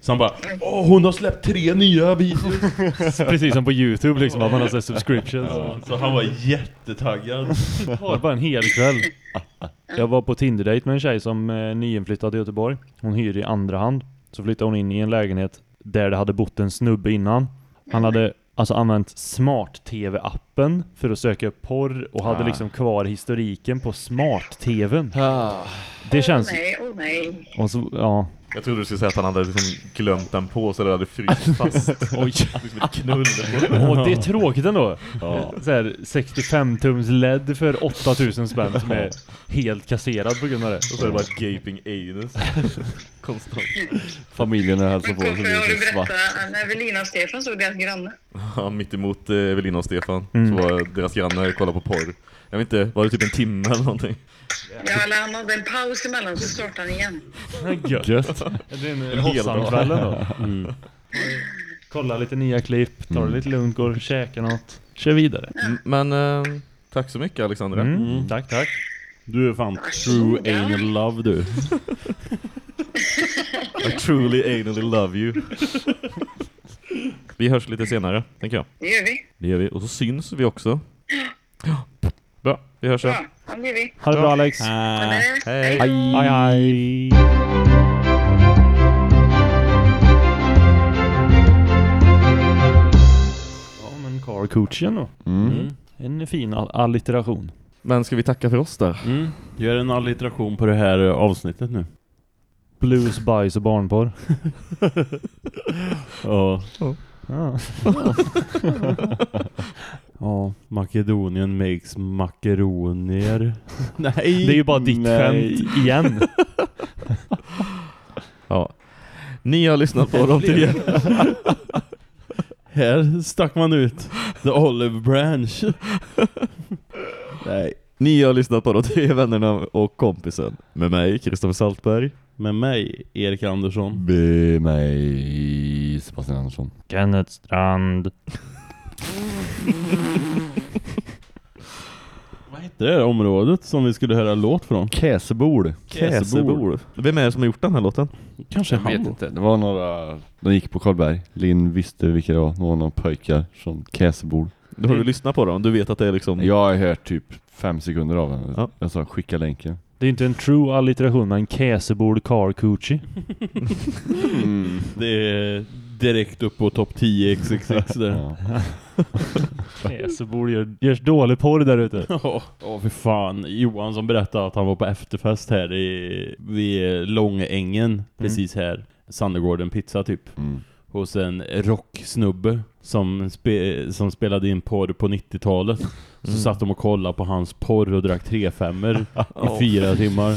Så han bara Åh, hon har släppt tre nya videos. Precis som på Youtube liksom, att man har sett subscriptions. Så han var jättetaggad. Har bara en hel kväll. Jag var på Tinder-date med en tjej som är nyinflyttad till Göteborg. Hon hyr i andra hand. Så flyttade hon in i en lägenhet där det hade bott en snubbe innan. Han hade alltså använt smart-tv-appen för att söka upp porr och hade Ah. liksom kvar historiken på smart-tvn. Det känns... Åh nej, åh nej. Och så, ja. Jag trodde du skulle säga att han hade liksom glömt den på så det hade fryst fast. Oj. liksom ett knull. Det är tråkigt ändå. Ja. Så här 65 tums LED för 8000 spänn som är helt kasserad på grund av det. Och så är det bara ett gaping anus. Konstant. Familjen är hälsar på har du det svart. berättat när Evelina och Stefan såg deras granne? Ja, mitt emot eh, Evelina och Stefan. Mm. Så var deras grannar kollade på porr. Jag vet inte, var det typ en timme eller någonting? Ja, eller han hade en paus emellan så startade han igen. Gött. Gött. Det är en, En en hel Hossamkvällen då. Mm. Kolla lite nya klipp, ta det lite lugnt, går och käka något. Kör vidare. Mm, Men eh, tack så mycket Alexandra. Mm. Tack, tack. Du är fan true anal love du. I truly anally love you. Vi hörs lite senare, tänker jag. Det gör vi. Det gör vi. Och så syns vi också. Bra, vi hörs sen. Ja, det blir vi. Ha det bra Alex. Hej. Hej hej. Ja men Carl Coachen då. Mm. En fin all- allitteration. Men ska vi tacka för oss där? Mm. Gör en allitteration på det här eh, avsnittet nu. Blues, bajs och barnporr. Ja. Ja. Ja, Makedonien makes makaronier. Nej! Det är ju bara ditt nej. skämt igen. Ja. Ni har lyssnat på de tre. Här stack man ut the olive branch. nej. Ni har lyssnat på de tre vännerna och kompisen. Med mig, Kristoffer Saltberg. Med mig, Erik Andersson. Be mig Sebastian Andersson. Kenneth Strand. Vad hette det här området som vi skulle höra låt från? Käsebol. Käsebol. Vem är det som har gjort den här låten? Kanske Jag han vet då? inte. Det var några... De gick på Karlberg. Linn visste vilka det var. Några av de pojkar från Käsebol. Då har du lyssnat på dem, du vet att det är liksom... Jag har hört typ fem sekunder av den. Ja. Jag sa skicka länken. Det är inte en true allitteration men Käsebord Carl Coochie. Mm. Det är direkt upp på topp 10 XXX där. Ja. Käsebord gör, görs dålig porr där ute. Ja, oh, för fan. Johan som berättade att han var på efterfest här i, vid Långängen, precis här. Sandegården pizza typ. Mm. Hos en rocksnubbe som, spe, som spelade in porr på 90-talet. Så Mm. satt de och kollade på hans porr och drack 3-5 i fyra timmar.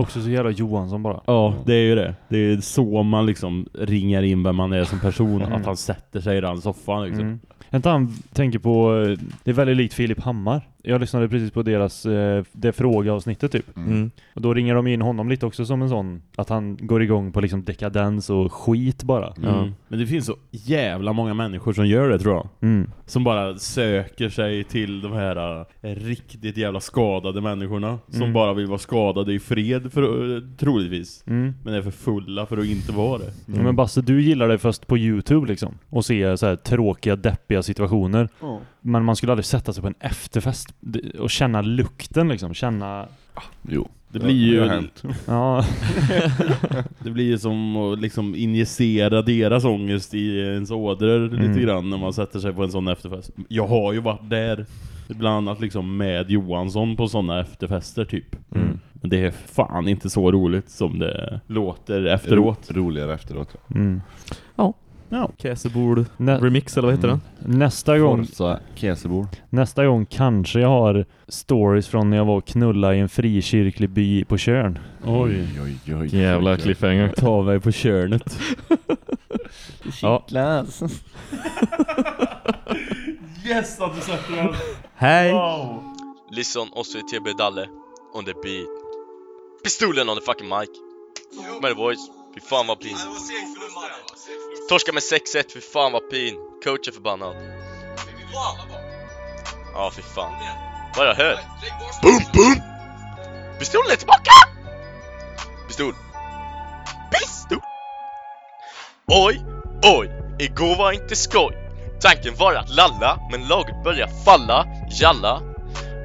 Också så jävla Johansson bara. Ja, det är ju det. Det är så man liksom ringar in vem man är som person. Mm. Att han sätter sig i den soffan liksom. Mm. Inte han tänker på, eh, det är väldigt likt Filip Hammar. Jag lyssnade precis på deras, eh, det frågeavsnittet typ. Mm. Och då ringer de in honom lite också som en sån, att han går igång på liksom dekadens och skit bara. Mm. Men det finns så jävla många människor som gör det tror jag. Mm. Som bara söker sig till de här eh, riktigt jävla skadade människorna. Som Mm. bara vill vara skadade i fred för, eh, troligtvis. Mm. Men är för fulla för att inte vara det. Ja, men Basse, du gillar det först på Youtube liksom. Och se så här tråkiga, deppiga situationer. Men man skulle aldrig sätta sig på en efterfest och känna lukten liksom. Känna... Jo. Det blir ju... Det hänt. Ja. det blir ju som att liksom injicera deras ångest i ens ådror Mm. lite grann när man sätter sig på en sån efterfest. Jag har ju varit där bland annat liksom med Johansson på såna efterfester typ. Mm. Men det är fan inte så roligt som det låter efteråt. Ro- roligare efteråt. Mm. Ja. Käsebol Nä- remix eller vad heter Mm. den? Nästa gång, Forza Käsebol. nästa gång kanske jag har stories från när jag var och knulla i en frikyrklig by på Tjörn. Oj. oj, oj. Jävla cliffhanger. Ta mig på körnet. Ja. Yes att du sätter den! Hej! Wow! Listen OCTB Dalle on the beat Pistolen on the fucking mic the voice, fy fan vad pin. Torska med 6-1, fy fan vad pin. Coach är förbannad. Ja fy fan. Vad jag hört? Boom boom! Pistolen är tillbaka! Pistol. Pistol. Oj, oj, igår var inte skoj. Tanken var att lalla, men laget börjar falla. Jalla.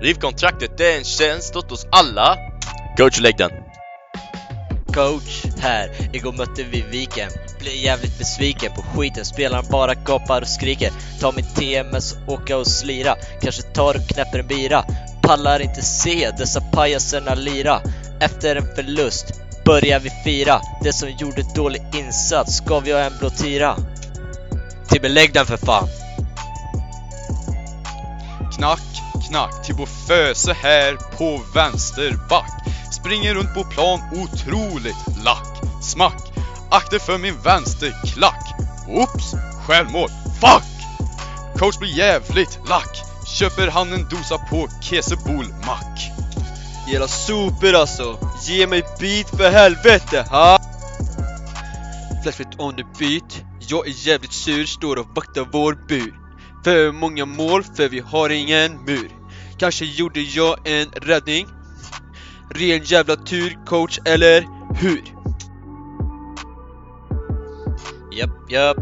Rivkontraktet är en tjänst åt oss alla. Coach, lägg den Coach här, igår mötte vi Viken. Blev jävligt besviken på skiten, spelarna bara gapar och skriker. Ta min TMS och åka och slira. Kanske tar och knäpper en bira. Pallar inte se dessa pajaserna lira. Efter en förlust börjar vi fira. Det som gjorde dålig insats ska vi ha en blå tira. Tibbe lägg den för fan. Knack, knack, Tibbo Föse här på vänsterback. Springer runt på plan otroligt lack. Smack, akter för min vänsterklack. Oops, självmål. Fuck! Coach blir jävligt lack. Köper han en dosa på Kesebol mack. Jävla super alltså! Ge mig beat för helvete, ha! Flashbit on the beat Jag är jävligt sur, står och vaktar vår bur För många mål, för vi har ingen mur Kanske gjorde jag en räddning Ren jävla tur, coach, eller hur? Japp, japp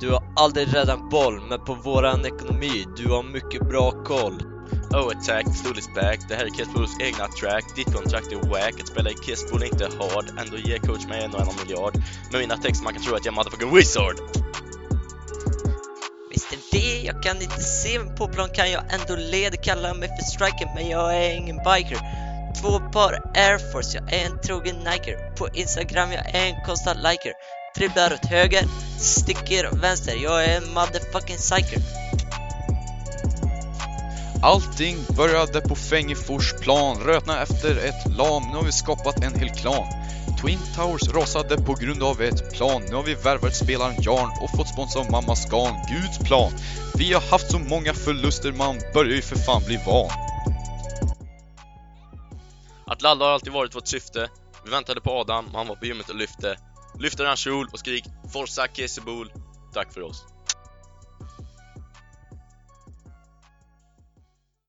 Du har aldrig räddat en boll, men på våran ekonomi, du har mycket bra koll. Oh attack, Pistol is back. Det här är Kissbulls egna track. Ditt kontrakt är wack. Att spela i Kissbull är inte hard. Ändå ger coach mig en och en miljard. Med mina texter man kan tro att jag är motherfucking wizard visst är det. jag kan inte se men på plan. Kan jag ändå leda? Kallar mig för striker men jag är ingen biker. Två par Air Force, jag är en trogen Niker På Instagram, jag är en konstant liker. Dribblar åt höger, sticker åt vänster. Jag är en motherfucking psyker. Allting började på Fängefors plan, rötna efter ett lam, nu har vi skapat en hel klan. Twin Towers rasade på grund av ett plan, nu har vi värvat spelaren Jarn och fått sponsra av mamma Scan, Guds plan. Vi har haft så många förluster, man börjar ju för fan bli van. Att ladda har alltid varit vårt syfte. Vi väntade på Adam, han var på gymmet och lyfte. Lyfte hans kjol och skrik Forza Kissebol. Tack för oss.